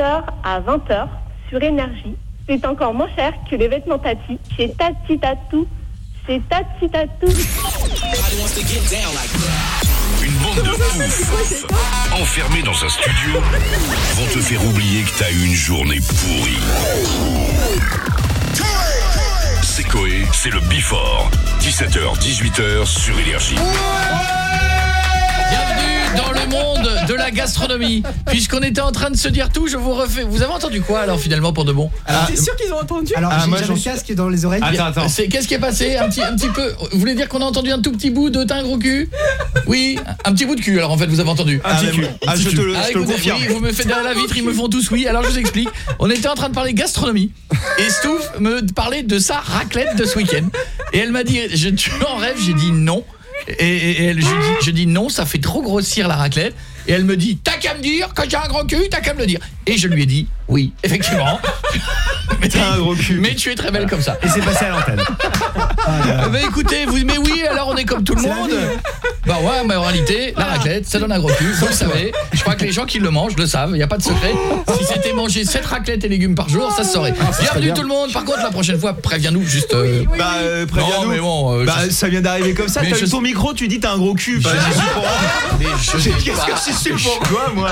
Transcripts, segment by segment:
à 20h sur Énergie. C'est encore moins cher que les vêtements Tati chez Tati Tatou. c'est Tati Tatou. Une bande de ouf enfermés dans un studio vont te faire oublier que t'as eu une journée pourrie. C'est Coé, c'est le Before. 17h, 18h sur Énergie dans le monde de la gastronomie. Puisqu'on était en train de se dire tout, je vous refais. Vous avez entendu quoi alors finalement pour de bon? T'es sûr qu'ils ont entendu? Alors, Ah, j'ai moi, j'en le casque dans les oreilles. Attends, attends. C'est qu'est-ce qui est passé? Un petit un petit peu Vous voulez dire qu'on a entendu un tout petit bout de teint gros cul? Oui, un petit bout de cul alors en fait vous avez entendu. Ah, mais- ah, je te le, Ah, je te le écoutez, confirme. oui, vous me faites derrière la vitre, ils me font tous oui. Alors je vous explique. On était en train de parler gastronomie et Stouff me parlait de sa raclette de ce week-end et elle m'a dit je tu en rêve, j'ai dit non. Et, elle, je, dis, dis non, ça fait trop grossir la raclette. Et elle me dit, t'as qu'à me dire, quand j'ai un gros cul, t'as qu'à me le dire. Et je lui ai dit, oui, effectivement. mais, T'as un gros cul. mais tu es très belle comme ça. Et c'est passé à l'antenne. Euh, bah écoutez, vous mais oui, alors on est comme tout le monde. Bah ouais, mais en réalité, la raclette, ça donne un gros cul, vous le savez. Je crois que les gens qui le mangent le savent, il n'y a pas de secret. Si c'était manger 7 raclettes et légumes par jour, ça se saurait. Bienvenue tout le monde. Par contre, la prochaine fois, préviens-nous juste euh, Bah, euh, Non, préviens-nous. mais bon, euh, bah, je- ça vient d'arriver comme ça. Mais T'as je- eu ton micro, tu dis t'as un gros cul. Bah, je suis pour- mais je sais Qu'est-ce pas. que je suis pour quoi, moi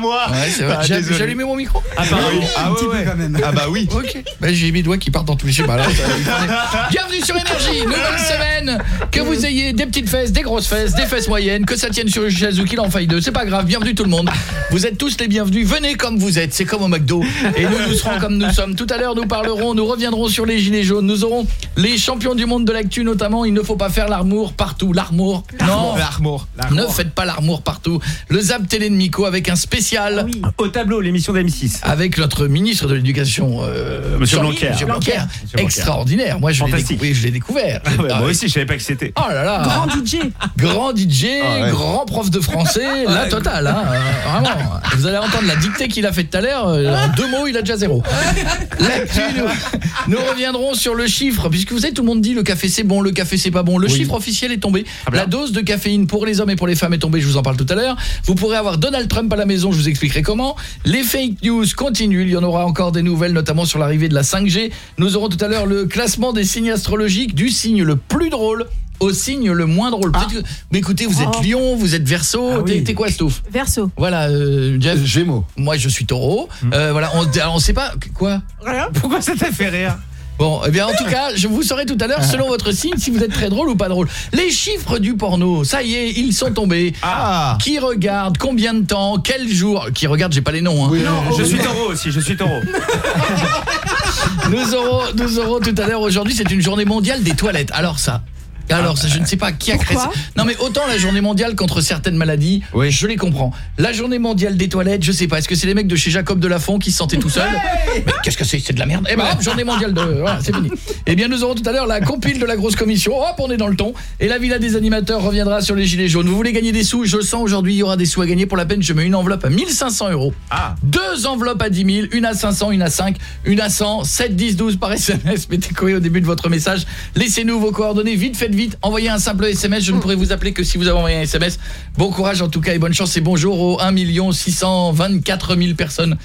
Préviens-moi. Ouais, c'est vrai. Ah, J'ai désolé. j'ai allumé mon micro Ah, bah oui. Ah, ouais, peu ouais. quand même. Ah, bah oui. Ok. Bah, j'ai mes doigts qui partent dans tous les schémas. là. Bienvenue sur Énergie, nouvelle semaine. Que vous ayez des petites fesses, des grosses fesses, des fesses moyennes, que ça tienne sur une chaise ou qu'il en faille deux, c'est pas grave. Bienvenue tout le monde. Vous êtes tous les bienvenus. Venez comme vous êtes. C'est comme au McDo. Et nous, nous serons comme nous sommes. Tout à l'heure, nous parlerons, nous reviendrons sur les gilets jaunes. Nous aurons les champions du monde de l'actu, notamment. Il ne faut pas faire l'armour partout. L'armour. Non. L'armour. Ne faites pas l'armour partout. Le Zap Télé de Miko avec un spécial. Ah Au tableau, l'émission d'M6. avec notre ministre de l'Éducation, euh, Monsieur Blanquer. Monsieur Blanquer. Monsieur Blanquer. Extraordinaire. Moi, je l'ai découvert. Je l'ai découvert. Ah ouais, Ah moi oui. aussi, je savais pas que c'était. Oh là là. Grand DJ. Grand DJ, Ah ouais. grand prof de français, la totale, hein, euh, vraiment. Vous allez entendre la dictée qu'il a faite tout à l'heure, euh, en deux mots, il a déjà zéro. Là-dessus, nous, nous reviendrons sur le chiffre, puisque vous savez, tout le monde dit le café c'est bon, le café c'est pas bon. Le chiffre officiel est tombé. La dose de caféine pour les hommes et pour les femmes est tombée, je vous en parle tout à l'heure. Vous pourrez avoir Donald Trump à la maison, je vous expliquerai comment. Les fake news continuent, il y en aura encore des nouvelles, notamment sur l'arrivée de la 5G. Nous aurons tout à l'heure le classement des signes astrologiques, du signe le plus drôle au signe le moins drôle. Que- Mais écoutez, vous êtes Oh. lion, vous êtes verso, Ah t'es oui. t'es quoi Stouff Verso. Voilà, euh, Jeff. Gémeaux. Moi, je suis taureau. Euh, voilà, on, on sait pas quoi? Rien. Pourquoi ça t'a fait rire? Bon, eh bien, en tout cas, je vous saurai tout à l'heure, selon votre signe, si vous êtes très drôle ou pas drôle. Les chiffres du porno, ça y est, ils sont tombés. Ah Qui regarde Combien de temps Quel jour? Qui regarde J'ai pas les noms. Hein. Je suis taureau aussi, je suis taureau. Nous aurons, nous aurons tout à l'heure. Aujourd'hui, c'est une journée mondiale des toilettes. Alors ça. Alors, ça, je ne sais pas qui a créé ça. Non, mais autant la journée mondiale contre certaines maladies, Oui. je les comprends. La journée mondiale des toilettes, je sais pas. Est-ce que c'est les mecs de chez Jacob Delafont qui se sentaient tout seuls Mais qu'est-ce que c'est C'est de la merde. Eh ben, hop, journée mondiale de... Voilà, c'est fini. Eh bien, nous aurons tout à l'heure la compile de la grosse commission. Hop, on est dans le ton. Et la villa des animateurs reviendra sur les gilets jaunes. Vous voulez gagner des sous Je sens aujourd'hui, il y aura des sous à gagner. Pour la peine, je mets une enveloppe à 1500 euros. Ah. Deux enveloppes à 10 000, une à 500, une à 5, une à 100, 7, 10, 12 par SMS. Mettez courrier au début de votre message. Laissez-nous vos coordonnées. Vite, faites vite. Envoyez un simple SMS. Je ne pourrai vous appeler que si vous avez envoyé un SMS. Bon courage en tout cas et bonne chance. Et bonjour aux 1 624 000 personnes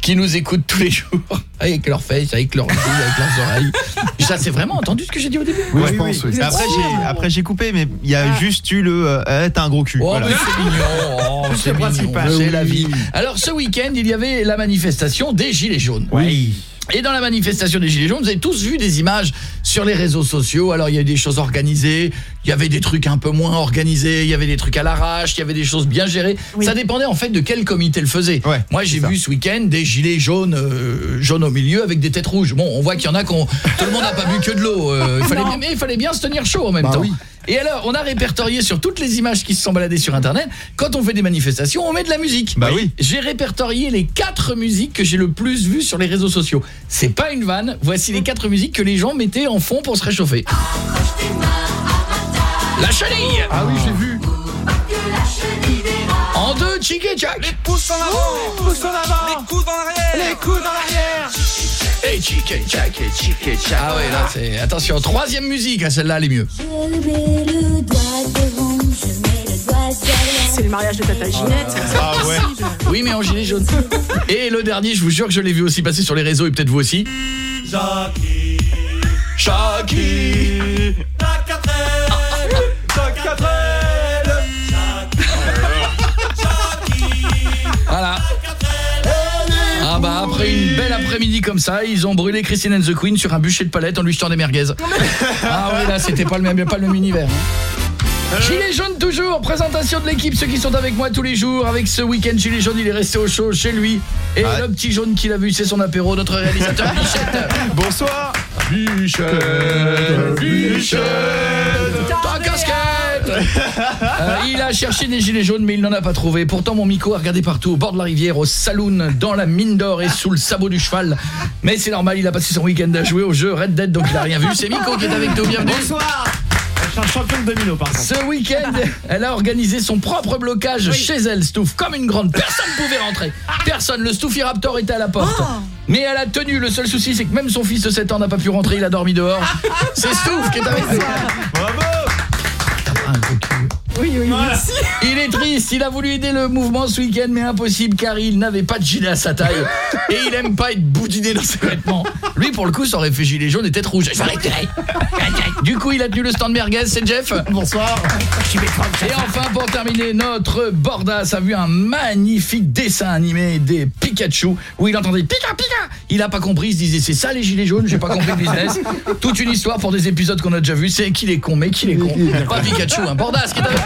qui nous écoutent tous les jours avec leurs fesses, avec leurs yeux, avec leurs oreilles. Ça, c'est vraiment entendu ce que j'ai dit au début Oui, je pense, oui. Après, j'ai après j'ai coupé, mais il y a juste eu le. euh, euh, T'as un gros cul. Oh, voilà. c'est mignon, oh, C'est principal. c'est Oui. la vie. Alors ce week-end, il y avait la manifestation des Gilets jaunes. Oui. Et dans la manifestation des Gilets jaunes, vous avez tous vu des images sur les réseaux sociaux. Alors il y a des choses organisées, il y avait des trucs un peu moins organisés, il y avait des trucs à l'arrache, il y avait des choses bien gérées. Oui. Ça dépendait en fait de quel comité le faisait. Ouais, Moi j'ai vu ce week-end des gilets jaunes euh, jaunes au milieu avec des têtes rouges. Bon, on voit qu'il y en a qu'on tout le monde n'a pas bu que de l'eau. Euh, il fallait Non. bien, mais il fallait bien se tenir chaud en même Bah temps. oui. Et alors, on a répertorié sur toutes les images qui se sont baladées sur internet, quand on fait des manifestations, on met de la musique. Bah oui. J'ai répertorié les quatre musiques que j'ai le plus vues sur les réseaux sociaux. C'est pas une vanne, voici les quatre musiques que les gens mettaient en fond pour se réchauffer. La chenille Ah oui, j'ai vu. En deux, Chick et Jack Pousse en avant, pousse en avant, les coudes en arrière, les coudes en arrière. Et Jack et Jack Ah ouais, là c'est... Attention, troisième musique, ah, celle-là elle est mieux. Je mets le doigt devant, je mets le doigt derrière. C'est le mariage de Tata Ginette. Ah ouais. Oui, mais en gilet jaune. Et le dernier, je vous jure que je l'ai vu aussi passer sur les réseaux et peut-être vous aussi. Jackie, Jackie ta Après une belle après-midi comme ça, ils ont brûlé Christine and the Queen sur un bûcher de palette en lui jetant des merguez. Ah oui là, c'était pas le même pas le même univers. hein. Gilets jaunes toujours, présentation de l'équipe, ceux qui sont avec moi tous les jours, avec ce week-end Gilets jaunes, il est resté au chaud chez lui. Et le petit jaune qu'il a vu, c'est son apéro, notre réalisateur Bichette. Bonsoir. Bichette, Bichette, ta casquette Euh, Il a cherché des gilets jaunes mais il n'en a pas trouvé. Pourtant mon Miko a regardé partout, au bord de la rivière, au saloon, dans la mine d'or et sous le sabot du cheval. Mais c'est normal, il a passé son week-end à jouer au jeu Red Dead donc il a rien vu. C'est Miko qui est avec nous, bienvenue. Bonsoir Je suis un champion de domino par contre. Ce week-end, elle a organisé son propre blocage chez elle, Stouff, comme une grande. Personne ne pouvait rentrer. Personne. Le Stouffy Raptor était à la porte. Mais elle a tenu. Le seul souci, c'est que même son fils de 7 ans n'a pas pu rentrer. Il a dormi dehors. C'est Stouff qui est avec nous. Bravo. Un Oui, oui, merci. Il est triste, il a voulu aider le mouvement ce week-end, mais impossible car il n'avait pas de gilet à sa taille. Et il aime pas être boudiné dans ses vêtements. Lui, pour le coup, ça aurait fait gilet jaune et tête rouge. Je vais arrêter. Du coup, il a tenu le stand merguez, c'est Jeff. Bonsoir. Et enfin, pour terminer, notre Bordas a vu un magnifique dessin animé des Pikachu où il entendait Pika Pika. Il a pas compris, il se disait c'est ça les gilets jaunes, j'ai pas compris le business. Toute une histoire pour des épisodes qu'on a déjà vus, c'est qu'il est con, mais qu'il est con. Pas Pikachu, un Bordas qui est avec.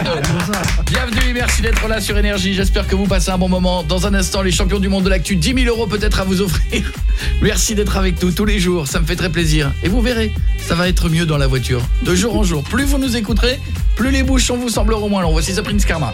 Bienvenue, merci d'être là sur Énergie. J'espère que vous passez un bon moment. Dans un instant, les champions du monde de l'actu, 10 000 euros peut-être à vous offrir. Merci d'être avec nous tous les jours, ça me fait très plaisir. Et vous verrez, ça va être mieux dans la voiture. De jour en jour, plus vous nous écouterez, plus les bouchons vous sembleront moins longs. Voici The Prince Karma.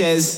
Sanchez.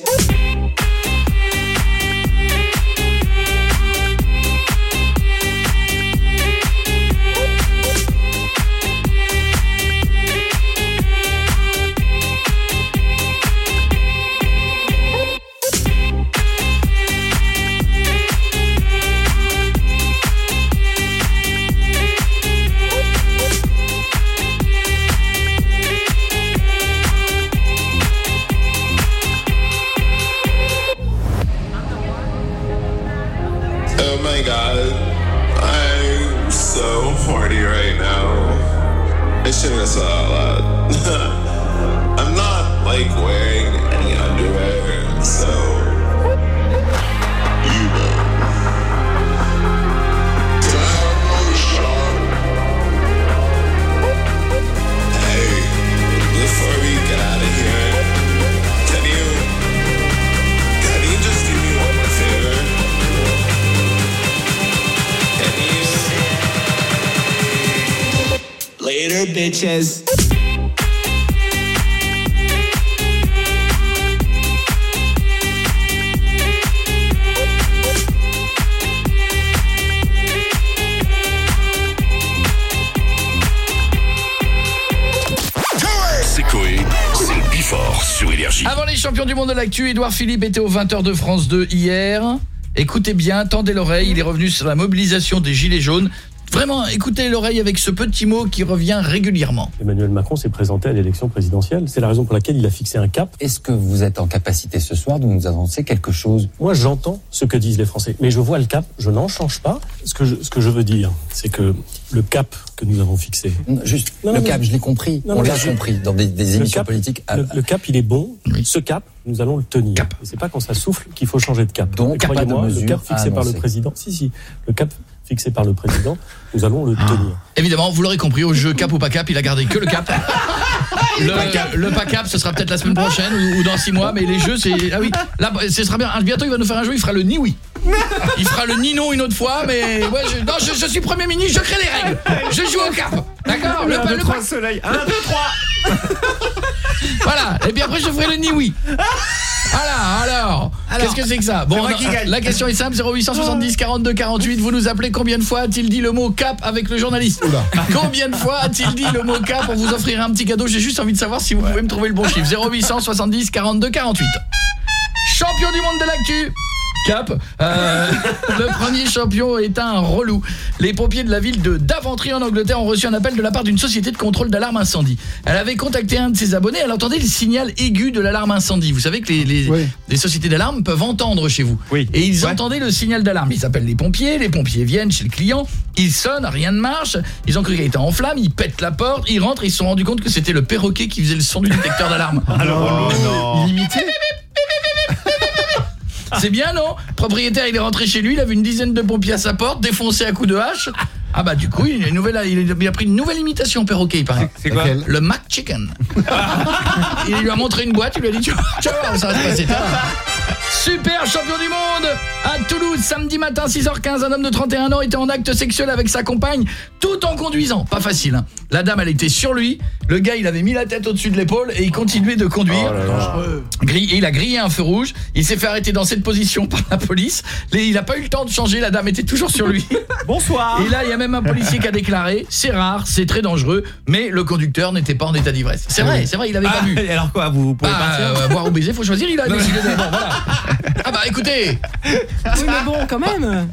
De l'actu, Édouard Philippe était aux 20h de France 2 hier. Écoutez bien, tendez l'oreille, il est revenu sur la mobilisation des Gilets jaunes. Vraiment, écoutez l'oreille avec ce petit mot qui revient régulièrement. Emmanuel Macron s'est présenté à l'élection présidentielle. C'est la raison pour laquelle il a fixé un cap. Est-ce que vous êtes en capacité ce soir de nous annoncer quelque chose? Moi, j'entends ce que disent les Français, mais je vois le cap, je n'en change pas. Ce que je, ce que je veux dire, c'est que le cap que nous avons fixé... Juste, Non, le non, cap, je l'ai compris. Non, On l'a compris dans des, émissions cap- politiques. Le, le cap, il est bon. Ce cap, nous allons le tenir. Et c'est pas quand ça souffle qu'il faut changer de cap. Donc, croyez-moi, le cap fixé par le président, si, si, le cap fixé par le président, nous allons le tenir. Évidemment, vous l'aurez compris, au jeu cap ou pas cap, il a gardé que le cap. Le, le pas cap, ce sera peut-être la semaine prochaine ou, ou dans six mois, mais les jeux, c'est... Ah oui, là, ce sera bien. Bientôt, il va nous faire un jeu, il fera le ni oui. Il fera le ni non une autre fois, mais... Ouais, je, non, je, je suis Premier ministre, je crée les règles. Je joue au cap. D'accord Le Le, 1, pas- 2, le 3, pas- soleil. 1, 2, 3. Voilà, et puis après, je ferai le ni oui. Voilà, alors, qu'est-ce que c'est que ça? Bon, qui gagne. la question est simple 0870 42 48, vous nous appelez combien de fois a-t-il dit le mot cap avec le journaliste? Combien de fois a-t-il dit le mot cap? On vous offrira un petit cadeau, j'ai juste envie de savoir si vous pouvez me trouver le bon chiffre 0870 42 48. Champion du monde de l'actu Cap. Euh, le premier champion est un relou. Les pompiers de la ville de Daventry en Angleterre ont reçu un appel de la part d'une société de contrôle d'alarme incendie. Elle avait contacté un de ses abonnés, elle entendait le signal aigu de l'alarme incendie. Vous savez que les, les, les sociétés d'alarme peuvent entendre chez vous. Et ils entendaient le signal d'alarme. Ils appellent les pompiers, les pompiers viennent chez le client, ils sonnent, rien ne marche. Ils ont cru qu'il était en flamme, ils pètent la porte, ils rentrent, ils se sont rendus compte que c'était le perroquet qui faisait le son du détecteur d'alarme. Alors, non. Illimité c'est bien, non Propriétaire, il est rentré chez lui, il avait une dizaine de pompiers à sa porte, défoncés à coups de hache. Ah bah du coup, il a, une nouvelle, il a pris une nouvelle imitation perroquet, il paraît. C'est quoi Le Mac Chicken. il lui a montré une boîte, il lui a dit, tu voir, ça va se passer. Super champion du monde à Toulouse, samedi matin 6h15, un homme de 31 ans était en acte sexuel avec sa compagne tout en conduisant. Pas facile. hein. La dame, elle était sur lui, le gars, il avait mis la tête au-dessus de l'épaule et il continuait de conduire. Et il a grillé un feu rouge, il s'est fait arrêter dans cette position par la police. Il n'a pas eu le temps de changer, la dame était toujours sur lui. Bonsoir. Et là, il y a même un policier qui a déclaré, c'est rare, c'est très dangereux, mais le conducteur n'était pas en état d'ivresse. C'est vrai, c'est vrai, il avait Ah, pas vu. alors quoi, vous pouvez Bah, partir euh, boire ou baiser, faut choisir, il a décidé de... Bon, voilà. Ah bah écoutez Oui, mais bon, quand même.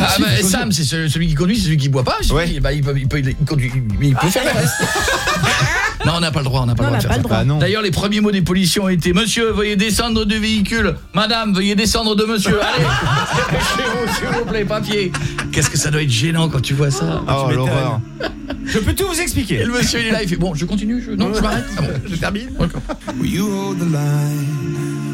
ah bah, Sam, c'est ce- celui qui conduit, c'est celui qui boit pas. bah, il, peut, il, peut, il, conduit- il peut faire le reste. Non, on n'a pas le droit, on n'a pas Non, le droit on de n'a faire pas ça. le droit. Bah, non. D'ailleurs, les premiers mots des policiers ont été Monsieur, veuillez descendre du véhicule. Madame, veuillez descendre de monsieur. Allez, dépêchez-vous, s'il vous plaît, papier. Qu'est-ce que ça doit être gênant quand tu vois ça. Oh, l'horreur. Je peux tout vous expliquer. Et le monsieur, il est là, il fait Bon, je continue, je... non, je m'arrête. Ah bon, Je termine. Will you hold the line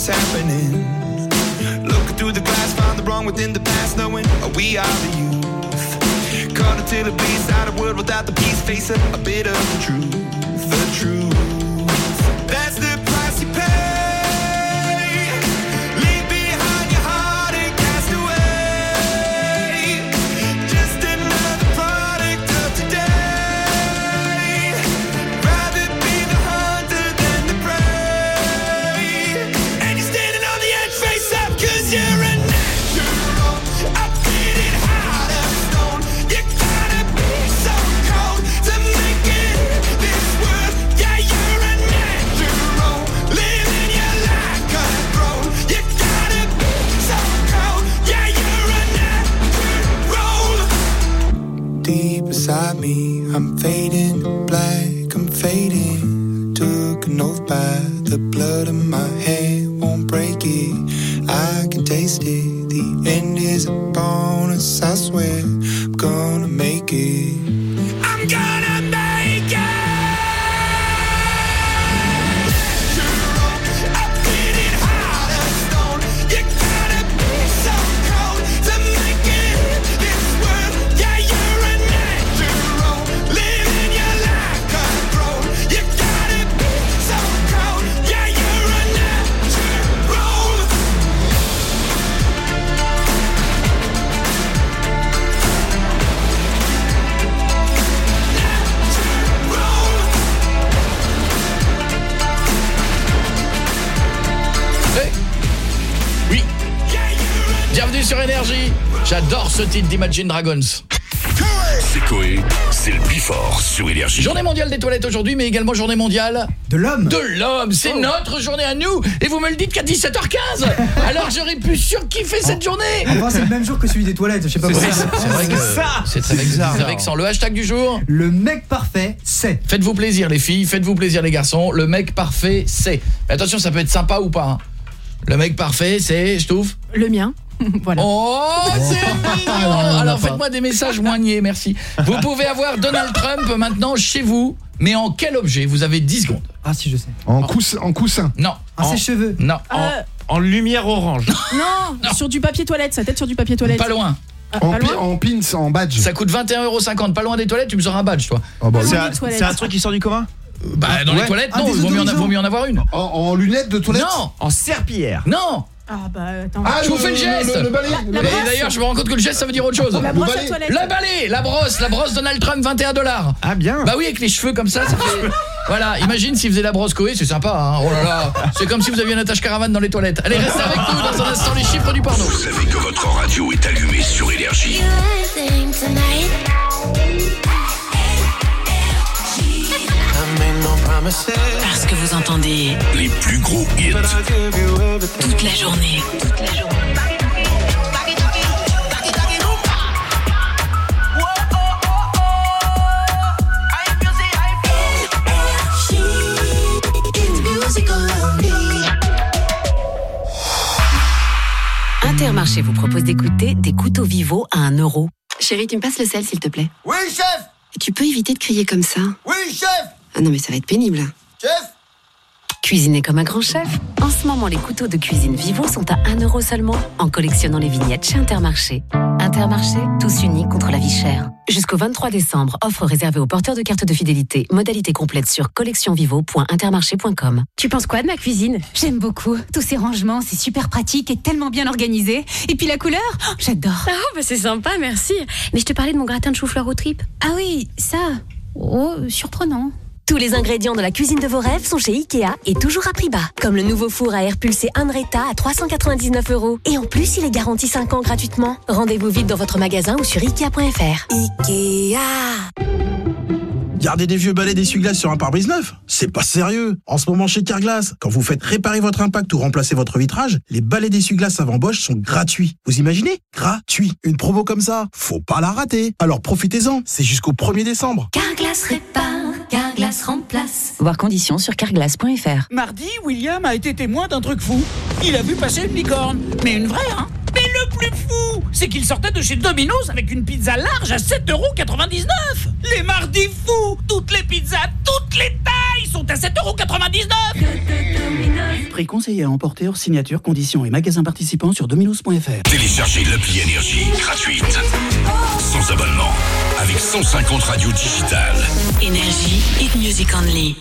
what's happening? Looking through the glass, find the wrong within the past, knowing we are the youth. Caught until it bleeds out a world without the peace, face a, a bit of the truth, the truth. That's the I can taste it. The end is upon us, I swear. I'm gonna J'adore ce titre d'Imagine Dragons. C'est Coé, c'est le Bifort sur Énergie. Journée mondiale des toilettes aujourd'hui, mais également journée mondiale... De l'homme De l'homme C'est notre journée à nous Et vous me le dites qu'à 17h15 Alors j'aurais pu surkiffer cette journée Enfin, c'est le même jour que celui des toilettes, je sais pas C'est pourquoi. ça, c'est vrai que c'est très bizarre. c'est vexant. Le hashtag du jour Le mec parfait, c'est. Faites-vous plaisir les filles, faites-vous plaisir les garçons. Le mec parfait, c'est. Mais attention, ça peut être sympa ou pas. hein. Le mec parfait, c'est, je trouve. Le mien. voilà. Oh, c'est mignon Alors faites-moi des messages moignés, merci. Vous pouvez avoir Donald Trump maintenant chez vous, mais en quel objet? Vous avez 10 secondes. Ah si, je sais. En coussin, en coussin. Non. Ah, ses cheveux. Non. Euh, En lumière orange. non, sur du papier toilette, sa tête sur du papier toilette. Pas loin. Ah, En, pi- en pins, en badge. Ça coûte 21,50€, pas loin des toilettes, tu me sors un badge toi. Ah bah, C'est un, truc qui sort du commun? Bah dans les toilettes, Ah, non, des il vaut mieux, en, odorisants. vaut mieux en avoir une. en, en lunettes de toilette? Non En serpillière. Non Ah bah attends. Ah, Je vous fais le geste Le, le balai, La- le la Et balai. brosse. d'ailleurs, je me rends compte que le geste ça veut dire autre chose. la le brosse à balai. toilette. La balai, la brosse, la brosse Donald Trump 21 dollars. Ah bien. Bah oui, avec les cheveux comme ça, ça fait... Voilà, imagine s'il faisait la brosse Coé, c'est sympa, hein. Oh là là, c'est comme si vous aviez une attache caravane dans les toilettes. Allez, restez avec nous dans un instant les chiffres du porno. Vous savez que votre radio est allumée sur Énergie. Parce que vous entendez Les plus gros hits. toute la journée. Toute la journée. Intermarché vous propose d'écouter des couteaux Vivo à 1 euro. Chérie, tu me passes le sel, s'il te plaît. Oui, chef Et tu peux éviter de crier comme ça Oui, chef Ah non, mais ça va être pénible. Chef Cuisiner comme un grand chef En ce moment, les couteaux de cuisine Vivo sont à 1 euro seulement en collectionnant les vignettes chez Intermarché. Intermarché, tous unis contre la vie chère. Jusqu'au 23 décembre, offre réservée aux porteurs de cartes de fidélité. Modalité complète sur collectionvivo.intermarché.com. Tu penses quoi de ma cuisine? J'aime beaucoup. Tous ces rangements, c'est super pratique et tellement bien organisé. Et puis la couleur, oh, j'adore. Ah, bah c'est sympa, merci. Mais je te parlais de mon gratin de chou-fleur aux tripes. Ah oui, ça. Oh, surprenant. Tous les ingrédients de la cuisine de vos rêves sont chez Ikea et toujours à prix bas. Comme le nouveau four à air pulsé Andretta à 399 euros. Et en plus, il est garanti 5 ans gratuitement. Rendez-vous vite dans votre magasin ou sur Ikea.fr. Ikea Garder des vieux balais d'essuie-glace sur un pare-brise neuf C'est pas sérieux En ce moment chez Carglass, quand vous faites réparer votre impact ou remplacer votre vitrage, les balais d'essuie-glace avant Bosch sont gratuits. Vous imaginez? Gratuit Une promo comme ça, faut pas la rater Alors profitez-en, c'est jusqu'au 1er décembre. Carglass répare, Carglass remplace. Voir conditions sur carglass.fr. Mardi, William a été témoin d'un truc fou. Il a vu passer une licorne. Mais une vraie, hein Mais le plus fou, c'est qu'il sortait de chez Domino's avec une pizza large à 7,99€ Les mardis fous Toutes les pizzas, toutes les tailles sont à 7,99€ Prix conseillé à emporter hors signature, conditions et magasins participants sur dominos.fr. Téléchargez l'appli Énergie gratuite. Sans abonnement. Avec 150 radios digitales. Énergie, hit music only.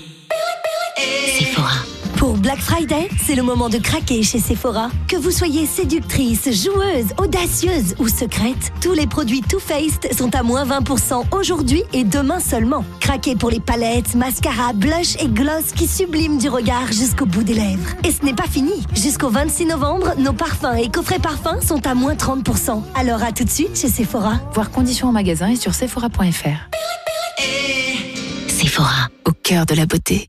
Black Friday, c'est le moment de craquer chez Sephora. Que vous soyez séductrice, joueuse, audacieuse ou secrète, tous les produits Too Faced sont à moins 20% aujourd'hui et demain seulement. Craquez pour les palettes, mascara, blush et gloss qui subliment du regard jusqu'au bout des lèvres. Et ce n'est pas fini. Jusqu'au 26 novembre, nos parfums et coffrets parfums sont à moins 30%. Alors à tout de suite chez Sephora. Voir conditions en magasin et sur sephora.fr. Sephora, au cœur de la beauté.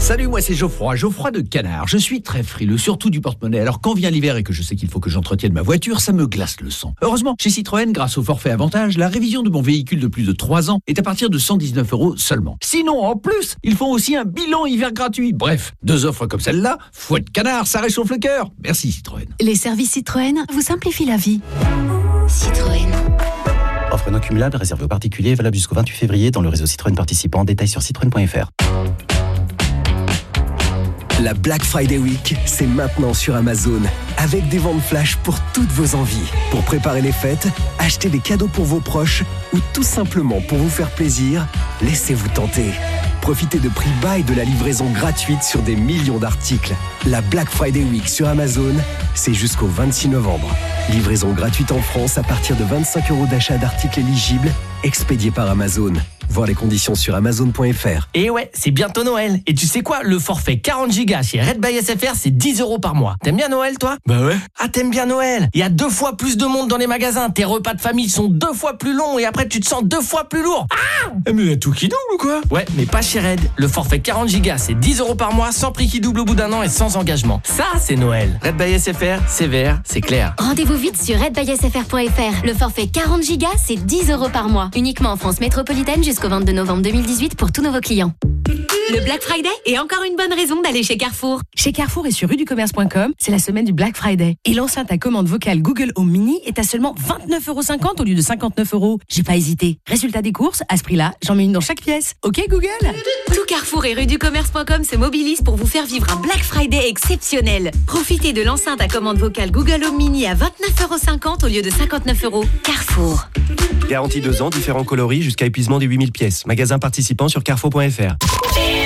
Salut, moi c'est Geoffroy, Geoffroy de Canard. Je suis très frileux, surtout du porte-monnaie. Alors quand vient l'hiver et que je sais qu'il faut que j'entretienne ma voiture, ça me glace le sang. Heureusement, chez Citroën, grâce au forfait avantage, la révision de mon véhicule de plus de 3 ans est à partir de 119 euros seulement. Sinon, en plus, ils font aussi un bilan hiver gratuit. Bref, deux offres comme celle-là, fouette canard, ça réchauffe le cœur. Merci Citroën. Les services Citroën vous simplifient la vie. Citroën. Offre non cumulable réservée aux particuliers, valable jusqu'au 28 février dans le réseau Citroën participant. Détails sur citroën.fr. La Black Friday Week, c'est maintenant sur Amazon, avec des ventes flash pour toutes vos envies. Pour préparer les fêtes, acheter des cadeaux pour vos proches ou tout simplement pour vous faire plaisir, laissez-vous tenter. Profitez de prix bas et de la livraison gratuite sur des millions d'articles. La Black Friday Week sur Amazon, c'est jusqu'au 26 novembre. Livraison gratuite en France à partir de 25 euros d'achat d'articles éligibles expédié par Amazon. Voir les conditions sur amazon.fr. Et ouais, c'est bientôt Noël. Et tu sais quoi? Le forfait 40 gigas chez Red by SFR, c'est 10 euros par mois. T'aimes bien Noël, toi? Bah ouais. Ah, t'aimes bien Noël Il y a deux fois plus de monde dans les magasins. Tes repas de famille sont deux fois plus longs et après, tu te sens deux fois plus lourd. Ah Mais il y a tout qui double ou quoi? Ouais, mais pas chez Red. Le forfait 40 gigas, c'est 10 euros par mois, sans prix qui double au bout d'un an et sans engagement. Ça, c'est Noël. Red by SFR, c'est vert, c'est clair. Rendez-vous vite sur redbysfr.fr. Le forfait 40 gigas, c'est 10 euros par mois. Uniquement en France métropolitaine jusqu'au 22 novembre 2018 pour tous nouveaux clients. Le Black Friday est encore une bonne raison d'aller chez Carrefour. Chez Carrefour et sur ruducommerce.com, c'est la semaine du Black Friday. Et l'enceinte à commande vocale Google Home Mini est à seulement 29,50€ au lieu de 59 euros. J'ai pas hésité. Résultat des courses, à ce prix-là, j'en mets une dans chaque pièce. Ok Google? Tout Carrefour et ruducommerce.com se mobilisent pour vous faire vivre un Black Friday exceptionnel. Profitez de l'enceinte à commande vocale Google Home Mini à 29,50€ au lieu de 59 euros. Carrefour. Garantie 2 ans, différents coloris jusqu'à épuisement des 8000 pièces. Magasin participant sur carrefour.fr.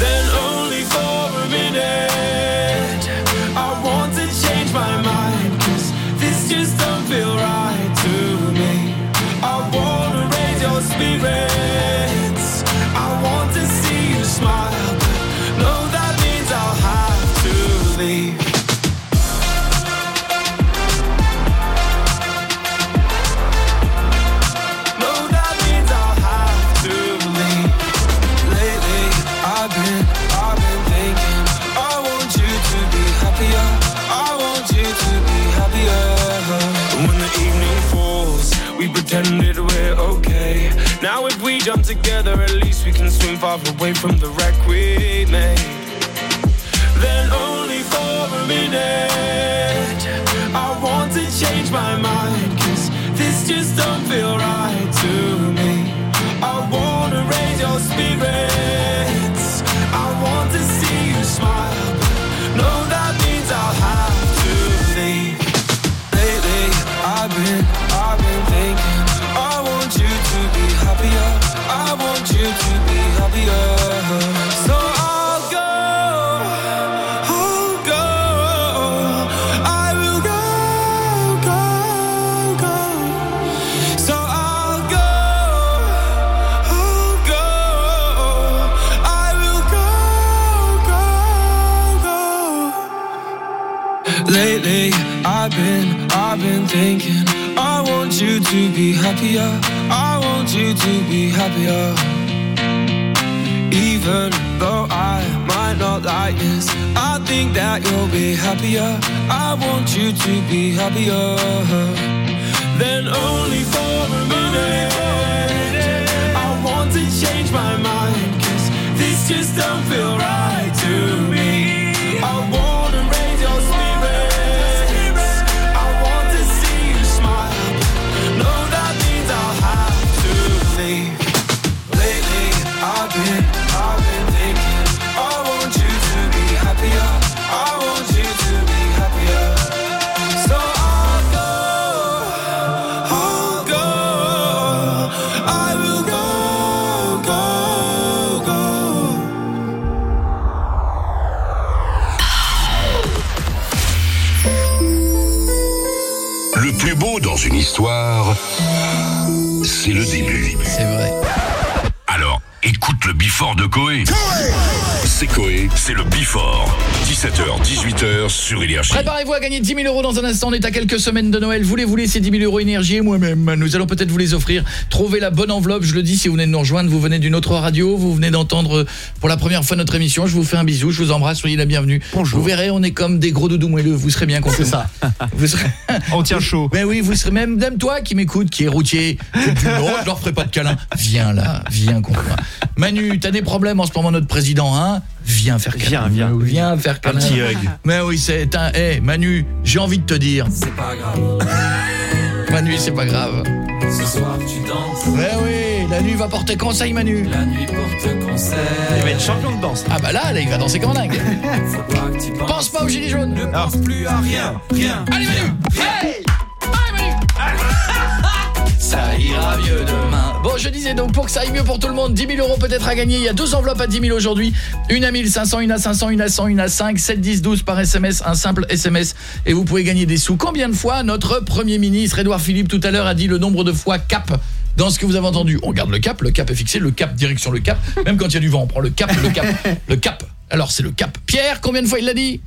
Then only for a minute. I want to change my mind Cause this just don't feel pretended we're okay. Now if we jump together At least we can swim far away from the wreck we made. Then only for a minute I want to change my mind Cause this just don't feel right to me want you to be happier Bifort de Coé. C'est Coé, c'est le Bifort. 17h, 18h sur Énergie. Préparez-vous à gagner 10 000 euros dans un instant. On est à quelques semaines de Noël. Voulez-vous laisser 10 000 euros énergie et moi-même Nous allons peut-être vous les offrir. Trouvez la bonne enveloppe. Je le dis, si vous venez de nous rejoindre, vous venez d'une autre radio, vous venez d'entendre pour la première fois notre émission. Je vous fais un bisou, je vous embrasse, soyez la bienvenue. Bonjour. Vous verrez, on est comme des gros doudous moelleux. Vous serez bien content. C'est ça. Vous serez... On tient chaud. Mais oui, vous serez même, même toi qui m'écoute, qui est routier. plus non, je leur ferai pas de câlin. Viens là, viens contre moi. Manu, t'as des problèmes en ce moment, notre président, hein? Viens faire câlin. Viens, viens. Viens faire câlin. petit hug. Mais oui, c'est un... Eh, Manu, j'ai envie de te dire. C'est pas grave Manu, c'est pas grave. Ce soir tu danses Mais oui, La nuit va porter conseil Manu. La nuit porte conseil. Il va être champion de danse. Ah bah là, là il va danser comme un dingue. Pense pas aux gilets jaunes. Ne pense plus à rien, rien. Allez Manu. Hey Ça ira mieux demain. Bon, je disais donc pour que ça aille mieux pour tout le monde, 10 000 euros peut-être à gagner. Il y a deux enveloppes à 10 000 aujourd'hui. Une à 1500, une à 500, une à 100, une à 5, 7, 10, 12 par SMS, un simple SMS. Et vous pouvez gagner des sous. Combien de fois notre Premier ministre, Édouard Philippe, tout à l'heure, a dit le nombre de fois cap dans ce que vous avez entendu? On garde le cap, le cap est fixé, le cap, direction le cap. Même quand il y a du vent, on prend le cap, le cap, le cap. Alors c'est le cap. Pierre, combien de fois il l'a dit?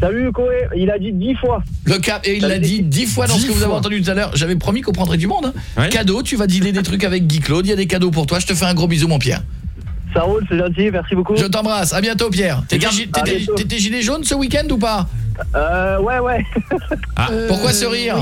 Salut Koé, il a dit 10 fois. Le cap, et il l'a dit dix fois dans ce que vous avez entendu tout à l'heure. J'avais promis qu'on prendrait du monde. hein. Cadeau, tu vas dealer des trucs avec Guy Claude. Il y a des cadeaux pour toi. Je te fais un gros bisou, mon Pierre. Ça roule, c'est gentil, merci beaucoup. Je t'embrasse. À bientôt, Pierre. T'étais gilet jaune ce week-end ou pas? Euh, ouais, ouais. Pourquoi ce rire?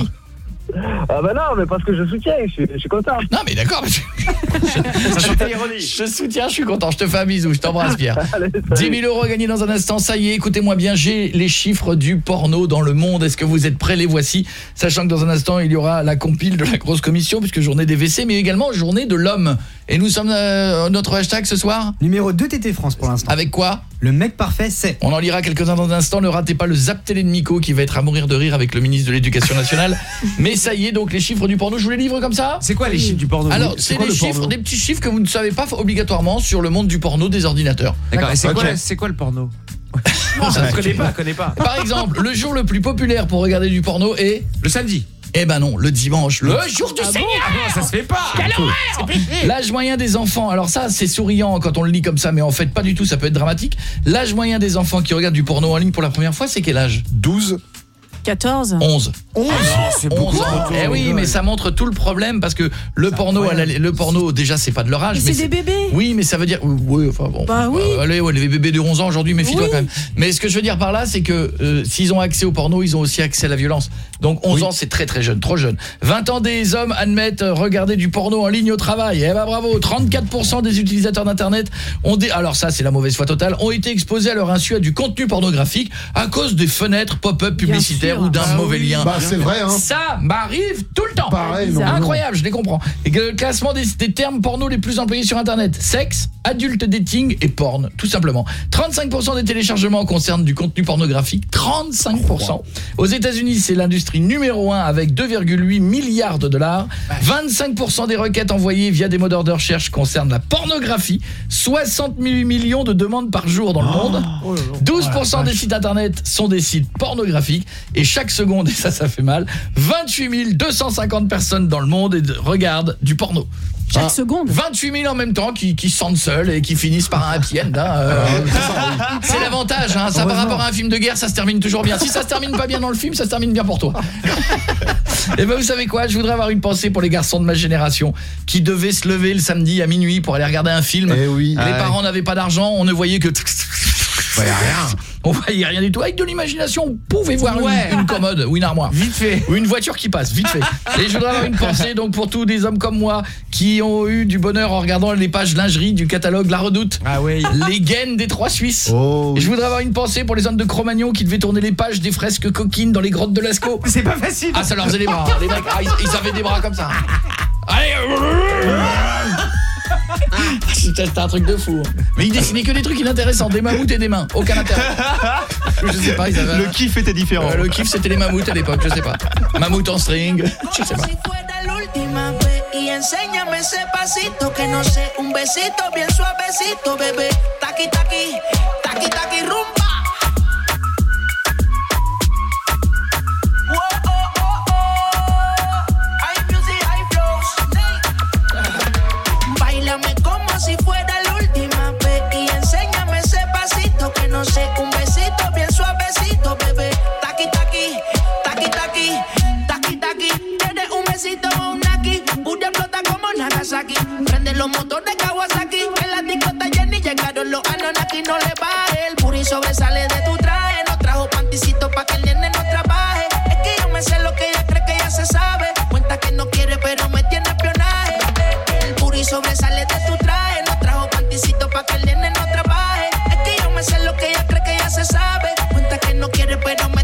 Ah bah non, mais parce que je soutiens, je suis, je suis content. Non, mais d'accord. mais je- Ça sentait l'ironie. Je soutiens, je suis content. Je te fais un bisou. Je t'embrasse, Pierre. 10 000 euros gagnés dans un instant. Ça y est, écoutez-moi bien. J'ai les chiffres du porno dans le monde. Est-ce que vous êtes prêts? Les voici. Sachant que dans un instant, il y aura la compile de la grosse commission, puisque journée des WC, mais également journée de l'homme. Et nous sommes euh, notre hashtag ce soir Numéro 2 TT France pour l'instant. Avec quoi? Le mec parfait, c'est. On en lira quelques-uns dans un instant. Ne ratez pas le Zap Télé de Miko qui va être à mourir de rire avec le ministre de l'Éducation nationale. Mais ça y est, donc les chiffres du porno, je vous les livre comme ça C'est quoi les chiffres du porno Alors, C'est des le porno chiffres, des petits chiffres que vous ne savez pas obligatoirement sur le monde du porno des ordinateurs. D'accord, et c'est quoi, quoi le porno? Non, ça, Je connais pas, je connais pas. Par exemple, le jour le plus populaire pour regarder du porno est Le samedi. Eh ben non, le dimanche, le jour du Ah bon Seigneur. Ah non, ça se fait pas. Quelle horreur L'âge moyen des enfants, alors ça c'est souriant quand on le lit comme ça, mais en fait pas du tout, ça peut être dramatique. L'âge moyen des enfants qui regardent du porno en ligne pour la première fois, c'est quel âge? 12 14 11. 11 c'est 11 ans. trop Eh oui, mais ça montre tout le problème parce que le porno, à la- le porno déjà c'est pas de leur âge. Mais c'est des bébés. Oui, mais ça veut dire oui, enfin bon. Bah oui. Euh, allez, ouais, les bébés de 11 ans aujourd'hui, méfie-toi Oui. quand même. Mais ce que je veux dire par là, c'est que euh, s'ils ont accès au porno, ils ont aussi accès à la violence. Donc 11 ans, c'est très très jeune, trop jeune. 20 ans des hommes admettent euh, regarder du porno en ligne au travail. Eh ben bravo, 34% des utilisateurs d'internet ont des alors ça c'est la mauvaise foi totale, ont été exposés à leur insu à du contenu pornographique à cause des fenêtres pop-up publicitaires ou d'un Ah mauvais oui. lien. Bah, c'est vrai, hein. Ça m'arrive tout le temps. Pareil, non. incroyable, je les comprends. Et le classement des, des termes porno les plus employés sur internet, sexe, adulte dating et porn, tout simplement. 35% des téléchargements concernent du contenu pornographique, 35%. Aux États-Unis, c'est l'industrie numéro 1 avec 2,8 milliards de dollars. 25% des requêtes envoyées via des moteurs de recherche concernent la pornographie, 68 millions de demandes par jour dans le monde. 12% des sites internet sont des sites pornographiques et chaque seconde, et ça ça fait mal, 28 250 personnes dans le monde et de- regardent du porno. Chaque seconde 28 000 en même temps qui, qui se sentent seuls et qui finissent par un happy end. hein, euh, c'est l'avantage, hein, ça par rapport à un film de guerre, ça se termine toujours bien. Si ça se termine pas bien dans le film, ça se termine bien pour toi. Et ben vous savez quoi, je voudrais avoir une pensée pour les garçons de ma génération qui devaient se lever le samedi à minuit pour aller regarder un film. Eh oui. Les Ah ouais. parents n'avaient pas d'argent, on ne voyait que Ouais, rien. On voyait rien du tout. Avec de l'imagination, on pouvait voir une- commode ou une armoire. Vite fait. Ou une voiture qui passe, vite fait. Et je voudrais avoir une pensée donc pour tous des hommes comme moi qui ont eu du bonheur en regardant les pages lingerie du catalogue La Redoute. Ah oui. Les gaines des trois Suisses. Oh, Et je voudrais avoir une pensée pour les hommes de Cro-Magnon qui devaient tourner les pages des fresques coquines dans les grottes de Lascaux. C'est pas facile. Ah, ça leur faisait les bras. Les mecs, ah, ils, ils avaient des bras comme ça. Allez C'était c'était un truc de fou. hein. Mais ils dessinaient que des trucs inintéressants, des mammouths et des mains. Aucun intérêt. Je sais pas, ils avaient... Le kiff était différent. Euh, le kiff c'était les mammouths à l'époque, je sais pas. Mammouth en string, je sais pas. Y enséñame ese pasito que no sé, un besito bien suavecito, bebé. Taqui taqui, taqui taqui rumba. Kawasaki. Prende los motores Kawasaki. En la discota Jenny llegaron los Anonaki. No le baje. El puri sobresale de tu traje. No trajo panticito pa' que el nene no trabaje. Es que yo me sé lo que ella cree que ya se sabe. Cuenta que no quiere, pero me tiene espionaje. El puri sobresale de tu traje. No trajo panticito pa' que el nene no trabaje. Es que yo me sé lo que ella cree que ya se sabe. Cuenta que no quiere, pero me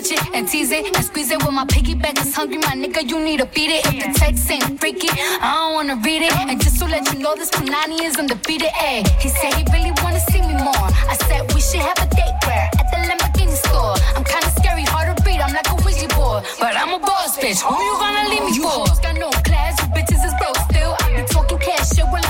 Touch it and tease it and squeeze it. When my piggyback is hungry, my nigga, you need to beat it. If the text ain't freaky, I don't wanna read it. And just to let you know, this Punani is undefeated. Ay, he said he really wanna see me more. I said we should have a date where at the Lamborghini store. I'm kinda scary, hard to read. I'm like a Ouija board, but I'm a boss bitch. Who you gonna leave me oh, for? hoes got no class, you bitches is broke still. I be talking cash shit while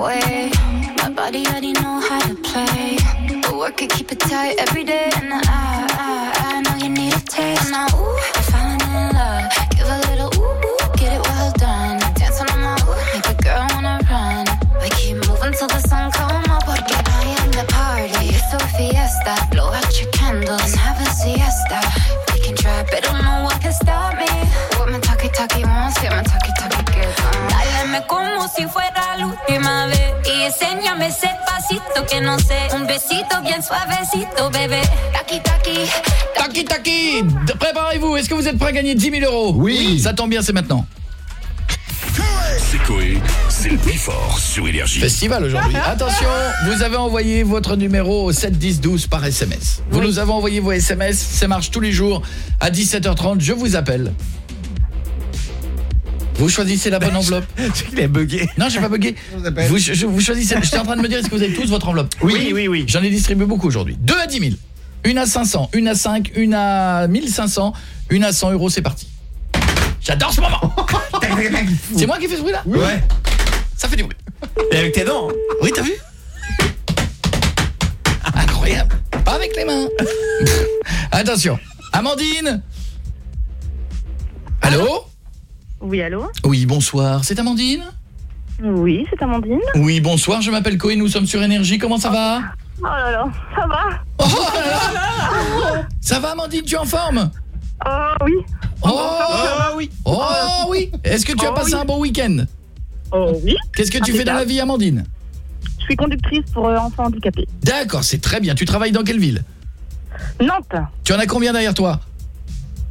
Way. My body already know how to play. But work it, keep it tight every day. And I, I, I know you need a taste. Now, ooh, I'm falling in love. Give a little ooh, ooh, get it well done. Dancing on my ooh, make a girl wanna run. We keep moving till the sun come up. Porque I am the party. It's a fiesta. Blow out your candles and have a siesta. We can try, but don't know what can stop me. What my talkie talkie wants, get my talkie talkie good. Dáleme como si fuera la última vez. Y enséñame ese pasito que no sé. Un besito bien suavecito, bébé Taki, taki Taki taki Préparez-vous, est-ce que vous êtes prêts à gagner 10 000 euros? Oui. Ça tombe bien, c'est maintenant. C'est Coé, c'est le plus fort sur Énergie. Festival aujourd'hui. Attention, vous avez envoyé votre numéro au 7 10 12 par SMS. Vous nous avez envoyé vos SMS, ça marche tous les jours. À 17h30, je vous appelle. Vous choisissez la bonne enveloppe. Il a bugué. Non, j'ai pas bugué. Vous, je- vous choisissez. J'étais en train de me dire est-ce que vous avez tous votre enveloppe Oui, oui, oui. J'en ai distribué beaucoup aujourd'hui. 2 à 10 000. Une à 500, une à 5, une à 1500, une à 100 euros, c'est parti. J'adore ce moment C'est moi qui fais ce bruit là Ouais. Ça fait du bruit. Et avec tes dents. hein. Oui, t'as vu Incroyable. Pas avec les mains. Attention. Amandine Allô Oui, allô Oui, bonsoir. C'est Amandine Oui, c'est Amandine. Oui, bonsoir. Je m'appelle Coé. Nous sommes sur Énergie. Comment ça va Oh là là, ça va Ça va, Amandine Tu es en forme Oh oui. Oh, oui. Oh oui Est-ce que tu as Oh passé oui. un bon week-end Oh oui. Qu'est-ce que tu fais dans la vie, Amandine Je suis conductrice pour euh, enfants handicapés. D'accord, c'est très bien. Tu travailles dans quelle ville Nantes. Tu en as combien derrière toi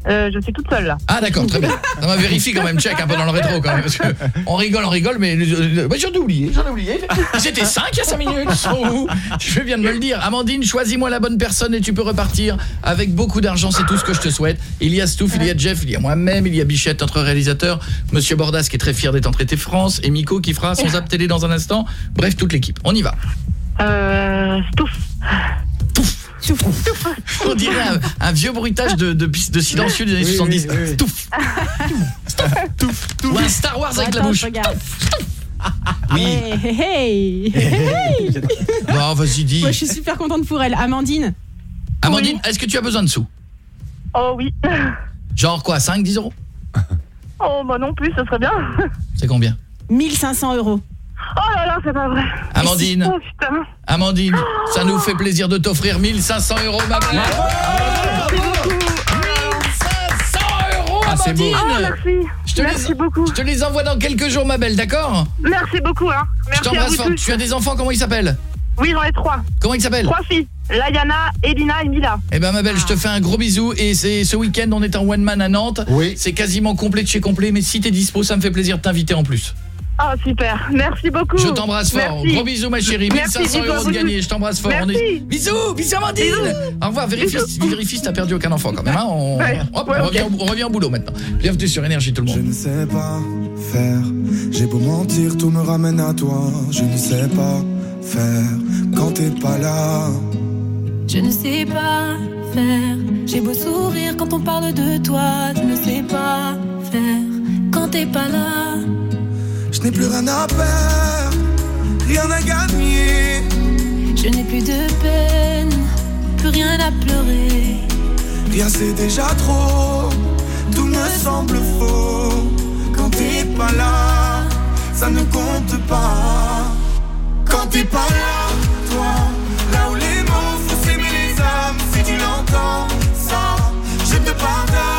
Euh, je suis toute seule là. Ah d'accord, très bien. On va vérifier quand même, check un peu dans le rétro quand même parce que on rigole, on rigole mais euh, bah, j'en ai oublié, j'en ai oublié. C'était 5 il y a 5 minutes. Ils sont où Je viens de me le dire. Amandine, choisis-moi la bonne personne et tu peux repartir avec beaucoup d'argent, c'est tout ce que je te souhaite. Il y a Stouff, il y a Jeff, il y a moi-même, il y a Bichette notre réalisateur, monsieur Bordas qui est très fier d'être en traité France et Miko qui fera son zap télé dans un instant. Bref, toute l'équipe. On y va. Euh, Stouff. On dirait un, un vieux bruitage de, de, piste- de silencieux des années 70. Touf. Touf. Ou un Star Wars avec la bouche. Oui. Hey, hey, hey. Bon, vas-y, dis. Moi, je suis super contente pour elle. Amandine Amandine, est-ce que tu as besoin de sous? Oh oui. Genre quoi, 5, 10 euros? Oh bah non plus, ce serait bien. C'est combien? 1500 euros. Oh là là, c'est pas vrai. Amandine. Oh putain. Amandine, ça nous fait plaisir de t'offrir 1500 euros, ma belle. 1500 euros, Ah, c'est beau. Amandine Oh, merci. Je te Merci les, beaucoup. Je te les envoie dans quelques jours, ma belle, d'accord Merci beaucoup hein. Je Merci t'embrasse vous fort. tous. Tu as des enfants, comment ils s'appellent Oui, j'en ai trois. Comment ils s'appellent Trois filles. Layana, Elina et Mila. Eh ben ma belle, je te fais un gros bisou et c'est ce week-end on est en one man à Nantes. Oui. C'est quasiment complet de chez complet mais si t'es dispo, ça me fait plaisir de t'inviter en plus. Oh super. Merci beaucoup. Je t'embrasse fort. Merci. Gros bisous ma chérie. Merci, 1500 bisous à euros de gagné. Je t'embrasse fort. On Merci. est... Bisous, bisous Amandine. Au revoir. Vérifie, vérifie si t'as perdu aucun enfant quand même. hein. On... Ouais. Hop, Ouais, on, revient, au- on revient au boulot maintenant. Bienvenue sur Énergie tout le monde. Je ne sais pas faire, j'ai beau mentir, tout me ramène à toi. Je ne sais pas faire quand t'es pas là. Je ne sais pas faire. J'ai beau sourire quand on parle de toi. Je ne sais pas faire. t'es pas là. Je n'ai plus rien à perdre, rien à gagner. Je n'ai plus de peine, plus rien à pleurer. Rien c'est déjà trop, tout me semble faux. Quand t'es pas là, ça ne compte pas. Quand t'es pas là, toi, là où les mots font s'aimer les âmes, si tu l'entends, ça, je te pardonne.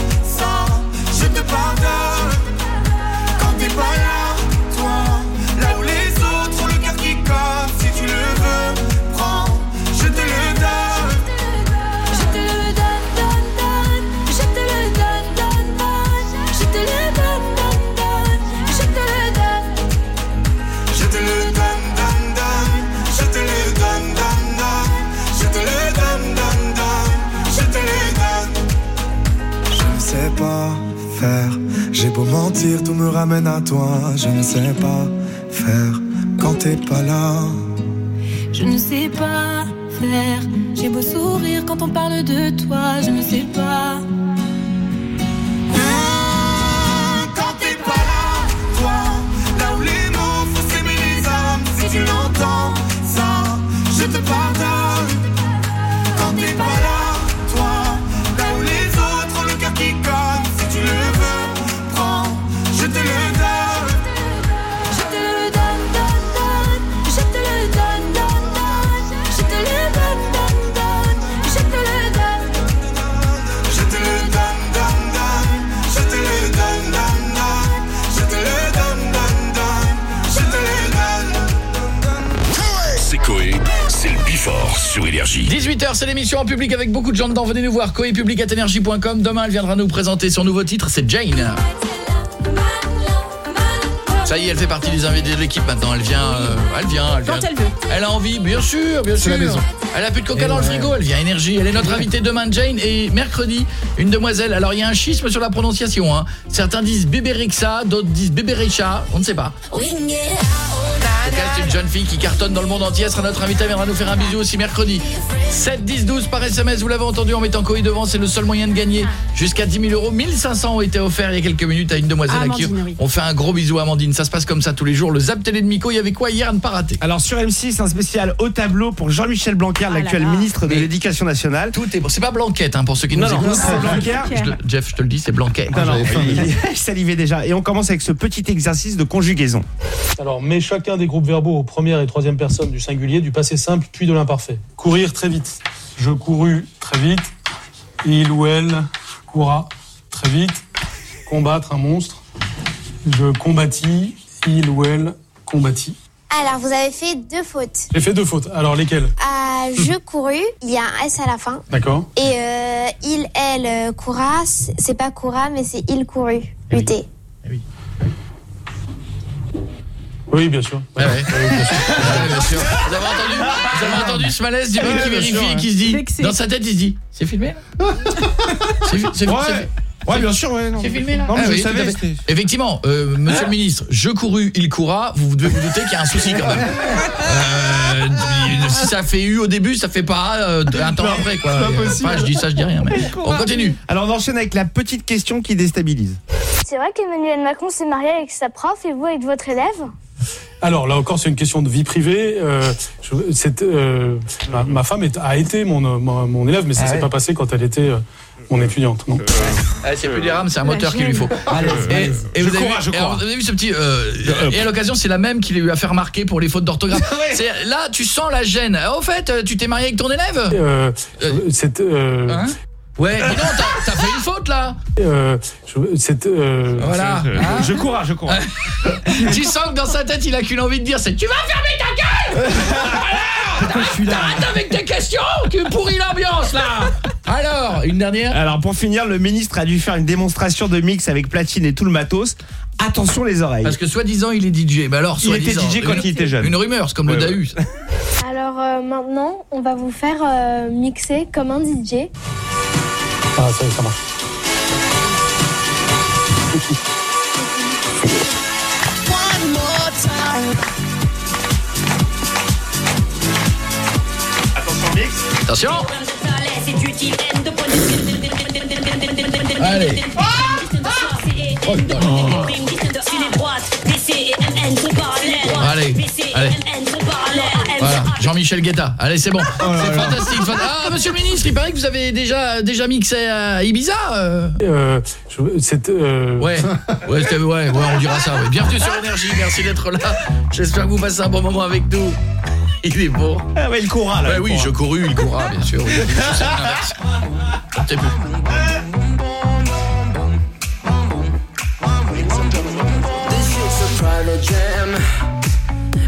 beau mentir, tout me ramène à toi. Je ne sais pas faire quand t'es pas là. Je ne sais pas faire. J'ai beau sourire quand on parle de toi. Je ne sais pas. Énergie. 18h, c'est l'émission en public avec beaucoup de gens dedans. Venez nous voir, coepublic.energie.com. Demain, elle viendra nous présenter son nouveau titre, c'est Jane. Ça y est, elle fait partie des invités de l'équipe maintenant. Elle vient, euh, elle vient, elle vient. Quand elle veut. Elle a envie, bien sûr, bien sûr. la maison. Elle a plus de coca Et dans le frigo, elle vient énergie. Elle est notre invitée demain, Jane. Et mercredi, une demoiselle. Alors, il y a un schisme sur la prononciation. Hein. Certains disent Bébérixa, d'autres disent Bébéricha. On ne sait pas. C'est une jeune fille qui cartonne dans le monde entier. Elle sera notre invitée. Elle viendra nous faire un bisou aussi mercredi. 7, 10, 12 par SMS. Vous l'avez entendu en mettant Coé devant. C'est le seul moyen de gagner jusqu'à 10 000 euros. 1500 ont été offerts il y a quelques minutes à une demoiselle à qui oui. on fait un gros bisou à Amandine. Ça se passe comme ça tous les jours. Le Zap Télé de Miko, il y avait quoi hier à ne pas rater Alors sur M6, un spécial au tableau pour Jean-Michel Blanquer, Ah l'actuel ministre de Mais- l'Éducation nationale. Tout est bon. C'est pas Blanquette hein, pour ceux qui nous non, écoutent. c'est Blanquer. Je Jeff, je te le dis, c'est Blanquet. Non, non, il il salivait déjà. Et on commence avec ce petit exercice de conjugaison. Alors, mets chacun des groupes verbaux aux première et troisième personne du singulier, du passé simple, puis de l'imparfait. Courir très vite. Je courus très vite. Il ou elle courra très vite. Combattre un monstre. Je combattis. Il ou elle combattit. Alors, vous avez fait deux fautes. J'ai fait deux fautes. Alors, lesquelles? À je couru, il y a un S à la fin. D'accord. Et euh, il, elle euh, courra, c'est pas courra, mais c'est il couru. UT. Oui, bien sûr. Ouais, ouais. Ouais, bien sûr. Vous avez entendu, vous avez entendu ce malaise du mec Ouais, qui vérifie sûr, et qui se dit, dans sa tête, il se dit, c'est filmé là C'est fi- c'est- Ouais. bien sûr, ouais. non. C'est filmé là Non, mais Ah je oui, savais, Effectivement, euh, monsieur le ministre, je courus, il courra, vous devez vous douter qu'il y a un souci quand même. Euh, si ça fait eu au début, ça fait pas euh, un temps Non, après quoi. c'est pas possible. Enfin, je dis ça, je dis rien mais on continue. Alors on enchaîne avec la petite question qui déstabilise. C'est vrai qu'Emmanuel Macron s'est marié avec sa prof et vous avec votre élève? Alors là encore, c'est une question de vie privée. Euh, je- c'est, euh, ma, ma femme est- a été mon, mon, mon élève, mais ça Ah s'est ouais. pas passé quand elle était euh, mon étudiante. Non. Ah, c'est plus des rames, c'est un moteur qu'il lui faut. Et, malaise. et Je vous, avez crois, vu, je et alors, crois. vous avez vu ce petit euh, et à l'occasion, c'est la même qu'il a eu à faire marquer pour les fautes d'orthographe. C'est là, tu sens la gêne. Ah, Au fait, tu t'es marié avec ton élève? Euh, c'est, euh, Hein? Ouais, dis donc, t'as fait une faute là. euh, je- c'est, euh, Voilà. c'est- Hein je cours, je cours. tu sens que dans sa tête, il a qu'une envie de dire, c'est tu vas fermer ta gueule. Alors, T'arrêtes avec tes questions, tu pourris l'ambiance là. Alors, une dernière. Alors pour finir, le ministre a dû faire une démonstration de mix avec platine et tout le matos. Attention les oreilles. Parce que soi-disant, il est DJ. Mais alors, Il était DJ quand une- il était jeune. Une rumeur, c'est comme le Ouais. Alors euh, maintenant, on va vous faire euh, mixer comme un DJ. Ah, ça y est, ça marche. Attention, mix. Attention. Allez. Ah oh, oh Jean-Michel Guetta. Allez, c'est bon. c'est fantastique. fan- Ah, monsieur le ministre, il paraît que vous avez déjà déjà mixé à Ibiza. euh. Euh, je- c'est, euh, Ouais, ouais, c'était- ouais, ouais, on dira ça. ouais. Bienvenue sur Énergie, merci d'être là. J'espère que vous passez un bon moment avec nous. Il est beau. Ah ouais, il courra là. Ouais, il oui, courra. je courus, il courra, bien sûr. oui. C'est plus. This a.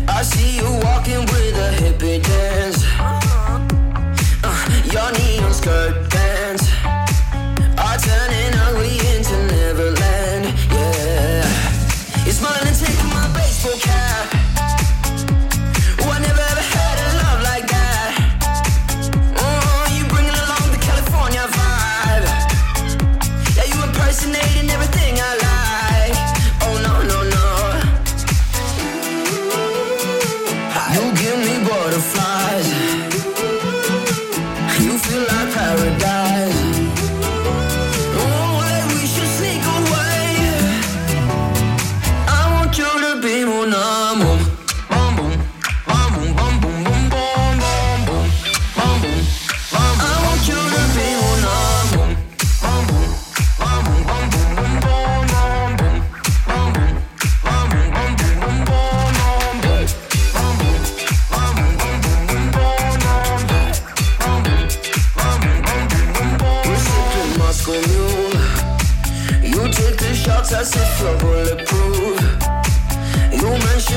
I see you walking with a hippie dance. Uh, your neon skirt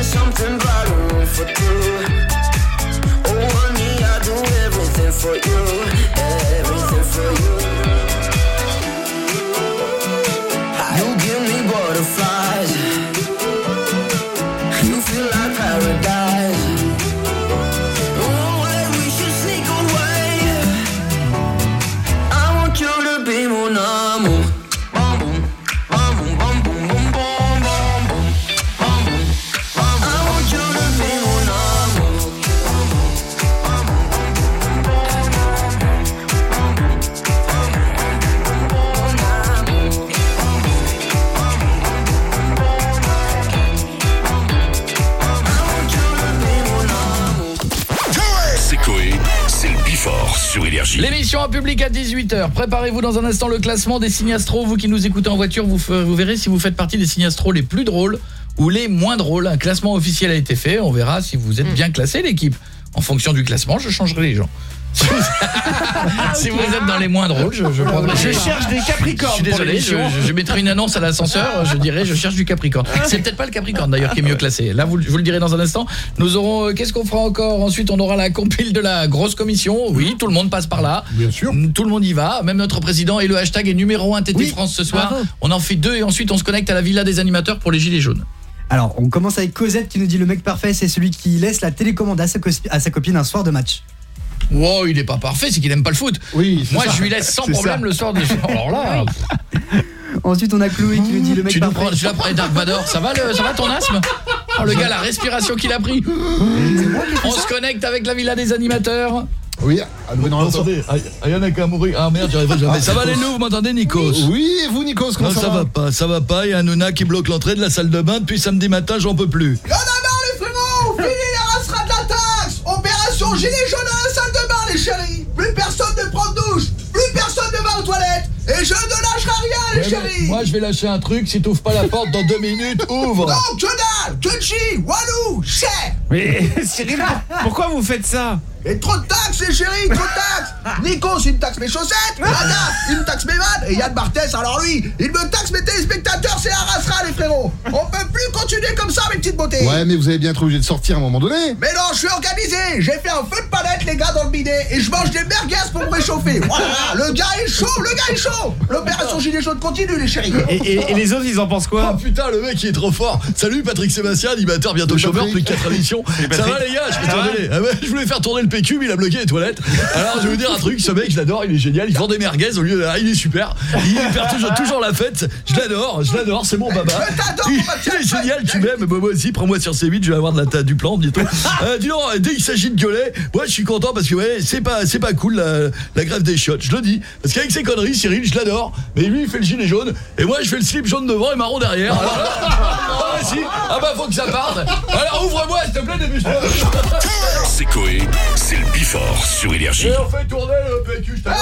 something room for two. Oh, honey, I do everything for you, L'émission en public à 18h. Préparez-vous dans un instant le classement des signastros. Vous qui nous écoutez en voiture, vous, fe- vous verrez si vous faites partie des signastros les plus drôles ou les moins drôles. Un classement officiel a été fait. On verra si vous êtes bien classé l'équipe. En fonction du classement, je changerai les gens. si vous êtes dans les moins drôles, je, je prendrai Je cherche des Capricornes Je suis désolé, je, mettrai une annonce à l'ascenseur, je dirais je cherche du Capricorne. C'est peut-être pas le Capricorne d'ailleurs qui est mieux classé. Là vous, je vous le dirai dans un instant. Nous aurons euh, qu'est-ce qu'on fera encore? Ensuite, on aura la compile de la grosse commission. Oui, tout le monde passe par là. Bien sûr. Tout le monde y va, même notre président et le hashtag est numéro 1 TT France ce soir. bravo. On en fait deux et ensuite on se connecte à la villa des animateurs pour les gilets jaunes. Alors, on commence avec Cosette qui nous dit le mec parfait, c'est celui qui laisse la télécommande à sa, à sa copine un soir de match. Wow, il est pas parfait, c'est qu'il aime pas le foot. Oui, Moi, je lui laisse sans problème le soir de Alors là. Ensuite, on a Chloé qui lui dit le mec tu. Nous prends, tu la prends Dark Vador, ça va le ça va ton asthme? Oh, le gars la respiration qu'il a pris. On se connecte avec la villa des animateurs. Oui, ah, non, attendez, ah, Ayana Kamuri. Ah merde, j'arrive jamais. Ah, ça va les loups, vous m'entendez Nikos? Oui, et vous Nikos, comment non, ça, ça va, pas, ça va pas, il y a Nouna qui bloque l'entrée de la salle de bain depuis samedi matin, j'en peux plus. Non non non les frérots, fini la race de la tâche. Opération gilet jaune à les chéris. Plus personne ne prend de douche. Plus personne ne va aux toilettes. Et je ne lâcherai rien, les chéris. Moi, je vais lâcher un truc. Si t'ouvres pas la porte dans deux minutes, ouvre. Non, que dalle. Kenchi, Walou, cher Mais Cyril, pourquoi vous faites ça? Et trop de taxes, les chéris, trop de taxes Nikos, il me taxe mes chaussettes. Ada, il me taxe mes vannes. Et Yann Barthès, alors lui, il me taxe mes téléspectateurs, c'est la rassera, les frérots. On peut plus continuer comme ça, mes petites beautés Ouais, mais vous avez bien être obligé de sortir à un moment donné. Mais non, je suis organisé. J'ai fait un feu de palette, les gars, dans le bidet. Et je mange des merguez pour me réchauffer. Voilà, le gars est chaud, le gars est chaud. L'opération gilet jaune continue, les chéris. Et, et- et les autres, ils en pensent quoi Oh putain, le mec il est trop fort. Salut Patrick Sébastien, animateur bientôt chômeur, plus que 4 émissions. Ça va les gars, je. Ah ouais, je voulais faire tourner le PQ, mais il a bloqué les toilettes. Alors je vais vous dire un truc, ce mec je l'adore, il est génial, il vend des merguez au lieu de. Ah, il est super. Il perd toujours, toujours la fête. Je l'adore, je l'adore, c'est mon baba. Il, il est génial, tu m'aimes, bah, moi aussi, prends-moi sur C8, je vais avoir de la, du plan bientôt. Euh, dis donc, dès qu'il s'agit de gueuler, moi je suis content parce que ouais, c'est pas, c'est pas cool la, la grève des chiottes, je le dis. Parce qu'avec ses conneries, Cyril, je l'adore, mais lui il fait le gilet jaune, et moi je fais le slip jaune devant et marron derrière. Alors là, ah, si. ah bah faut que ça parte. Alors ouvre-moi s'il te plaît, début-toi. C'est Coé, c'est le Bifort sur Énergie. Et on fait tourner le PQ, je t'adore.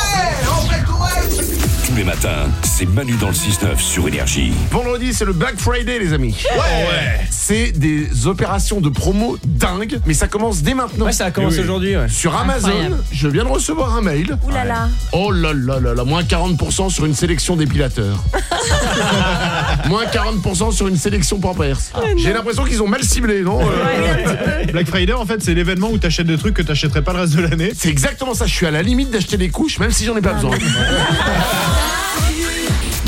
on fait correct Tous les matins, c'est Manu dans le 6-9 sur Énergie. Vendredi, c'est le Black Friday, les amis. Ouais. C'est des opérations de promo dingues, mais ça commence dès maintenant. Ouais, ça oui. aujourd'hui, ouais. Sur Amazon, Incroyable. je viens de recevoir un mail. Ouh là là. Oh là là là là, moins 40% sur une sélection d'épilateurs. moins 40% sur une sélection Pampers. J'ai l'impression qu'ils ont mal ciblé, non Euh, Black Friday, en fait, c'est l'événement où t'achètes des trucs que t'achèterais pas le reste de l'année. C'est exactement ça, je suis à la limite d'acheter des couches, même si j'en ai pas besoin.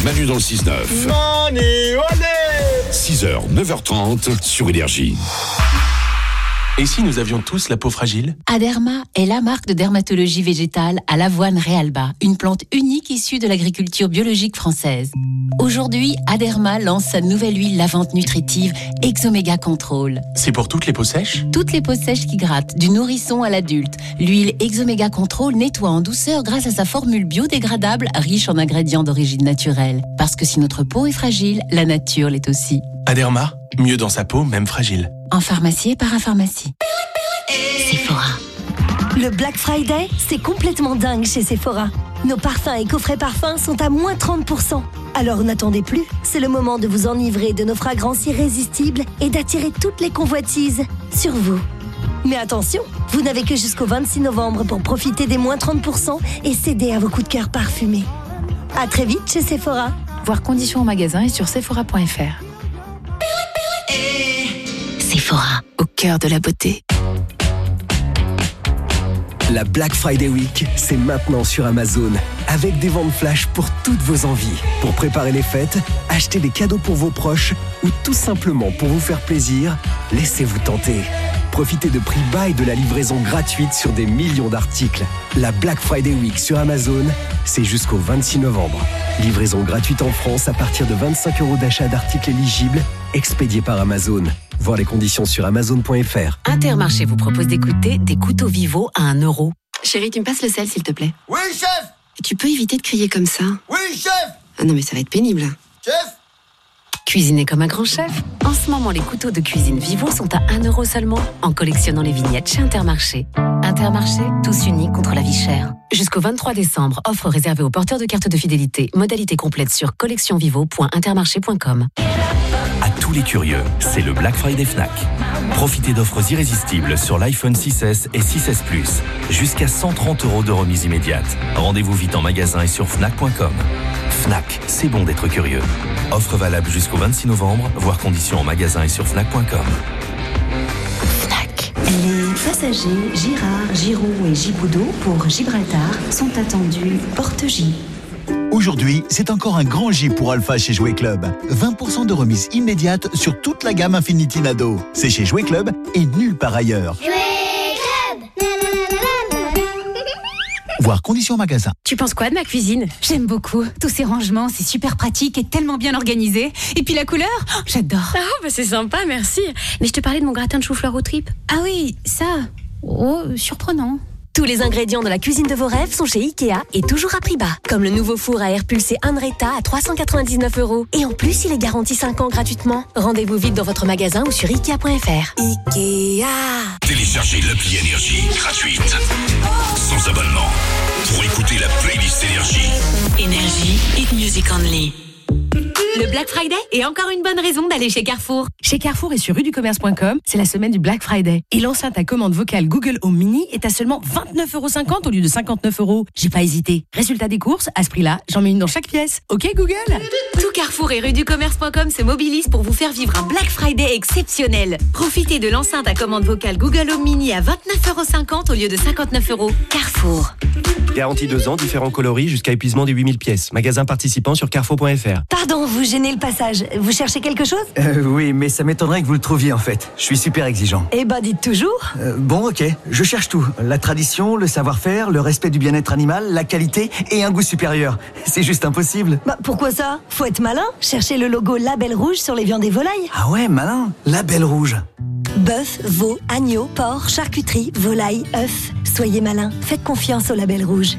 Manu dans le 6-9. 6h, 9h30 sur Énergie. Et si nous avions tous la peau fragile? Aderma est la marque de dermatologie végétale à l'avoine Realba, une plante unique issue de l'agriculture biologique française. Aujourd'hui, Aderma lance sa nouvelle huile lavante nutritive Exomega Control. C'est pour toutes les peaux sèches? Toutes les peaux sèches qui grattent, du nourrisson à l'adulte, l'huile Exomega Control nettoie en douceur grâce à sa formule biodégradable riche en ingrédients d'origine naturelle. Parce que si notre peau est fragile, la nature l'est aussi. Aderma, mieux dans sa peau, même fragile. En pharmacie et parapharmacie. Sephora. Le Black Friday, c'est complètement dingue chez Sephora. Nos parfums et coffrets parfums sont à moins 30%. Alors n'attendez plus, c'est le moment de vous enivrer de nos fragrances irrésistibles et d'attirer toutes les convoitises sur vous. Mais attention, vous n'avez que jusqu'au 26 novembre pour profiter des moins 30% et céder à vos coups de cœur parfumés. À très vite chez Sephora. Voir conditions en magasin et sur sephora.fr. Au cœur de la beauté. La Black Friday Week, c'est maintenant sur Amazon, avec des ventes flash pour toutes vos envies. Pour préparer les fêtes, acheter des cadeaux pour vos proches ou tout simplement pour vous faire plaisir, laissez-vous tenter. Profitez de prix bas et de la livraison gratuite sur des millions d'articles. La Black Friday Week sur Amazon, c'est jusqu'au 26 novembre. Livraison gratuite en France à partir de 25 euros d'achat d'articles éligibles, expédiés par Amazon. Voir les conditions sur amazon.fr. Intermarché vous propose d'écouter des couteaux vivos à 1 euro. Chérie, tu me passes le sel, s'il te plaît. Oui, chef Tu peux éviter de crier comme ça Oui, chef Ah non, mais ça va être pénible. Chef Cuisiner comme un grand chef En ce moment, les couteaux de cuisine Vivo sont à 1 euro seulement en collectionnant les vignettes chez Intermarché. Intermarché, tous unis contre la vie chère. Jusqu'au 23 décembre, offre réservée aux porteurs de cartes de fidélité. Modalité complète sur collectionvivo.intermarché.com. Tous les curieux, c'est le Black Friday Fnac. Profitez d'offres irrésistibles sur l'iPhone 6S et 6S Plus. Jusqu'à 130 euros de remise immédiate. Rendez-vous vite en magasin et sur Fnac.com. Fnac, c'est bon d'être curieux. Offre valable jusqu'au 26 novembre, voire conditions en magasin et sur Fnac.com. Les passagers Girard, Giroud et Giboudot pour Gibraltar sont attendus porte J. Aujourd'hui, c'est encore un grand J pour Alpha chez Jouet Club. 20% de remise immédiate sur toute la gamme Infinity Nado. C'est chez Jouet Club et nulle part ailleurs. Voir conditions magasin. Tu penses quoi de ma cuisine? J'aime beaucoup. Tous ces rangements, c'est super pratique et tellement bien organisé. Et puis la couleur, oh, j'adore. Ah, bah c'est sympa, merci. Mais je te parlais de mon gratin de chou-fleur aux tripes. Ah oui, ça. Oh, surprenant. Tous les ingrédients de la cuisine de vos rêves sont chez Ikea et toujours à prix bas. Comme le nouveau four à air pulsé Anreta à 399 euros. Et en plus, il est garanti 5 ans gratuitement. Rendez-vous vite dans votre magasin ou sur Ikea.fr. Ikea Téléchargez l'appli Énergie gratuite. Sans abonnement. Pour écouter la playlist Énergie. Énergie, hit music only. Le Black Friday est encore une bonne raison d'aller chez Carrefour. Chez Carrefour et sur ruducommerce.com, c'est la semaine du Black Friday. Et l'enceinte à commande vocale Google Home Mini est à seulement 29,50€ au lieu de 59 euros. J'ai pas hésité. Résultat des courses, à ce prix-là, j'en mets une dans chaque pièce. Ok Google? Tout Carrefour et ruducommerce.com se mobilisent pour vous faire vivre un Black Friday exceptionnel. Profitez de l'enceinte à commande vocale Google Home Mini à 29,50€ au lieu de 59 euros. Carrefour. Garantie 2 ans, différents coloris jusqu'à épuisement des 8000 pièces. Magasin participant sur carrefour.fr. Pardon, vous gênez le passage. Vous cherchez quelque chose? Euh, oui, mais ça m'étonnerait que vous le trouviez en fait. Je suis super exigeant. Eh ben, dites toujours. Euh, bon, ok, je cherche tout. La tradition, le savoir-faire, le respect du bien-être animal, la qualité et un goût supérieur. C'est juste impossible. Bah, pourquoi ça? Faut être malin. Cherchez le logo Label Rouge sur les viandes et volailles. Ah ouais, malin. La belle rouge. Bœuf, veau, agneau, porc, charcuterie, volaille, œufs. Soyez malin. Faites confiance au Label Rouge.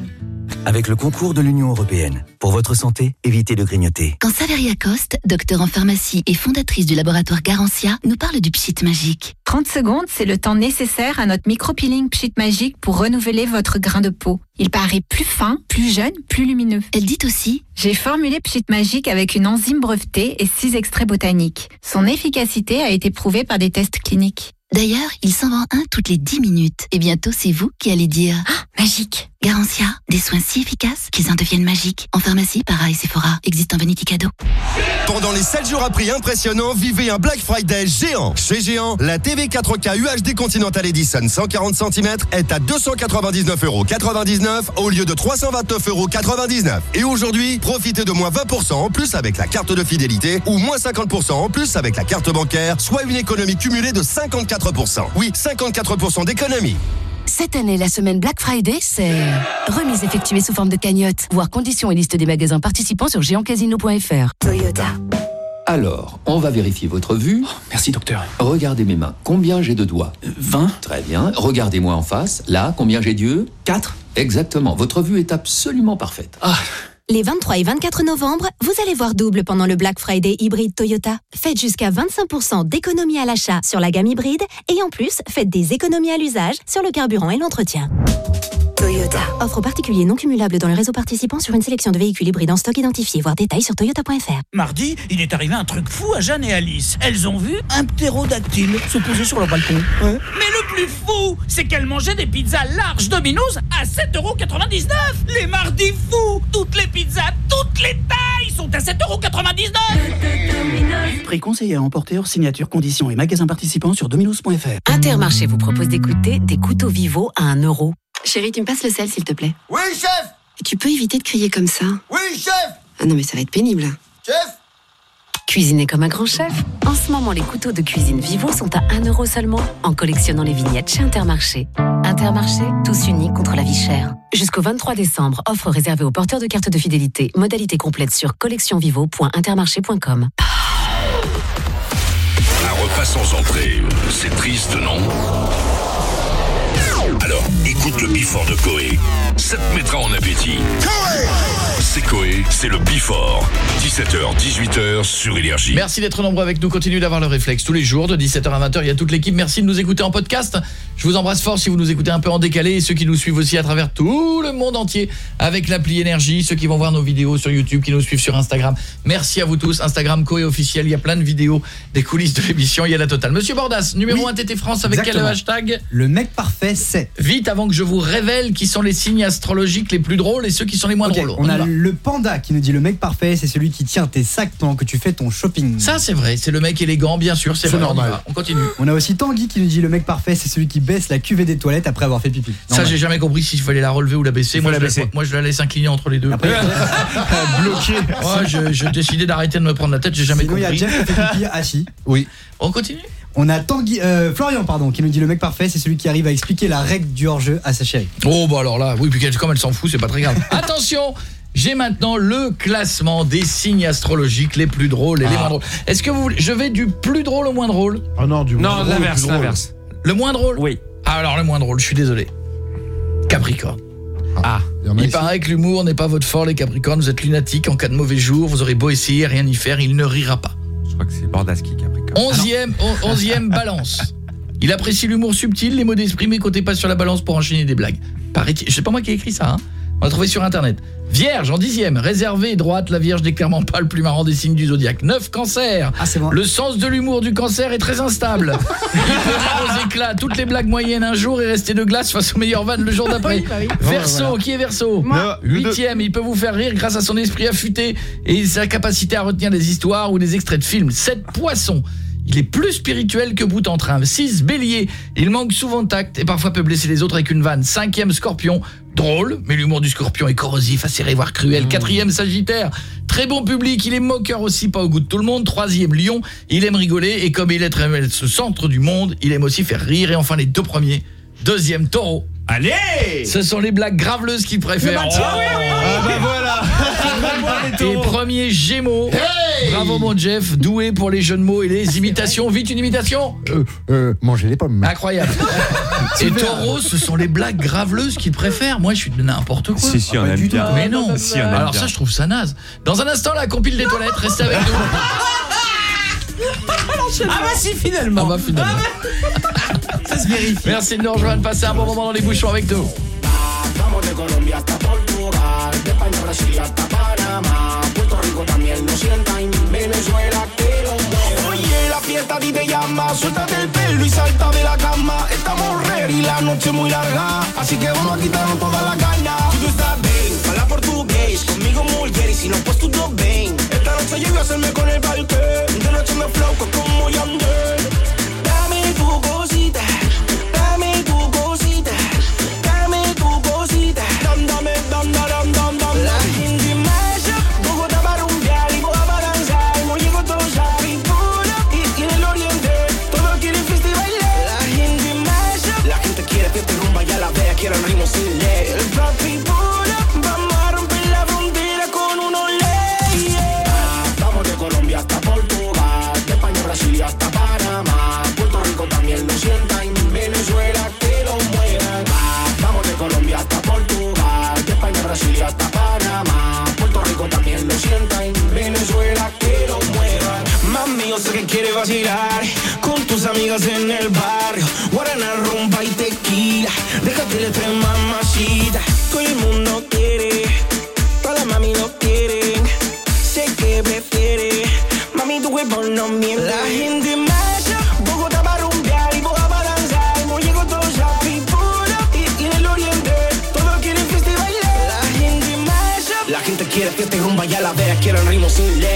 Avec le concours de l'Union Européenne. Pour votre santé, évitez de grignoter. Quand Saveria Coste, docteur en pharmacie et fondatrice du laboratoire Garantia, nous parle du pchit magique. 30 secondes, c'est le temps nécessaire à notre micro-peeling Pchit Magique pour renouveler votre grain de peau. Il paraît plus fin, plus jeune, plus lumineux. Elle dit aussi J'ai formulé Pchit Magique avec une enzyme brevetée et 6 extraits botaniques. Son efficacité a été prouvée par des tests cliniques. D'ailleurs, il s'en vend un toutes les 10 minutes. Et bientôt, c'est vous qui allez dire Magique Garantia, des soins si efficaces qu'ils en deviennent magiques. En pharmacie, para et Sephora, existe en vanity cadeau. Pendant les 7 jours à prix impressionnant, vivez un Black Friday géant. Chez Géant, la TV 4K UHD Continental Edison 140 cm est à 299,99€ au lieu de 329,99€. Et aujourd'hui, profitez de moins 20% en plus avec la carte de fidélité ou moins 50% en plus avec la carte bancaire, soit une économie cumulée de 54%. Oui, 54% d'économie. Cette année, la semaine Black Friday, c'est remise effectuée sous forme de cagnotte. Voir conditions et liste des magasins participants sur géantcasino.fr. Toyota. Alors, on va vérifier votre vue. Merci, docteur. Regardez mes mains. Combien j'ai de doigts 20. Très bien. Regardez-moi en face. Là, combien j'ai d'yeux 4. Exactement. Votre vue est absolument parfaite. Ah. Les 23 et 24 novembre, vous allez voir double pendant le Black Friday hybride Toyota. Faites jusqu'à 25% d'économie à l'achat sur la gamme hybride et en plus, faites des économies à l'usage sur le carburant et l'entretien. Toyota. Offre particulier non cumulable dans le réseau participant sur une sélection de véhicules hybrides en stock identifié, voir détails sur toyota.fr. Mardi, il est arrivé un truc fou à Jeanne et Alice. Elles ont vu un ptérodactyle se poser sur leur balcon. Mais le plus fou, c'est qu'elles mangeaient des pizzas larges Domino's à 7,99€ Les mardis fous Toutes les pizzas, toutes les tailles sont à 7,99€ Prix conseillé à emporter hors signature, conditions et magasins participants sur dominos.fr. Intermarché vous propose d'écouter des couteaux vivaux à 1 euro. Chérie, tu me passes le sel, s'il te plaît. Oui, chef Tu peux éviter de crier comme ça Oui, chef Ah non, mais ça va être pénible. Chef Cuisiner comme un grand chef En ce moment, les couteaux de cuisine Vivo sont à 1 euro seulement en collectionnant les vignettes chez Intermarché. Intermarché, tous unis contre la vie chère. Jusqu'au 23 décembre, offre réservée aux porteurs de cartes de fidélité. Modalité complète sur collectionvivo.intermarché.com. Un repas sans entrée, c'est triste, non? Alors, écoute le Bifort de Coé. Ça te mettra en appétit. C'est Coé, c'est le Bifort. 17h, 18h sur Énergie. Merci d'être nombreux avec nous. Continuez d'avoir le réflexe tous les jours de 17h à 20h. Il y a toute l'équipe. Merci de nous écouter en podcast. Je vous embrasse fort si vous nous écoutez un peu en décalé et ceux qui nous suivent aussi à travers tout le monde entier avec l'appli Énergie, ceux qui vont voir nos vidéos sur YouTube, qui nous suivent sur Instagram. Merci à vous tous. Instagram Coé officiel. Il y a plein de vidéos des coulisses de l'émission. Il y a la totale. Monsieur Bordas, numéro 1 TT France avec Exactement. quel hashtag Le mec parfait, c'est. Vite avant que je vous révèle qui sont les signes astrologiques les plus drôles et ceux qui sont les moins drôles. on a va. Le panda qui nous dit le mec parfait, c'est celui qui tient tes sacs pendant que tu fais ton shopping. Ça c'est vrai, c'est le mec élégant bien sûr, c'est on normal. va. On continue. On a aussi Tanguy qui nous dit le mec parfait, c'est celui qui baisse la cuvée des toilettes après avoir fait pipi. Ça j'ai jamais compris s'il fallait la relever ou la baisser. Moi, la je la, baisser. moi je la laisse incliner entre les deux. bloqué. Ouais, je, je décidais d'arrêter de me prendre la tête, j'ai jamais Sinon, il y a compris. Jeff qui fait pipi assis. Oui. On continue On a Tanguy, euh, Florian pardon, qui nous dit le mec parfait, c'est celui qui arrive à expliquer la règle du hors-jeu à sa chérie. Oh bah alors là, oui, puis comme elle s'en fout, c'est pas très grave. Attention j'ai maintenant le classement des signes astrologiques les plus drôles et les Ah. moins drôles. Est-ce que vous voulez- je vais du plus drôle au moins drôle Ah non, du Non, l'inverse, l'inverse. Le moins drôle Oui. Ah, alors le moins drôle, je suis désolé. Capricorne. Ah, Il paraît que l'humour n'est pas votre fort les Capricornes, vous êtes lunatiques en cas de mauvais jour, vous aurez beau essayer, rien y faire, il ne rira pas. Je crois que c'est Bordas qui est Capricorne. Onzième, on- onzième balance. Il apprécie l'humour subtil, les mots d'esprit, mais comptez pas sur la balance pour enchaîner des blagues. Paraît-il, c'est pas moi qui ai écrit ça, hein. On l'a trouvé sur internet. Vierge en dixième, réservée et droite, la Vierge n'est clairement pas le plus marrant des signes du zodiaque. 9 cancer. Le sens de l'humour du cancer est très instable. Il peut rire aux éclats, toutes les blagues moyennes un jour et rester de glace face aux meilleures vannes le jour d'après. Oui, bah oui. Voilà. qui est Verso Moi. Huitième, il peut vous faire rire grâce à son esprit affûté et sa capacité à retenir des histoires ou des extraits de films. 7 poissons. Il est plus spirituel que bout en train. 6 bélier, il manque souvent de tact et parfois peut blesser les autres avec une vanne. Cinquième scorpion, drôle, mais l'humour du scorpion est corrosif, acéré, voire cruel. Quatrième sagittaire, très bon public, il est moqueur aussi, pas au goût de tout le monde. Troisième lion, il aime rigoler et comme il est très ce centre du monde, il aime aussi faire rire. Et enfin les deux premiers, deuxième taureau. Allez Ce sont les blagues graveleuses qu'il préfère. Le maintien, oui, oui, oui. Ah bah voilà. Et premier Gémeaux. Bravo mon Jeff, doué pour les jeux de mots et les imitations. Vite une imitation Euh, euh, manger les pommes. Incroyable. et. Taureau, ce sont les blagues graveleuses qu'il préfère. Moi, je suis de n'importe quoi. Si, si, on Ah, aime du tout. bien. Mais non. Si, on aime Alors bien. ça, je trouve ça naze. Dans un instant, la compile des toilettes, restez avec nous. Ah bah si finalement. Ah bah finalement. Ça se vérifie. Merci de nous rejoindre. Passez un bon moment dans les bouchons avec nous. Vamos de Colombia hasta Portugal, de España a Brasil hasta Panamá, También lo sienta y Venezuela que lo. Oye, la fiesta a ti te llama, suéltate el pelo y salta de la cama. Estamos ready, la noche muy larga, así que vamos a quitarnos toda la caña. Si tú estás bien, fala português, comigo mulher y si no pues tudo bem. Esta noche yo voy a hacerme con el parque, de noche me flow como Yandel. Con tus amigas en el barrio. Guarana, rumba y tequila. Déjate el tren, mamacita. Todo el mundo quiere, todas las mami lo quieren. Sé que prefiere, mami, tu cuerpo no miente. La gente marcha, Bogotá para rumbear y Boga para danzar. No llego todos a Pimpura y, y en el oriente todos quieren fiesta y bailar. La gente marcha, la gente quiere fiesta y rumba, ya la vea, quieren ritmo sin ley.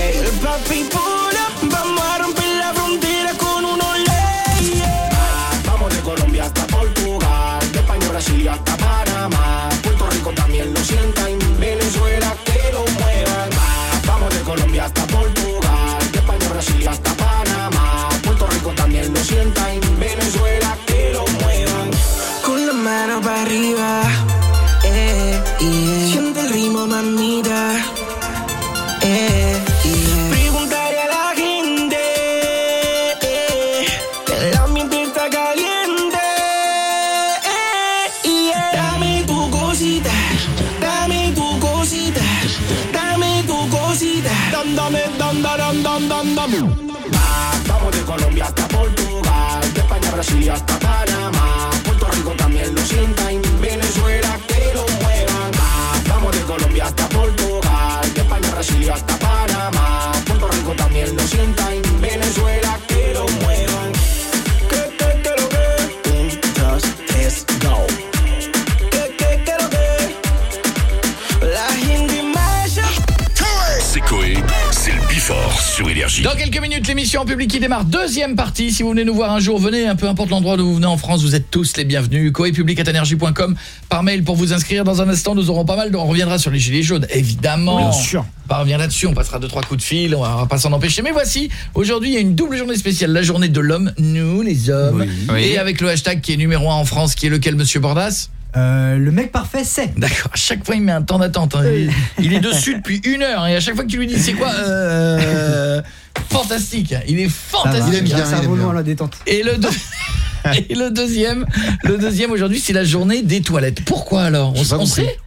L'émission en public qui démarre. Deuxième partie. Si vous venez nous voir un jour, venez, un peu importe l'endroit d'où vous venez en France, vous êtes tous les bienvenus. coépublic.energie.com par mail pour vous inscrire. Dans un instant, nous aurons pas mal de... On reviendra sur les gilets jaunes, évidemment. Bien sûr. On va revenir là-dessus, on passera deux trois coups de fil, on va pas s'en empêcher. Mais voici, aujourd'hui, il y a une double journée spéciale, la journée de l'homme, nous les hommes. Oui. Et avec le hashtag qui est numéro un en France, qui est lequel, monsieur Bordas? Euh, le mec parfait, c'est. D'accord, à chaque fois il met un temps d'attente. hein. Il, il est dessus depuis une heure et à chaque fois que tu lui dis c'est quoi euh, Fantastique, il est Ça va, fantastique. ça vaut loin la détente. Et le, deux- Et le deuxième, le deuxième aujourd'hui, c'est la journée des toilettes. Pourquoi alors? On, on compris. sait?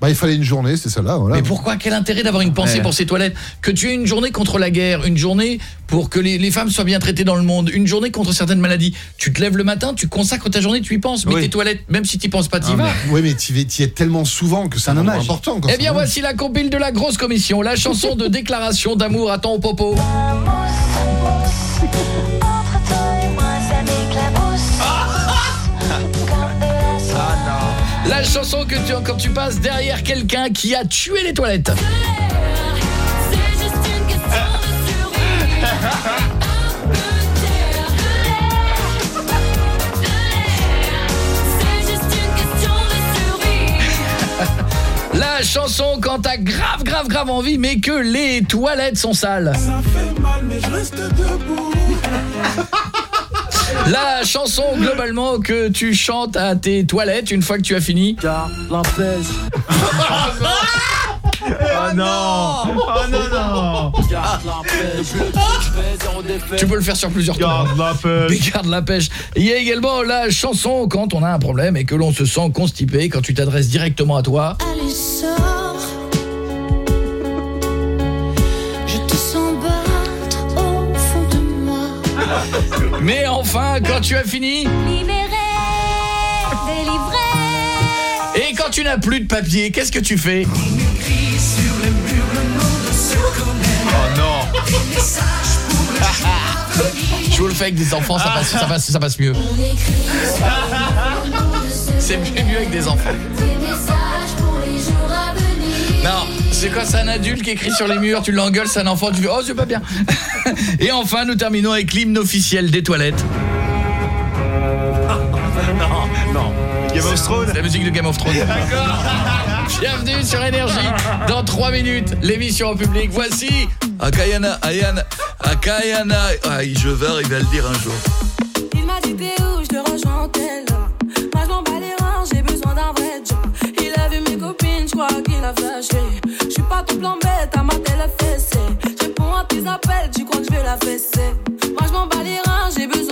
Bah, il fallait une journée, c'est celle-là, voilà. Mais pourquoi Quel intérêt d'avoir une pensée Ouais. pour ces toilettes? Que tu aies une journée contre la guerre, une journée pour que les, les femmes soient bien traitées dans le monde, une journée contre certaines maladies. Tu te lèves le matin, tu consacres ta journée, tu y penses. Mais Oui. tes toilettes, même si tu y penses pas, tu y Ah, vas. mais- Ouais, mais tu y es tellement souvent que c'est un moment important. quand Eh bien voici la compile de la grosse commission, la chanson de déclaration d'amour à ton popo. La chanson que tu quand tu passes derrière quelqu'un qui a tué les toilettes. La chanson quand t'as grave grave grave envie mais que les toilettes sont sales. Ça fait mal, mais je reste debout. La chanson globalement que tu chantes à tes toilettes une fois que tu as fini. Oh non Oh non, non Tu peux le faire sur plusieurs tours. Garde la pêche. Mais garde la pêche. Il y a également la chanson quand on a un problème et que l'on se sent constipé quand tu t'adresses directement à toi. Allez, sors. Mais enfin, quand tu as fini Libéré, délivré. et quand tu n'as plus de papier, qu'est-ce que tu fais? Oh non. Je vous le fais avec des enfants, ça passe, ça passe, ça passe mieux. C'est mieux, mieux avec des enfants. C'est quand c'est un adulte qui écrit sur les murs, tu l'engueules, c'est un enfant, tu fais oh c'est pas bien. Et enfin, nous terminons avec l'hymne officiel des toilettes. Non, non. Game of Thrones C'est la musique de Game of Thrones. Bienvenue sur Énergie. Dans 3 minutes, l'émission en public. Voici Akayana, Ayana, Akayana. Aïe, je vais arriver à le dire un jour. Il m'a dit t'es où, je te rejoins en tel Moi je m'en Je suis pas tout plan bête, à télé fessée. Je réponds à tes appels, tu crois que je vais la fesser. Moi je m'en j'ai besoin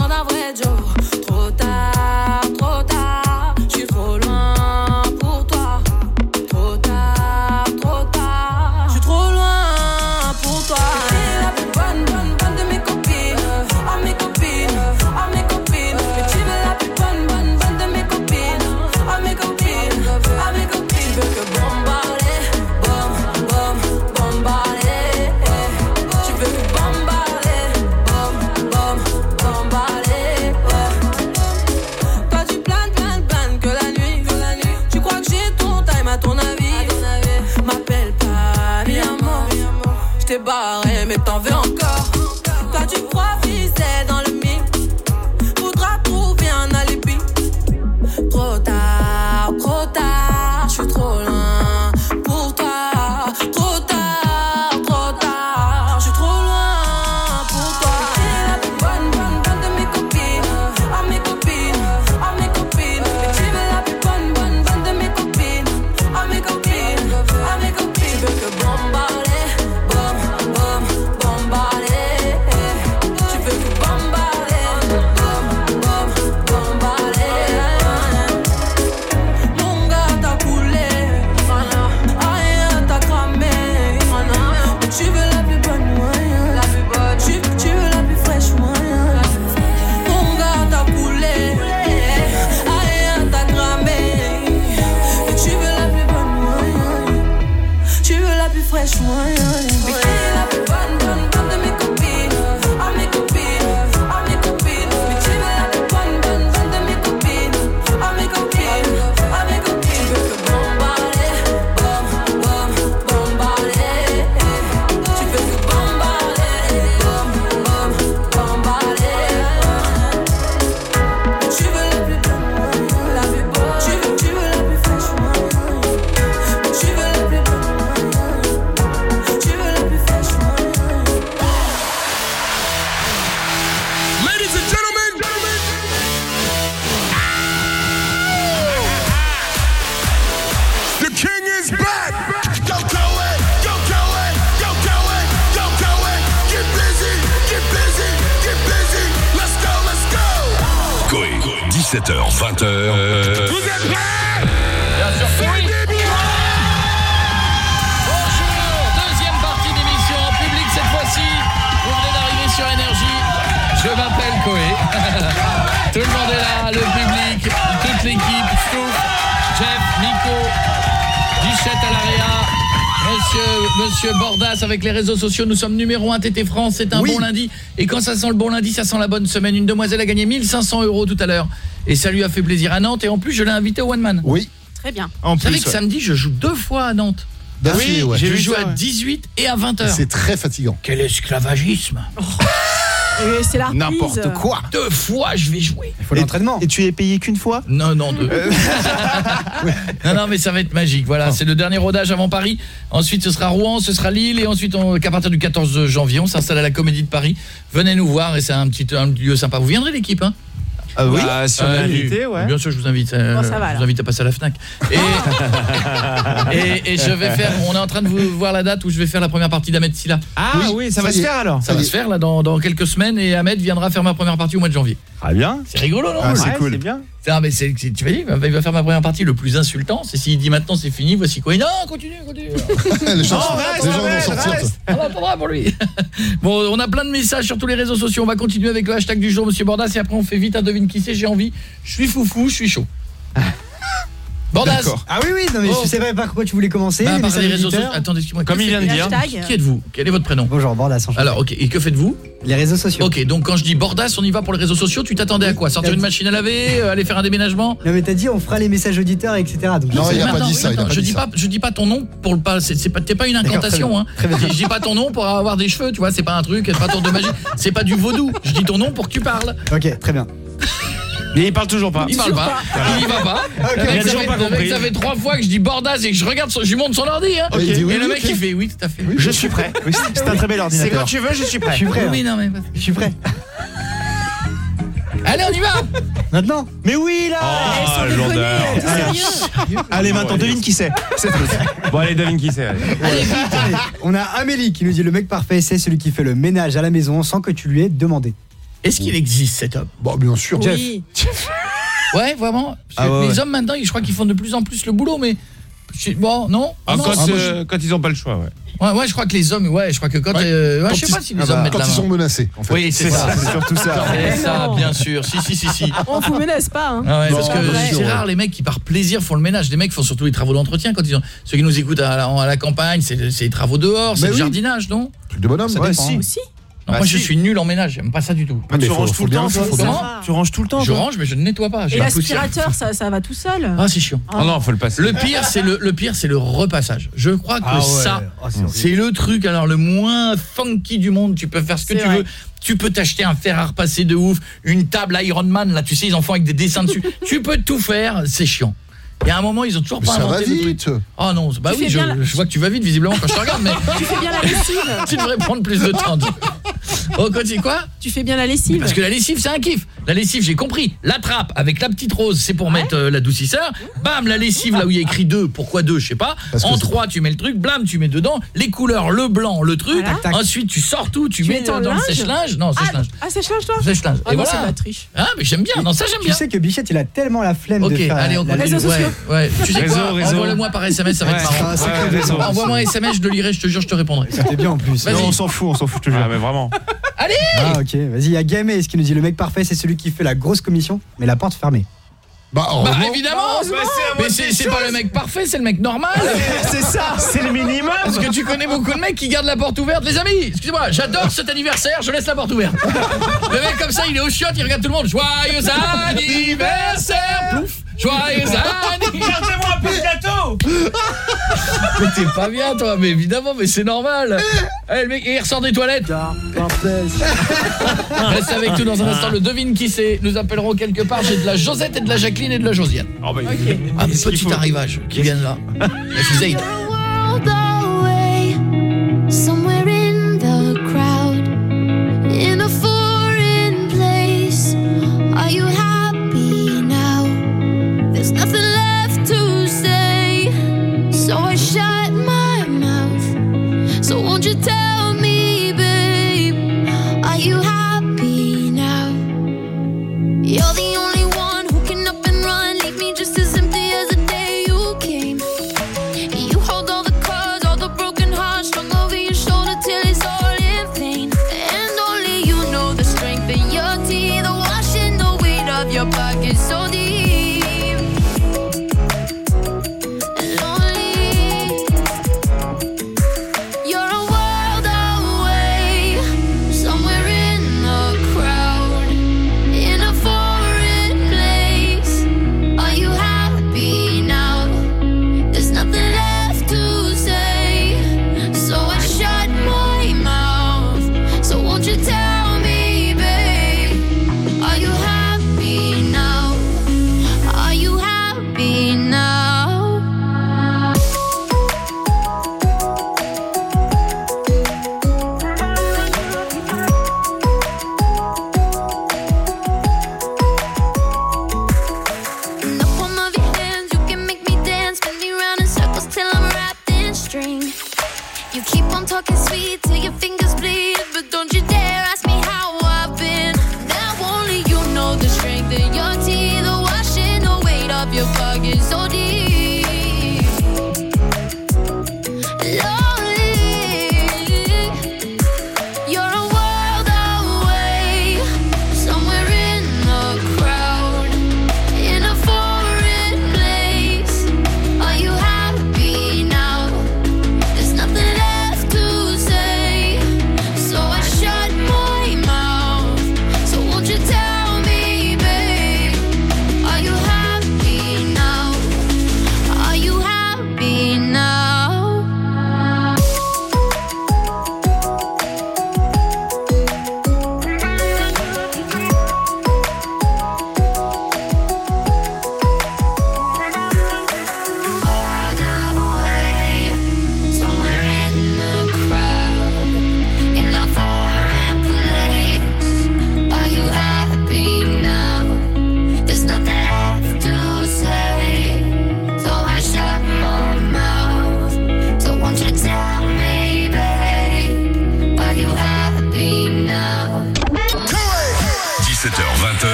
réseaux sociaux, nous sommes numéro 1 TT France, c'est un Oui. bon lundi. Et quand ça sent le bon lundi, ça sent la bonne semaine. Une demoiselle a gagné 1500 euros tout à l'heure. Et ça lui a fait plaisir à Nantes. Et en plus, je l'ai invité au One Man. Oui. Très bien. Vous savez que samedi, je joue deux fois à Nantes. D'affilée, ouais. je J'ai ça, à ouais. 18 et à 20h. C'est très fatigant. Quel esclavagisme Et c'est. N'importe quoi. Deux fois, je vais jouer. Il faut l'entraînement. Et tu es payé qu'une fois? Non, non, deux. non, non, mais ça va être magique. Voilà, c'est le dernier rodage avant Paris. Ensuite, ce sera Rouen, ce sera Lille. Et ensuite, on- qu'à partir du 14 janvier, on s'installe à la Comédie de Paris. Venez nous voir et c'est un petit un lieu sympa. Vous viendrez l'équipe, hein? Ah oui Bah, si on est Euh, invité, ouais. Bien sûr, je vous invite. euh, Bon, ça va, je vous alors. invite à passer à la Fnac. Et, et, et je vais faire. On est en train de vous voir la date où je vais faire la première partie d'Ahmed Silla. Ah oui, ça, ça va se faire alors. Ça va se faire là dans, dans quelques semaines et Ahmed viendra faire ma première partie au mois de janvier. Très bien. C'est rigolo, non? Ah, c'est Ouais, cool. c'est bien. Ah, mais c'est c'est- tu vas dire, il va- faire ma première partie le plus insultant, c'est s'il dit maintenant c'est fini, voici quoi. Non, continue, continue. les gens, Non, reste, les gens vont reste, sortir. reste. Ah bah, pas vrai pour lui. bon, on a plein de messages sur tous les réseaux sociaux. On va continuer avec le hashtag du jour, Monsieur Bordas, et après on fait vite un devine qui c'est. J'ai envie. Je suis foufou, je suis chaud. Bordas. Ah oui, oui, non mais Oh. je savais pas pourquoi tu voulais commencer. Bah, les par messages les réseaux sociaux. Attendez, excusez-moi. Comme il vient de dire. Hashtag. Qui êtes-vous? Quel est votre prénom? Bonjour, Bordas. enchanté. Alors, ok. Et que faites-vous? Les réseaux sociaux. Ok, donc quand je dis Bordas, on y va pour les réseaux sociaux. Tu t'attendais à quoi? Sortir une machine à laver euh, Aller faire un déménagement? Non mais t'as dit on fera les messages auditeurs, etc. Donc, Non, il a pas dit ça, il a attends, pas je dit dis ça. pas je dis pas ton nom pour le pas c'est pas t'es pas une incantation très hein. Je dis pas ton nom pour avoir des cheveux, tu vois, c'est pas un truc, c'est pas tour de magie, c'est pas du vaudou. Je dis ton nom pour que tu parles. Ok, très bien. Mais il parle toujours pas. Il parle pas, il y va pas. Il a ça fait- pas le mec, compris. ça fait trois fois que je dis Bordas et que je regarde son- je lui montre son ordi hein. Il dit oui, Et le oui, mec il fait oui, tout à fait. Je suis prêt. Oui, C'est un très bel C'est ordinateur. quand tu veux, je suis prêt. Je suis prêt. Oui, hein. non mais Je suis prêt. Allez, on y va. Maintenant Mais oui là sans déconner, t'es sérieux Allez maintenant, devine qui c'est. C'est tout. Bon allez, devine qui c'est. allez. Allez. Allez, On a Amélie qui nous dit le mec parfait, c'est celui qui fait le ménage à la maison sans que tu lui aies demandé. Est-ce qu'il existe cet homme? Bon, bien sûr. Oui. Ouais, vraiment. Ah ouais, les ouais. hommes maintenant, je crois qu'ils font de plus en plus le boulot mais bon, non Ah, Non, quand, ah, moi, euh, quand ils ont pas le choix, ouais. ouais, ouais, je crois que les hommes, ouais, je crois que quand Ouais. euh, ouais, Quand je sais ils- pas si les ah bah, hommes mettent Quand la ils sont menacés, en fait. Oui, c'est ça. c'est surtout ça. C'est ça, bien sûr. Si, si, si, si. On vous menace pas. Hein. Ah ouais, Non, parce que c'est rare les mecs qui par plaisir font le ménage. Les mecs font surtout les travaux d'entretien quand ils ont ceux qui nous écoutent à la, à la campagne, c'est les travaux dehors, c'est le oui. jardinage, non? Truc de bonhomme. Ça ouais. dépend. si. Aussi. Non, Bah, moi je suis nul en ménage, j'aime pas ça du tout. Ah, mais tu faut- ranges faut tout le temps, Tu ranges tout le temps. Je range mais je ne nettoie pas, Et l'aspirateur, ça, ça va tout seul. Ah, c'est chiant. Ah non, faut le passer. Le pire c'est le le pire c'est le repassage. Je crois que Ah ouais. ça Oh, c'est le truc alors le moins funky du monde, tu peux faire ce que tu vrai. veux. Tu peux t'acheter un fer à repasser de ouf, une table Iron Man là, tu sais ils en font avec des dessins dessus. tu peux tout faire, c'est chiant. Il y a un moment, ils ont toujours Mais pas ça va inventé le truc. vite. Oh non, bah Tu oui, la- je vois que tu vas vite visiblement quand je te regarde mais Tu fais bien la lessive. tu devrais prendre plus de temps. Oh, continue quoi Tu fais bien la lessive. Parce que la lessive, c'est un kiff. La lessive, j'ai compris. La trappe avec la petite rose, c'est pour mettre euh, l'adoucisseur. Bam, la lessive, là où il y a écrit 2. Pourquoi 2 Je sais pas. Parce En c'est- 3, tu mets le truc. Blam, tu mets dedans. Les couleurs, le blanc, le truc. Voilà. Tac. Ensuite, tu sors tout. Tu, Tu mets dans le linge sèche-linge. Non, Ah, sèche-linge. ah sèche-linge toi Sèche-linge. Ah Et non, voilà. c'est la triche. Ah, mais j'aime bien. Non, ça, j'aime Tu bien. sais que Bichette il a tellement la flemme de Ok, faire allez, on la- réseaux Ouais. Tu sais Réseau, quoi réseau. Envoie-le-moi par SMS, ça va être marrant. Ah. Envoie-moi un SMS, je le lirai, je te jure, je te répondrai. C'était bien en plus. On s'en fout, on s'en fout, je te jure. Ah, mais vraiment. Allez Ah ok, vas-y, il y a Gamé ce qui nous dit le mec parfait c'est celui qui fait la grosse commission mais la porte fermée. Bah, Bah heureusement. évidemment Mais c'est c'est pas le mec parfait, c'est le mec normal C'est ça, c'est le minimum. Parce que tu connais beaucoup de mecs qui gardent la porte ouverte. Les amis, excusez-moi, j'adore cet anniversaire, je laisse la porte ouverte. Le mec comme ça, il est au chiottes, il regarde tout le monde. Joyeux anniversaire Plouf Joyeux anniversaire Gardez-moi un peu de gâteau Mais t'es pas bien toi, mais évidemment, mais c'est normal Eh, le mec, il ressort des toilettes Reste avec nous dans un instant, le devine qui c'est. Nous appellerons quelque part, j'ai de la Josette et de la Jacqueline et de la Josiane. Oh, bah, Ah, mais petit arrivage qui viennent là. La Fusaid.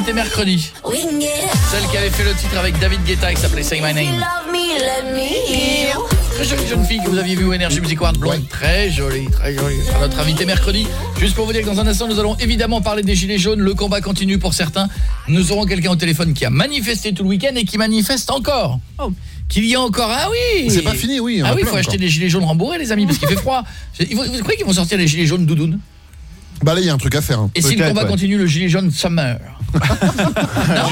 Qui sera notre invité mercredi. Celle qui avait fait le titre avec David Guetta qui s'appelait Say My Name. Très jolie jeune fille que vous aviez vue au Energy Music Award blonde. Très jolie, très jolie. Notre invité mercredi. Juste pour vous dire que dans un instant, nous allons évidemment parler des Gilets jaunes. Le combat continue pour certains. Nous aurons quelqu'un au téléphone qui a manifesté tout le week-end et qui manifeste encore. Qu'il y a encore... Ah oui C'est pas fini, oui, Ah oui, il faut acheter des Gilets jaunes rembourrés, les amis, parce qu'il fait froid. Vous, vous croyez qu'ils vont sortir les Gilets jaunes doudounes Bah là, il y a un truc à faire. hein. Et si le combat ouais. continue, le gilet jaune summer Non,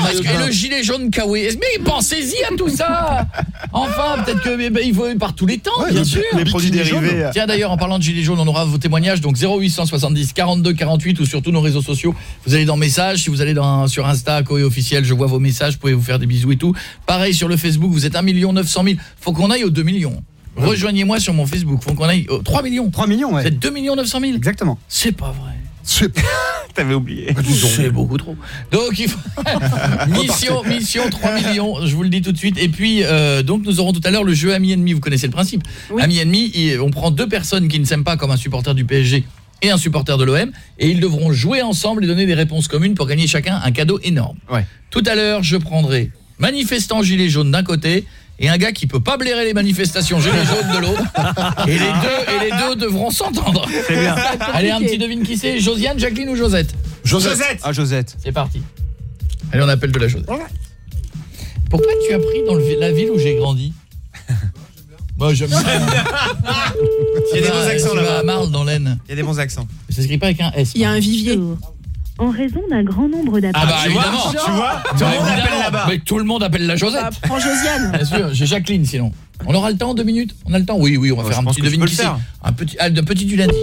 parce que le gilet jaune kawaii. Mais pensez-y à tout ça Enfin, peut-être que eh ben, il faut par tous les temps, Ouais, bien le- sûr. les produits dérivés. jaune. Tiens d'ailleurs en parlant de gilets jaunes, on aura vos témoignages donc 0870 42 48 ou sur tous nos réseaux sociaux. Vous allez dans messages, si vous allez dans sur Insta Koé officiel, je vois vos messages, vous pouvez vous faire des bisous et tout. Pareil sur le Facebook, vous êtes 1 million 900 000. Faut qu'on aille aux 2 millions. Rejoignez-moi sur mon Facebook, faut qu'on aille aux 3 millions. 3 millions, ouais. Vous êtes 2 millions 900 000 Exactement. C'est pas vrai. T'avais oublié. C'est beaucoup trop. Donc il faut mission mission 3 millions, je vous le dis tout de suite et puis euh, donc nous aurons tout à l'heure le jeu ami ennemi, vous connaissez le principe. Ami ennemi, on prend deux personnes qui ne s'aiment pas comme un supporter du PSG et un supporter de l'OM et ils devront jouer ensemble et donner des réponses communes pour gagner chacun un cadeau énorme. Tout à l'heure, je prendrai manifestant gilet jaune d'un côté et un gars qui peut pas blairer les manifestations gilets jaunes de l'autre et les deux et les deux devront s'entendre. C'est bien. Allez, un petit devine qui c'est, Josiane, Jacqueline ou Josette Josette. Ah, Josette. c'est parti. Allez, on appelle de la chose. Pourquoi tu as pris dans le la ville où j'ai grandi? Moi, j'aime bien. Il y a des bons accents tu vas là-bas. à Marle dans l'Aisne. Il y a des bons accents. Ça s'écrit pas avec un S. Il y a un vivier. En raison d'un grand nombre d'appels. Ah bah tu vois, évidemment. tu vois, tout le Bah, monde appelle là-bas. Mais tout le monde appelle la Josette. Bah, prends Josiane. Bien sûr, j'ai Jacqueline sinon. On aura le temps deux minutes On a le temps Oui, oui, on va Ouais, faire un petit devine qui le c'est. faire. Un petit ah, un petit du lundi.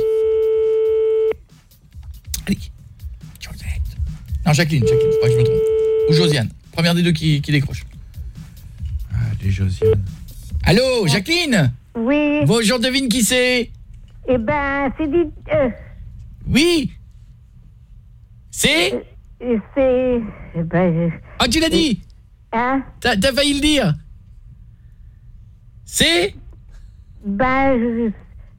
Allez. Josette. Non, Jacqueline, Jacqueline, faut pas que je me trompe. Ou Josiane. Première des deux qui, qui décroche. Ah, des Josiane. Allô, Jacqueline Oui, Bonjour, devine qui c'est eh ben, c'est dit. euh, Oui C'est c'est. eh ben. Ah, tu l'as dit Hein? T'as failli le dire C'est Ben.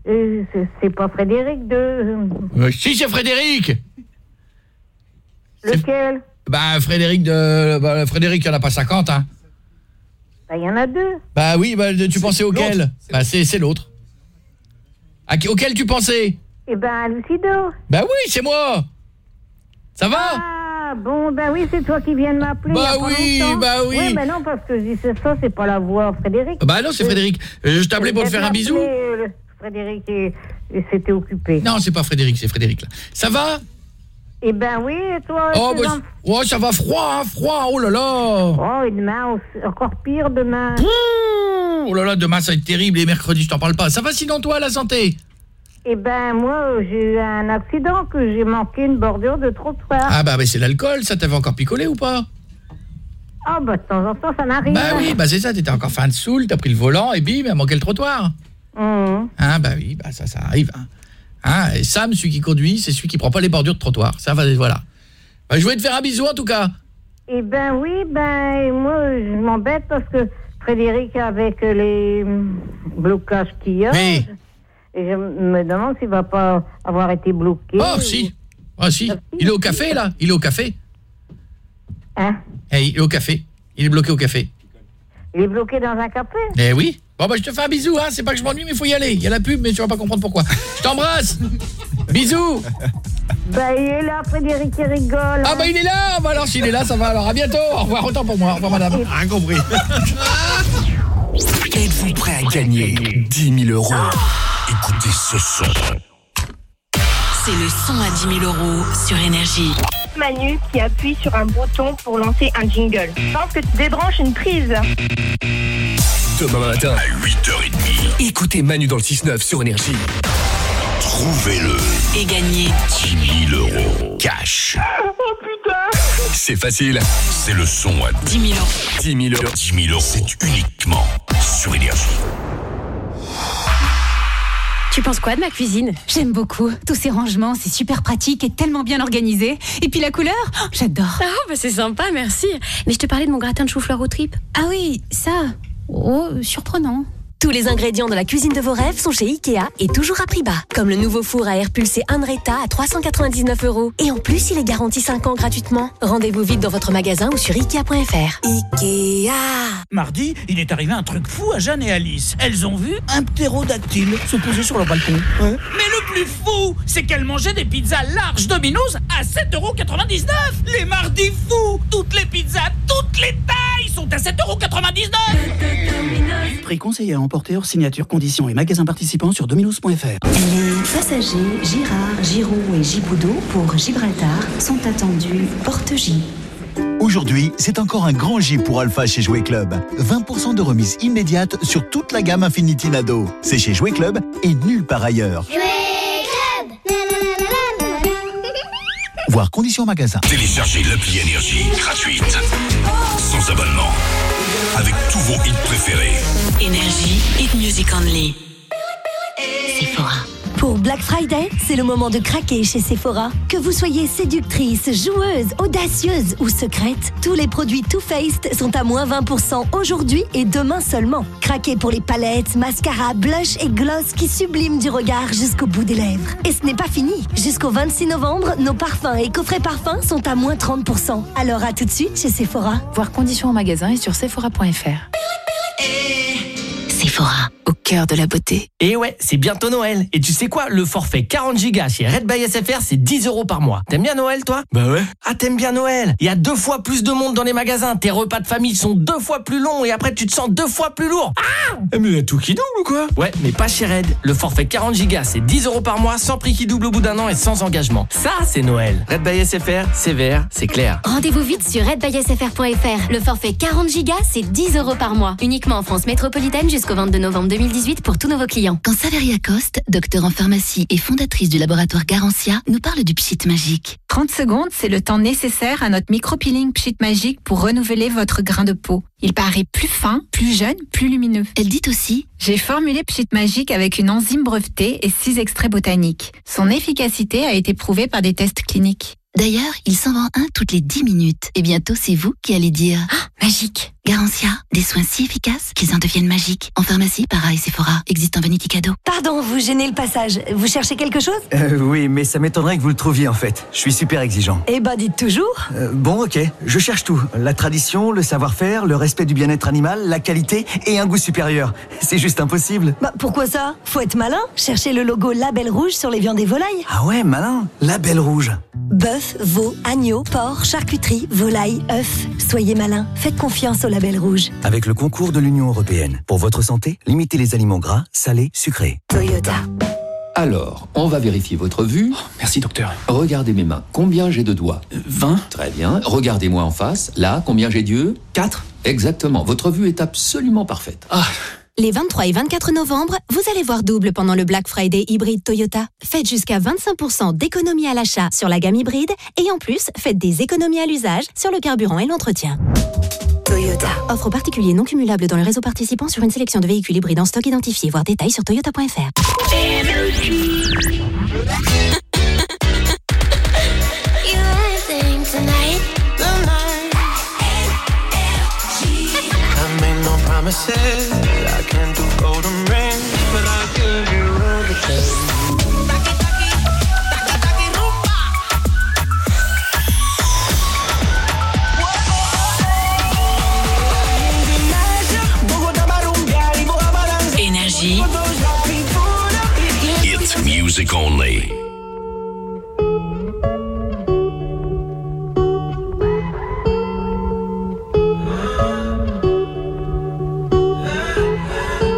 je- c'est- pas Frédéric de. Euh, Si, c'est Frédéric Lequel? Bah, Frédéric de... Bah, Frédéric, il n'y en a pas 50, hein Ben, il y en a deux. Bah oui, bah, tu pensais auquel? Bah, c'est c'est l'autre. À qui- Auquel tu pensais? Eh ben, Lucido. Bah oui, c'est moi Ça va Ah, bon, ben oui, c'est toi qui viens de m'appeler. Bah il y a pas oui, bah oui. Oui, mais non, parce que je dis c'est ça, c'est pas la voix Frédéric. Bah non, c'est Frédéric. Euh, Je t'appelais pour te faire un bisou euh, Frédéric et, et c'était occupé. Non, c'est pas Frédéric, c'est Frédéric, là. Ça va Eh ben oui, et toi Oh, bah, oh, ça va froid, hein, froid, oh là là Oh, et demain, encore pire demain. Oh là là, demain ça va être terrible et mercredi, je t'en parle pas. Ça va sinon toi, la santé? Eh ben, moi, j'ai eu un accident que j'ai manqué une bordure de trottoir. Ah bah, bah c'est l'alcool, ça t'avait encore picolé ou pas? Ah, bah, de temps en temps, ça m'arrive. Bah oui, bah c'est ça, t'étais encore fin de saoul, t'as pris le volant et bim, a manqué le trottoir. Mmh. Hein, bah oui, bah ça, ça arrive. Hein. Hein, et Sam, celui qui conduit, c'est celui qui prend pas les bordures de trottoir. Ça va, voilà. Bah, je voulais te faire un bisou en tout cas. Eh ben oui, ben moi je m'embête parce que Frédéric avec les blocages qu'il y a. et je me demande s'il va pas avoir été bloqué. Oh, si. Ah, si. Il est au café, là. Il est au café. Hein? Eh, il est au café. Il est bloqué au café. Il est bloqué dans un café? Eh oui. Bon, bah, je te fais un bisou, hein. C'est pas que je m'ennuie, mais il faut y aller. Il y a la pub, mais tu vas pas comprendre pourquoi. Je t'embrasse. Bisous. Ben il est là, Frédéric, il rigole. Ah, bah, il est là. Bah, alors, s'il est là, ça va. Alors, à bientôt. Au revoir. Autant pour moi. Au revoir, madame. Rien compris. Êtes-vous prêt à gagner 10 000 euros? Écoutez ce son. C'est le son à 10 000 euros sur Énergie. Manu qui appuie sur un bouton pour lancer un jingle. Je pense que tu débranches une prise. Demain matin, À 8h30, écoutez Manu dans le 6-9 sur Énergie. trouvez-le. Et gagner 10 000 euros. Cash. Oh putain C'est facile. C'est le son à 10 000 euros. 10 000 euros. 10 000 euros. C'est uniquement sur Énergie. Tu penses quoi de ma cuisine? J'aime beaucoup. Tous ces rangements, c'est super pratique et tellement bien organisé. Et puis la couleur, oh, j'adore. Ah, bah c'est sympa, merci. Mais je te parlais de mon gratin de chou-fleur aux tripes. Ah oui, ça. Oh, surprenant. Tous les ingrédients de la cuisine de vos rêves sont chez Ikea et toujours à prix bas. Comme le nouveau four à air pulsé Andretta à 399 euros. Et en plus, il est garanti 5 ans gratuitement. Rendez-vous vite dans votre magasin ou sur Ikea.fr. Ikea Mardi, il est arrivé un truc fou à Jeanne et Alice. Elles ont vu un ptérodactyle se poser sur le balcon. Mais le plus fou, c'est qu'elles mangeaient des pizzas larges Domino's à 7,99€ Les mardis fous Toutes les pizzas, toutes les tailles sont à 7,99€ Prix conseillé emporter hors signature, conditions et magasins participants sur dominos.fr. Les passagers Girard, Giroud et Giboudot pour Gibraltar sont attendus porte J. Aujourd'hui, c'est encore un grand J pour Alpha chez Jouet Club. 20% de remise immédiate sur toute la gamme Infinity Nado. C'est chez Jouet Club et nulle part ailleurs. Voir conditions magasin. Téléchargez l'appli Énergie gratuite. Sans abonnement. Avec tous vos hits préférés. Énergie, hit music only. Pour Black Friday, c'est le moment de craquer chez Sephora. Que vous soyez séductrice, joueuse, audacieuse ou secrète, tous les produits Too Faced sont à moins 20% aujourd'hui et demain seulement. Craquez pour les palettes, mascaras, blush et gloss qui subliment du regard jusqu'au bout des lèvres. Et ce n'est pas fini. Jusqu'au 26 novembre, nos parfums et coffrets parfums sont à moins 30%. Alors à tout de suite chez Sephora. Voir conditions en magasin et sur sephora.fr. Sephora, au cœur de la beauté. Et ouais, c'est bientôt Noël. Et tu sais quoi? Le forfait 40 gigas chez Red by SFR, c'est 10 euros par mois. T'aimes bien Noël, toi? Bah ouais. Ah, t'aimes bien Noël Il y a deux fois plus de monde dans les magasins. Tes repas de famille sont deux fois plus longs et après, tu te sens deux fois plus lourd. Ah Eh, Mais il y a tout qui double ou quoi? Ouais, mais pas chez Red. Le forfait 40 gigas, c'est 10 euros par mois, sans prix qui double au bout d'un an et sans engagement. Ça, c'est Noël. Red by SFR, c'est vert, c'est clair. Rendez-vous vite sur redbysfr.fr. Le forfait 40 gigas, c'est 10 euros par mois. Uniquement en France métropolitaine jusqu'au 22 novembre 2018 pour tous nouveaux clients. Quand Valérie Acoste, docteur en pharmacie et fondatrice du laboratoire Garantia, nous parle du pchit magique. 30 secondes, c'est le temps nécessaire à notre micro-peeling Pchit Magique pour renouveler votre grain de peau. Il paraît plus fin, plus jeune, plus lumineux. Elle dit aussi J'ai formulé Pchit Magique avec une enzyme brevetée et 6 extraits botaniques. Son efficacité a été prouvée par des tests cliniques. D'ailleurs, il s'en vend un toutes les 10 minutes. Et bientôt, c'est vous qui allez dire Magique Garantia, des soins si efficaces qu'ils en deviennent magiques. En pharmacie, para et Sephora, existe en Vanity Cadeau. Pardon, vous gênez le passage. Vous cherchez quelque chose? Euh, oui, mais ça m'étonnerait que vous le trouviez en fait. Je suis super exigeant. Eh ben, dites toujours. Euh, bon, ok, je cherche tout. La tradition, le savoir-faire, le respect du bien-être animal, la qualité et un goût supérieur. C'est juste impossible. Bah, pourquoi ça? Faut être malin. Cherchez le logo Label Rouge sur les viandes et volailles. Ah ouais, malin. La belle rouge. Bœuf, veau, agneau, porc, charcuterie, volaille, œuf. Soyez malin. Faites confiance au Label Rouge. Avec le concours de l'Union Européenne. Pour votre santé, limitez les aliments gras, salés, sucrés. Toyota. Alors, on va vérifier votre vue. Merci, docteur. Regardez mes mains. Combien j'ai de doigts 20 Très bien. Regardez-moi en face. Là, combien j'ai d'yeux 4 Exactement. Votre vue est absolument parfaite. Ah les 23 et 24 novembre, vous allez voir double pendant le Black Friday hybride Toyota. Faites jusqu'à 25% d'économie à l'achat sur la gamme hybride et en plus, faites des économies à l'usage sur le carburant et l'entretien. Toyota. Offre aux particuliers non cumulable dans le réseau participant sur une sélection de véhicules hybrides en stock identifié. Voir détails sur toyota.fr. music only.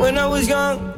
When I was young,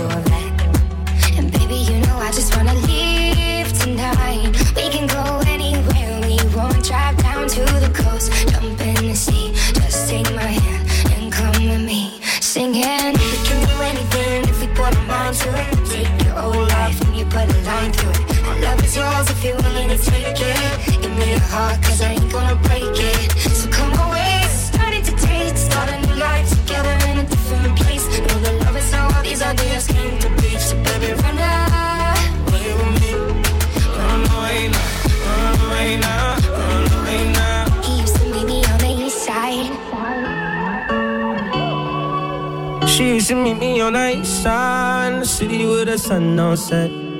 I just wanna leave tonight. We can go anywhere we want. Drive down to the coast, jump in the sea. Just take my hand and come with me. Singing, we can do anything if we put a mind to it. Take your whole life and you put a line through it. My love is yours if you're willing to take it. Give me a heart, cause I ain't gonna break it. She used to meet me on the east side the city with the sun don't set.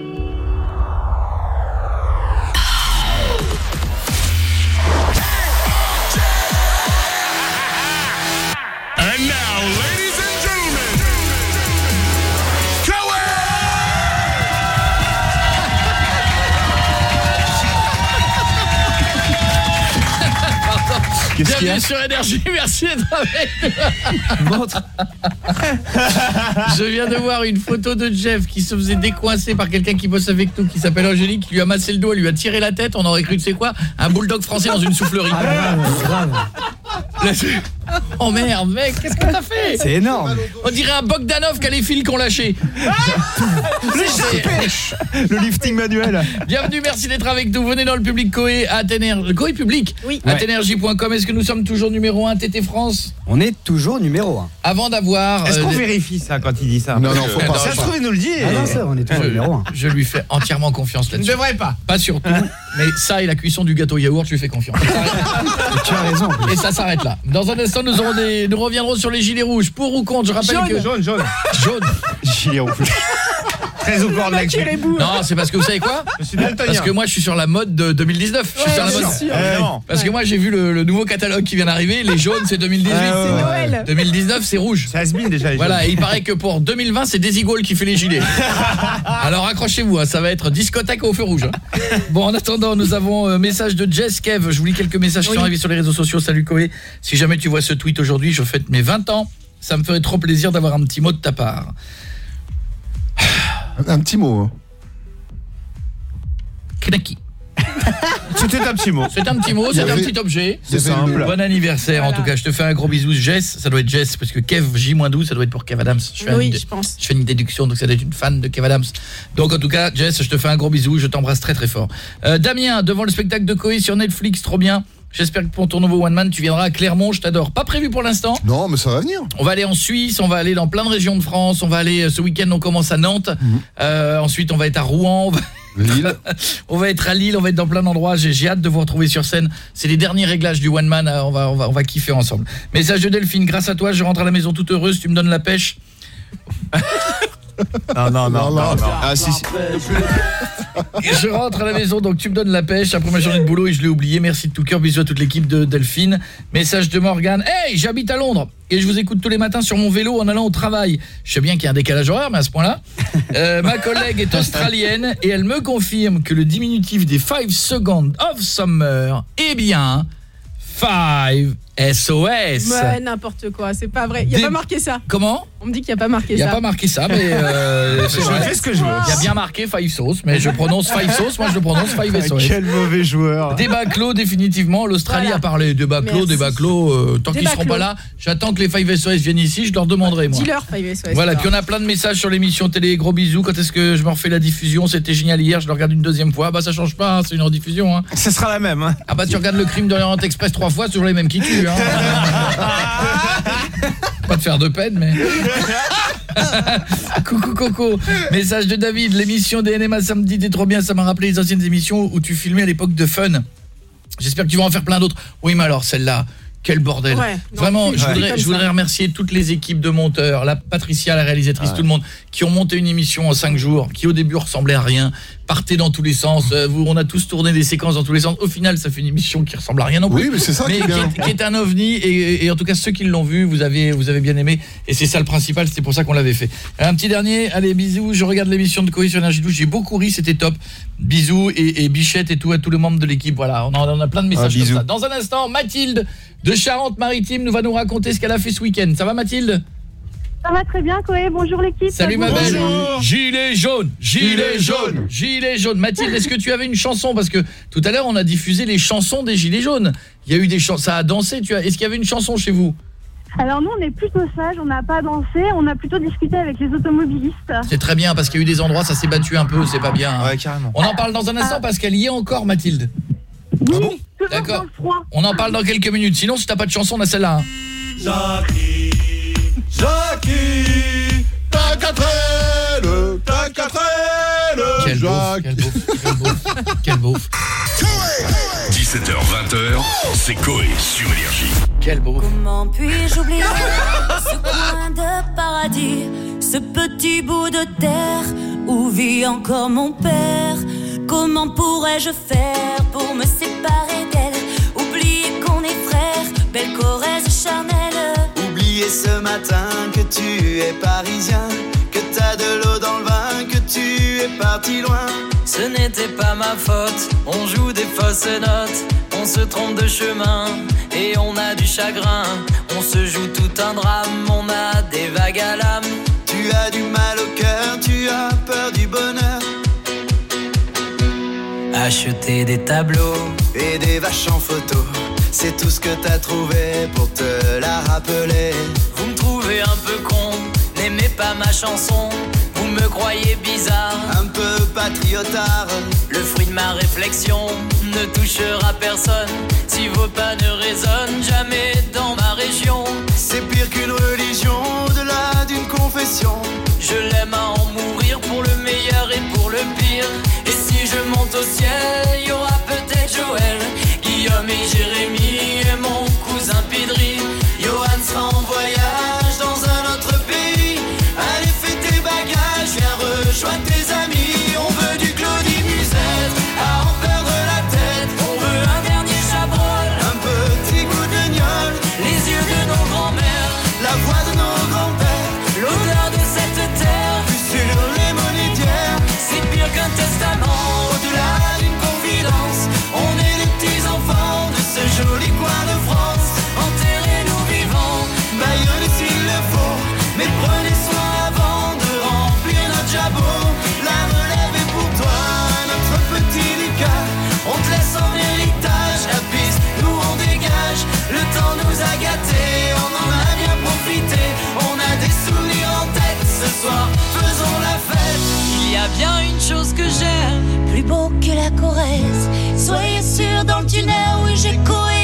Qu'est-ce qu'il y a Bienvenue sur Énergie, merci d'être avec. Je viens de voir une photo de Jeff qui se faisait décoincer par quelqu'un qui bosse avec nous, qui s'appelle Angélique, qui lui a massé le doigt, lui a tiré la tête, on aurait cru, tu sais quoi, un bulldog français dans une soufflerie. Je- Oh merde, mec, qu'est-ce que t'as fait C'est énorme. On dirait un Bogdanov qui a les fils qu'on lâché. Le pêche Le lifting manuel. Bienvenue, merci d'être avec nous. Venez dans le public Coé à Téner... Coé public. Oui. Atenergie.com. Est-ce que nous sommes toujours numéro 1 TT France On est toujours numéro 1. Avant d'avoir Est-ce euh, qu'on des- vérifie ça quand il dit ça Non, non, faut pas. Ça se trouve, il nous le dit. Ah non, ça, on est toujours je, numéro 1. je lui fais entièrement confiance Je ne là-dessus. devrais pas. Pas sur tout, mais ça et la cuisson du gâteau yaourt, je lui fais confiance. Tu as raison. Et ça s'arrête là. Dans un instant, nous aurons des nous reviendrons sur les gilets rouges pour ou contre. Je rappelle Jaune, que jaune, jaune. jaune. Gilet rouge. Très au bord de l'actu. Non, c'est parce que vous savez quoi. Parce que moi je suis sur la mode de 2019. Je suis sur la mode. Évidemment. Parce que moi j'ai vu le, le nouveau catalogue qui vient d'arriver, les jaunes c'est 2018. Ouais, ouais, ouais. Noël. 2019 c'est rouge. Ça been déjà. les Voilà, et il paraît que pour 2020 c'est Desigual qui fait les gilets. Alors accrochez-vous, hein, ça va être discothèque au feu rouge. hein. Bon, en attendant, nous avons un message de Jess Kev. Je vous lis quelques messages qui sont arrivés sur les réseaux sociaux. Salut Koé. Si jamais tu vois ce tweet aujourd'hui, je fête mes 20 ans. Ça me ferait trop plaisir d'avoir un petit mot de ta part. Un petit mot. hein. Knaki. C'était un petit mot. C'est un petit mot, c'est un petit objet. C'est simple. Bon anniversaire, en tout cas, je te fais un gros bisou. Jess, ça doit être Jess, parce que Kev J-12, ça doit être pour Kev Adams. Je fais, Oui, une, je pense. je fais une déduction, donc ça doit être une fan de Kev Adams. Donc en tout cas, Jess, je te fais un gros bisou, je t'embrasse très très fort. Euh, Damien, devant le spectacle de Coé sur Netflix, trop bien. J'espère que pour ton nouveau one man, tu viendras à Clermont, je t'adore. Pas prévu pour l'instant. Non, mais ça va venir. On va aller en Suisse, on va aller dans plein de régions de France, on va aller euh, ce week-end on commence à Nantes. Euh, ensuite on va être à Rouen, on va Lille. on va être à Lille, on va être dans plein d'endroits. J'ai j'ai hâte de vous retrouver sur scène. C'est les derniers réglages du one man, euh, on va on va on va kiffer ensemble. Message de Delphine, grâce à toi, je rentre à la maison toute heureuse, tu me donnes la pêche. Non, non, non, non, non. Ah si, si. Je rentre à la maison, donc tu me donnes la pêche après ma journée de boulot et je l'ai oublié. Merci de tout cœur, bisous à toute l'équipe de Delphine. Message de Morgane. Hey, j'habite à Londres et je vous écoute tous les matins sur mon vélo en allant au travail. Je sais bien qu'il y a un décalage horaire, mais à ce point-là. Euh, ma collègue est australienne et elle me confirme que le diminutif des 5 seconds of summer est bien 5 SOS. Ouais, n'importe quoi, c'est pas vrai. Il y a Des- pas marqué ça. Comment? On me dit qu'il y a pas marqué Il n'y ça. a pas marqué ça, mais euh, c'est Je vrai. fais ce que je veux. Il y a bien marqué Five Sauce, mais je prononce Five Sauce, moi je le prononce Five SOS. Quel mauvais joueur. Débat clos définitivement, l'Australie Voilà. a parlé débat clos, débat clos euh, tant qu'ils seront pas là, j'attends que les Five SOS viennent ici, je leur demanderai moi. Dis-leur, Five SOS. Voilà, puis on a plein de messages sur l'émission télé, gros bisous, quand est-ce que je me refais la diffusion, c'était génial hier, je le regarde une deuxième fois, bah ça change pas, hein, c'est une rediffusion hein. Ce sera la même. Hein. Ah bah tu regardes le crime d'Orient Express trois fois, c'est toujours les mêmes qui tuent hein. Pas de faire de peine mais Coucou Coco, message de David, l'émission des NMA samedi était trop bien, ça m'a rappelé les anciennes émissions où tu filmais à l'époque de Fun. J'espère que tu vas en faire plein d'autres. Oui, mais alors celle-là, quel bordel. Ouais, non, Vraiment, je voudrais, je remercier toutes les équipes de monteurs, la Patricia, la réalisatrice, tout le monde, qui ont monté une émission en cinq jours, qui au début ressemblait à rien, partait dans tous les sens. euh, vous, on a tous tourné des séquences dans tous les sens. Au final, ça fait une émission qui ressemble à rien non plus. Oui, mais c'est ça qui est qui est, qui est un ovni et, et en tout cas ceux qui l'ont vu, vous avez vous avez bien aimé et c'est ça le principal, c'était pour ça qu'on l'avait fait. Un petit dernier, allez bisous, je regarde l'émission de Coé sur Énergie 12, j'ai beaucoup ri, c'était top. Bisous et, et Bichette et tout à tous les membres de l'équipe. Voilà, on a, on a plein de messages Ah, comme ça. Dans un instant, Mathilde de Charente-Maritime nous va nous raconter ce qu'elle a fait ce week-end. Ça va Mathilde? Ça va très bien, Coé. Bonjour l'équipe. Salut ma belle. Bonjour. Gilet jaune, gilet jaune, gilet jaune. Mathilde, est-ce que tu avais une chanson? Parce que tout à l'heure on a diffusé les chansons des gilets jaunes. Il y a eu des chansons, ça a dansé, tu as Est-ce qu'il y avait une chanson chez vous? Alors nous, on est plutôt sages, on n'a pas dansé, on a plutôt discuté avec les automobilistes. C'est très bien parce qu'il y a eu des endroits ça s'est battu un peu, c'est pas bien. hein. Ouais, carrément. On en parle dans un instant parce qu'elle y est encore Mathilde. Oui, toujours D'accord. On en parle dans quelques minutes. Sinon si t'as pas de chanson, on a celle-là. hein. Jackie, Jackie, t'as qu'à traîner, t'as qu'à traîner, Quel beauf, Jackie. quel beauf, quel beauf, quel beauf. 17h, 20h, c'est Coé sur Énergie. Quel beauf. Comment puis-je oublier ce coin de paradis, ce petit bout de terre où vit encore mon père Comment pourrais-je faire pour me séparer d'elle? Oublier qu'on est frères, belle Corrèze charnelle Oublier ce matin que tu es parisien, que t'as de l'eau dans le vin, que tu es parti loin. Ce n'était pas ma faute, on joue des fausses notes, on se trompe de chemin et on a du chagrin. On se joue tout un drame, on a des vagues à l'âme. Acheter des tableaux et des vaches en photo. C'est tout ce que t'as trouvé pour te la rappeler. Vous me trouvez un peu con, n'aimez pas ma chanson. Vous me croyez bizarre, un peu patriotard. Le fruit de ma réflexion ne touchera personne. Si vos pas ne résonnent jamais dans ma région, c'est pire qu'une religion, au-delà d'une confession. Je l'aime à en mourir pour le meilleur et pour le pire. Je monte au ciel, il y aura peut-être Joël, Guillaume et Jérémy et mon cousin Pidri. Johan sera en voyage plus beau que la Corrèze. Soyez sûr dans le tunnel, oui j'ai Coé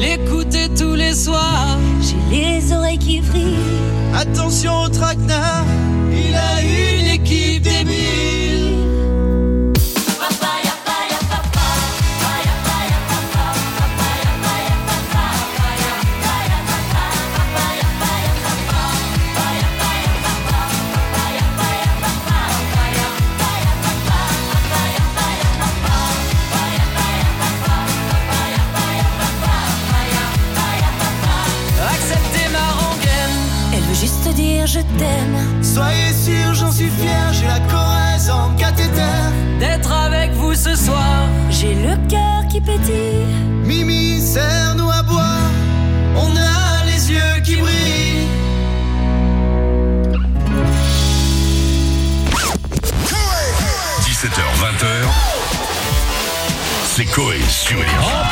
l'écouter tous les soirs. J'ai les oreilles qui vrillent. Attention au traquenard, il a une équipe débile. Je t'aime. Soyez sûr, j'en suis fier, j'ai la Corrèze en cathéter. D'être avec vous ce soir. J'ai le cœur qui pétille. Mimi, serre-nous à boire, on a les yeux qui brillent. h 20h, c'est Coé sur Énergie.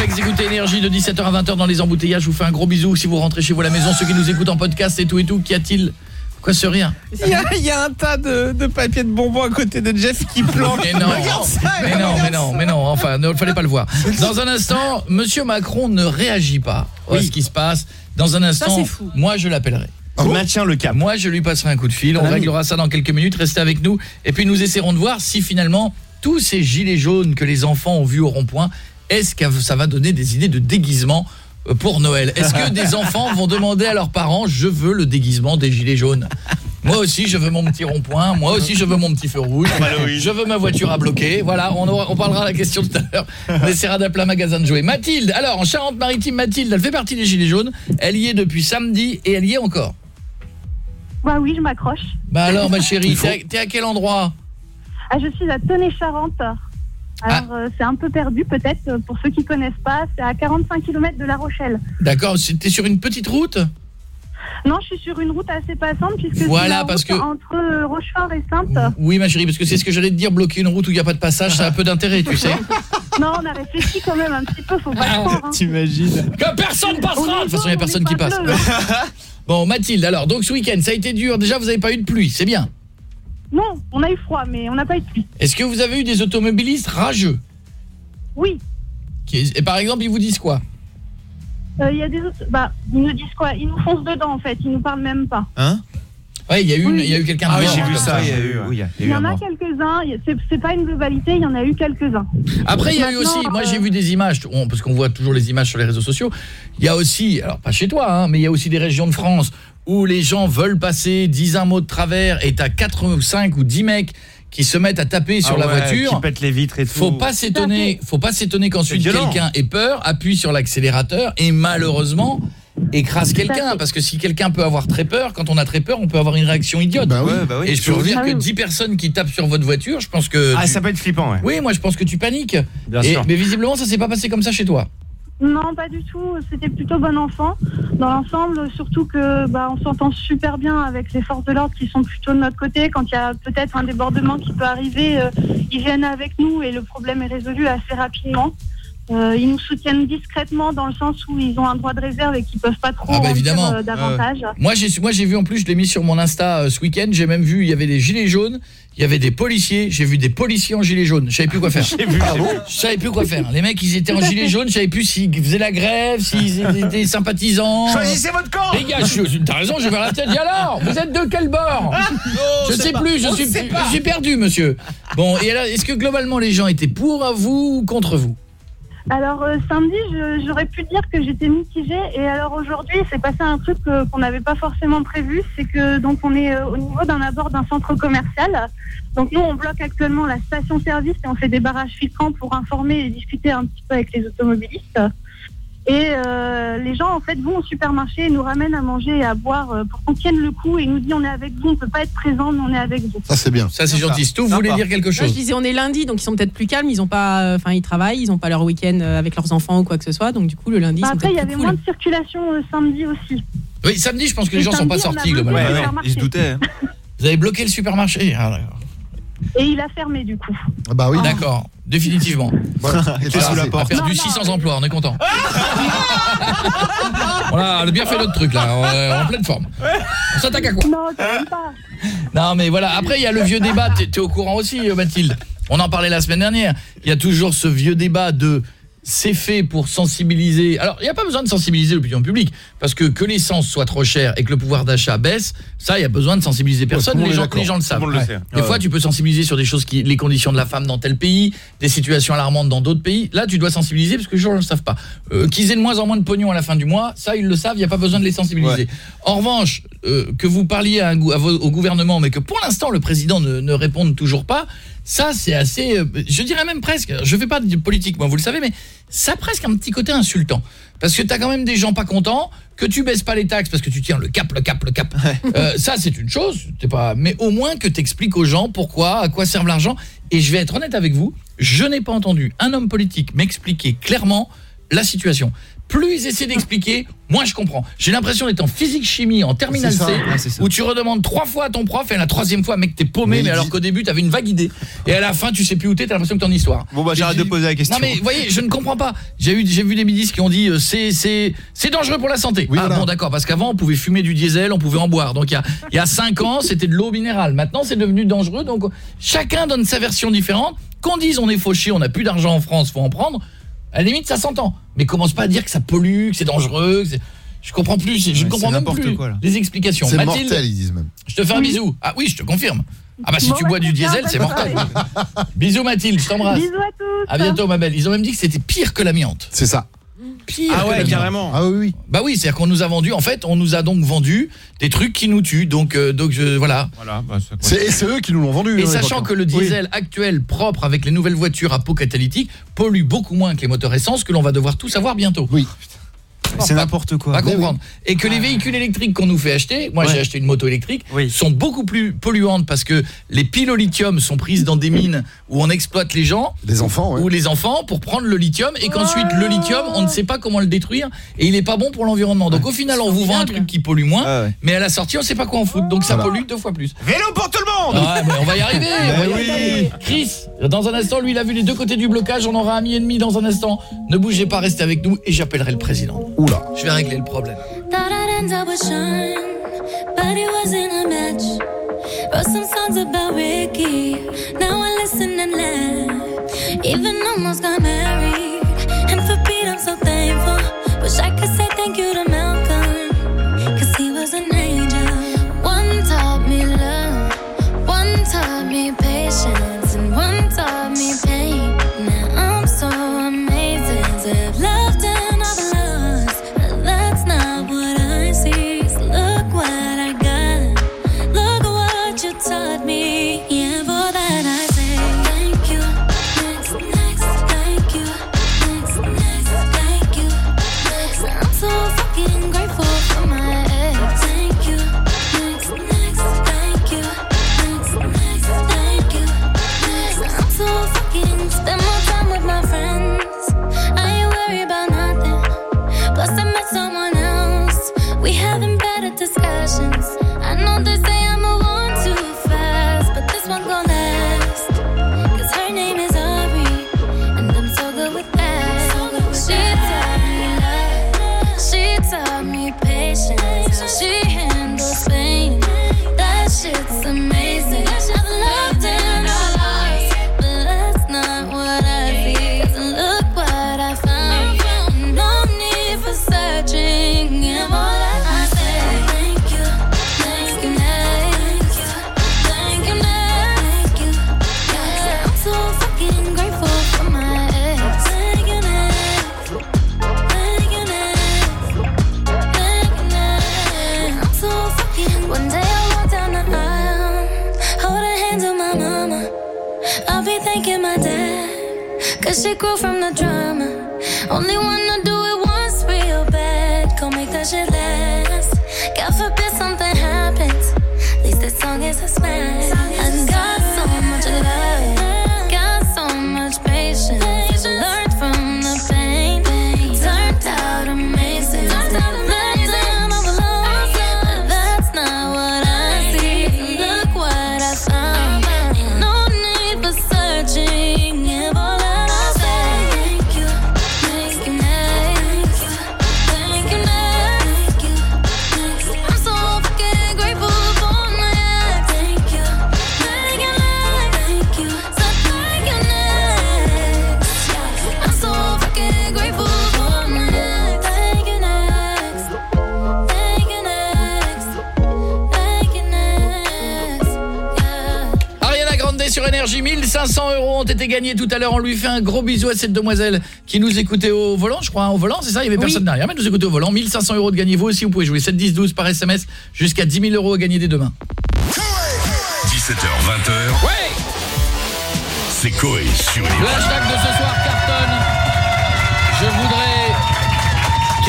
Réflexe d'écouter énergie de 17h à 20h dans les embouteillages. Je vous fais un gros bisou si vous rentrez chez vous à la maison. Ceux qui nous écoutent en podcast et tout et tout, qu'y a-t-il Quoi ce rien Il y, a, il y a un tas de, de papiers de bonbons à côté de Jeff qui planque. Mais non, ça, mais non, mais non, mais non, enfin, il ne fallait pas le voir. Dans un instant, monsieur Macron ne réagit pas à ce qui se passe. Dans un instant, moi je l'appellerai. Il maintient le cap. Moi, je lui passerai un coup de fil. On Ah oui. réglera ça dans quelques minutes. Restez avec nous. Et puis, nous essaierons de voir si finalement, tous ces gilets jaunes que les enfants ont vus au rond-point, est-ce que ça va donner des idées de déguisement euh, pour Noël? Est-ce que des enfants vont demander à leurs parents « Je veux le déguisement des gilets jaunes ». Moi aussi, je veux mon petit rond-point. Moi aussi, je veux mon petit feu rouge. Je veux ma voiture à bloquer. Voilà, on, aura- on parlera de la question tout à l'heure. On essaiera d'appeler un magasin de jouets. Mathilde, alors, en Charente-Maritime, Mathilde, elle fait partie des Gilets jaunes. Elle y est depuis samedi et elle y est encore. Bah oui, je m'accroche. Bah alors, ma chérie, t'es à, à quel endroit? Ah, je suis à Tenay-Charente. Ah. Alors, euh, c'est un peu perdu peut-être euh, pour ceux qui connaissent pas. C'est à 45 km de La Rochelle. D'accord, t'es sur une petite route? Non, je suis sur une route assez passante puisque Voilà, parce que- entre euh, Rochefort et Sainte. Oui, ma chérie, parce que c'est ce que j'allais te dire, bloquer une route où il n'y a pas de passage, ça a peu d'intérêt, tu sais. Non, on a réfléchi quand même un petit peu, faut pas le croire. hein. T'imagines Que personne On passera De toute façon, il n'y a personne on qui passe. bleu. Bon, Mathilde, alors, donc ce week-end, ça a été dur. Déjà, vous n'avez pas eu de pluie, c'est bien. Non, on a eu froid, mais on n'a pas eu de pluie. Est-ce que vous avez eu des automobilistes rageux Oui, Qui- Et par exemple, ils vous disent quoi euh, il y a des autres. Bah, ils nous disent quoi? Ils nous foncent dedans en fait, ils nous parlent même pas. Hein Ouais, il y a eu, une- il y a eu quelqu'un de Ah oui, mort, j'ai vu comme ça, il y a eu, oui, il y a- il y a Il eu y un en a mort. quelques-uns, il y a- c'est- c'est pas une globalité, il y en a eu quelques-uns. Après, il y a eu Maintenant, aussi, moi j'ai euh, vu des images, on- parce qu'on voit toujours les images sur les réseaux sociaux, il y a aussi, alors pas chez toi, hein, mais il y a aussi des régions de France où les gens veulent passer, disent un mot de travers, et t'as 4 ou 5 ou 10 mecs qui se mettent à taper sur Ah la ouais, voiture. Qui pète les vitres et tout. Faut pas s'étonner, faut pas s'étonner qu'ensuite quelqu'un ait peur, appuie sur l'accélérateur et malheureusement écrase quelqu'un parce que si quelqu'un peut avoir très peur, quand on a très peur, on peut avoir une réaction idiote. Bah. Ouais, bah oui. Et je peux vous dire Ah que oui. 10 personnes qui tapent sur votre voiture, je pense que Ah, tu- ça peut être flippant, ouais. Oui, moi je pense que tu paniques. Bien Et- sûr. mais visiblement ça s'est pas passé comme ça chez toi. Non, pas du tout. C'était plutôt bon enfant. Dans l'ensemble, surtout que bah, on s'entend super bien avec les forces de l'ordre qui sont plutôt de notre côté. Quand il y a peut-être un débordement qui peut arriver, euh, ils viennent avec nous et le problème est résolu assez rapidement. Euh, ils nous soutiennent discrètement dans le sens où ils ont un droit de réserve et qu'ils peuvent pas trop Ah bah en dire, évidemment. euh, davantage. Moi j'ai moi j'ai vu en plus je l'ai mis sur mon Insta euh, ce week-end, j'ai même vu il y avait des gilets jaunes, il y avait des policiers, j'ai vu des policiers en gilets jaunes, je savais plus quoi faire. J'ai vu, vu. Je savais plus quoi faire. Les mecs ils étaient en gilets jaunes, je savais plus s'ils faisaient la grève, s'ils étaient sympathisants. Choisissez votre camp Les gars, t'as raison, je vais vers la tête. Alors, vous êtes de quel bord Je sais plus, je suis, je suis perdu, monsieur. Bon, et alors, est-ce que globalement les gens étaient pour à vous ou contre vous? Alors euh, samedi, j'aurais pu dire que j'étais mitigée et alors aujourd'hui, c'est passé un truc euh, qu'on n'avait pas forcément prévu, c'est que donc on est euh, au niveau d'un abord d'un centre commercial. Donc nous, on bloque actuellement la station-service et on fait des barrages filtrants pour informer et discuter un petit peu avec les automobilistes. Et euh, les gens en fait vont au supermarché et nous ramènent à manger et à boire euh, pour qu'on tienne le coup et nous dit on est avec vous, on peut pas être présent, mais on est avec vous. Ça, c'est bien. Ça c'est gentil. Sto, vous voulez dire quelque Là, je chose? disais on est lundi, donc ils sont peut-être plus calmes. Ils ont pas, euh, enfin ils travaillent, ils ont pas leur week-end avec leurs enfants ou quoi que ce soit. Donc du coup le lundi, ils Bah, sont après, il y avait moins de circulation euh, samedi aussi. Oui, samedi, je pense que les Et gens sont pas samedi, on a sortis globalement. le Ouais, ils se doutaient. hein. Vous avez bloqué le supermarché. Ah. Et il a fermé du coup. Ah Bah oui. D'accord, définitivement. Voilà. Et Était puis, sous la c'est- On a perdu Non, non, 600 emplois, on est content. voilà, on a bien fait notre truc là, on est en pleine forme. On s'attaque à quoi Non, pas. Non mais voilà, après il y a le vieux débat, t'es t'es au courant aussi euh, Mathilde On en parlait la semaine dernière. Il y a toujours ce vieux débat de c'est fait pour sensibiliser. Alors, il n'y a pas besoin de sensibiliser l'opinion publique parce que que l'essence soit trop chère et que le pouvoir d'achat baisse, ça il y a besoin de sensibiliser personne, le les gens d'accord. les gens le savent. le. Des Ouais. fois tu peux sensibiliser sur des choses qui les conditions de la femme dans tel pays, des situations alarmantes dans d'autres pays. Là, tu dois sensibiliser parce que les gens ne le savent pas. Euh, qu'ils aient de moins en moins de pognon à la fin du mois, ça ils le savent, il n'y a pas besoin de les sensibiliser. En revanche, euh, que vous parliez à un gou- à vo- au gouvernement mais que pour l'instant le président ne, ne réponde toujours pas, ça c'est assez euh, je dirais même presque, je fais pas de politique moi vous le savez mais ça a presque un petit côté insultant parce que tu as quand même des gens pas contents que tu baisses pas les taxes parce que tu tiens le cap le cap le cap. Euh, ça c'est une chose, pas mais au moins que tu expliques aux gens pourquoi, à quoi serve l'argent et je vais être honnête avec vous, je n'ai pas entendu un homme politique m'expliquer clairement la situation. Plus ils essaient d'expliquer, moins je comprends. J'ai l'impression d'être en physique chimie en terminale C ouais, ça. où tu redemandes trois fois à ton prof et la troisième fois mec t'es paumé Mais alors qu'au début tu avais une vague idée et à la fin tu sais plus où t'es, t'as l'impression que t'es en histoire. Bon bah j'arrête de poser la question. Non mais voyez, je ne comprends pas. J'ai eu j'ai vu des ministres qui ont dit euh, c'est c'est c'est dangereux pour la santé. ah bon d'accord parce qu'avant on pouvait fumer du diesel, on pouvait en boire. Donc il y a il y a 5 ans, c'était de l'eau minérale. Maintenant, c'est devenu dangereux. Donc chacun donne sa version différente. Qu'on dise on est fauché, on n'a plus d'argent en France, faut en prendre. À la limite ça s'entend. Mais commence pas à dire que ça pollue, que c'est dangereux, que c'est- je comprends plus, je ne Ouais, comprends c'est même n'importe plus quoi, là. les explications. C'est Mathilde, mortel, ils disent même. Je te fais un bisou. Ah oui, je te confirme. Ah bah si Bon, tu bah, bois du c'est bien, diesel, c'est bonne mortel. Bisous Mathilde, je t'embrasse. Bisous à tous. À bientôt ma belle. Ils ont même dit que c'était pire que l'amiante. C'est ça. Pire Ah ouais, carrément. Ah oui, oui. Bah oui, c'est-à-dire qu'on nous a vendu en fait, on nous a donc vendu des trucs qui nous tuent. Donc euh, donc je voilà. Voilà, bah, C'est et c'est eux qui nous l'ont vendu. Et hein, sachant l'époque, que le hein. Oui. diesel actuel propre avec les nouvelles voitures à peau catalytique pollue beaucoup moins que les moteurs essence que l'on va devoir tous avoir bientôt. Oui. C'est n'importe quoi. Pas comprendre. Et que les véhicules électriques qu'on nous fait acheter, moi Ouais. j'ai acheté une moto électrique, Oui. sont beaucoup plus polluantes parce que les piles au lithium sont prises dans des mines où on exploite les gens Les enfants, ouais. ou les enfants pour prendre le lithium et qu'ensuite le lithium, on ne sait pas comment le détruire et il est pas bon pour l'environnement. Donc au final, on vous vend un truc qui pollue moins, Ah ouais. mais à la sortie, on sait pas quoi en foutre. Donc ça Voilà. pollue deux fois plus. Vélo pour tout le monde Ouais, mais on va y arriver. on va y arriver. Chris, dans un instant, lui, il a vu les deux côtés du blocage. On aura un mi et demi dans un instant. Ne bougez pas, restez avec nous et j'appellerai le président. Oula. Je vais régler le problème. Thought I'd end up with Sean, but it wasn't a match. Wrote some songs about Ricky, now I listen and laugh. Even almost got married, and for Pete I'm so thankful. Wish I could say thank you to Malcolm, Let's grow from the drama. Only one. 500 euros ont été gagnés tout à l'heure. On lui fait un gros bisou à cette demoiselle qui nous écoutait au volant, je crois. Hein, au volant, c'est ça Il y avait personne derrière, mais nous écoutait au volant. 1500 euros de gagner. Vous aussi, vous pouvez jouer 7, 10, 12 par SMS jusqu'à 10 000 euros à gagner dès demain. 17h, 20h. Ouais C'est Coé sur les... Le de ce soir cartonne. Je voudrais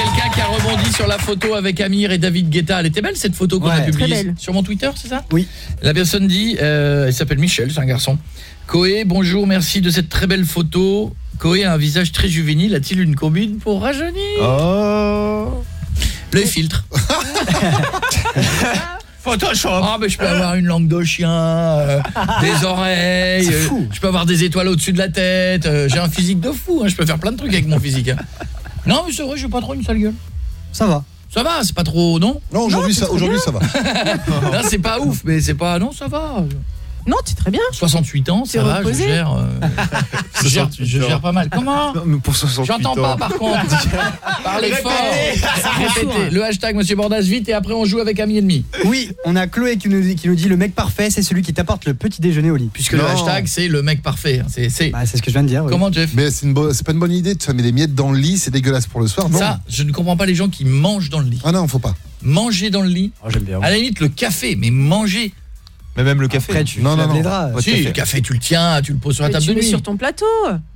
quelqu'un qui a rebondi sur la photo avec Amir et David Guetta. Elle était belle cette photo qu'on a Ouais. publiée Très belle. sur mon Twitter, c'est ça Oui. La personne dit, euh, il s'appelle Michel, c'est un garçon. Coé, bonjour, merci de cette très belle photo. Coé a un visage très juvénile, a-t-il une combine pour rajeunir Oh. Le filtre. Photoshop. Ah mais je peux avoir une langue de chien, euh, des oreilles, C'est euh, fou. je peux avoir des étoiles au-dessus de la tête, euh, j'ai un physique de fou, hein, je peux faire plein de trucs avec mon physique. hein. Non mais c'est vrai, j'ai pas trop une sale gueule. Ça va. Ça va, c'est pas trop, non Non, aujourd'hui ça, aujourd'hui ça va. Là c'est pas ouf, mais c'est pas, non ça va. Non, tu es très bien. 68 ans, ça va, je reposé gère, euh, je gère, je gère pas mal. Comment? Non, mais pour 68 J'entends pas par contre. Parlez fort. Répétez. Le hashtag Monsieur Bordas vite et après on joue avec ami ennemi. Oui, on a Chloé qui nous, qui nous dit le mec parfait, c'est celui qui t'apporte le petit déjeuner au lit. Puisque le Non. hashtag c'est le mec parfait. C'est c'est Bah, c'est ce que je viens de dire. oui. comment Jeff? Mais c'est une bo- c'est pas une bonne idée de se mettre des miettes dans le lit, c'est dégueulasse pour le soir. Non? Ça, je ne comprends pas les gens qui mangent dans le lit. Ah non, faut pas. Manger dans le lit? Oh, J'aime bien. À la limite le café, mais manger. Mais même le café. Après, tu Non, non, non. les draps. Si, café. le café tu le tiens, tu le poses sur la Mais table tu de mets nuit. sur ton plateau.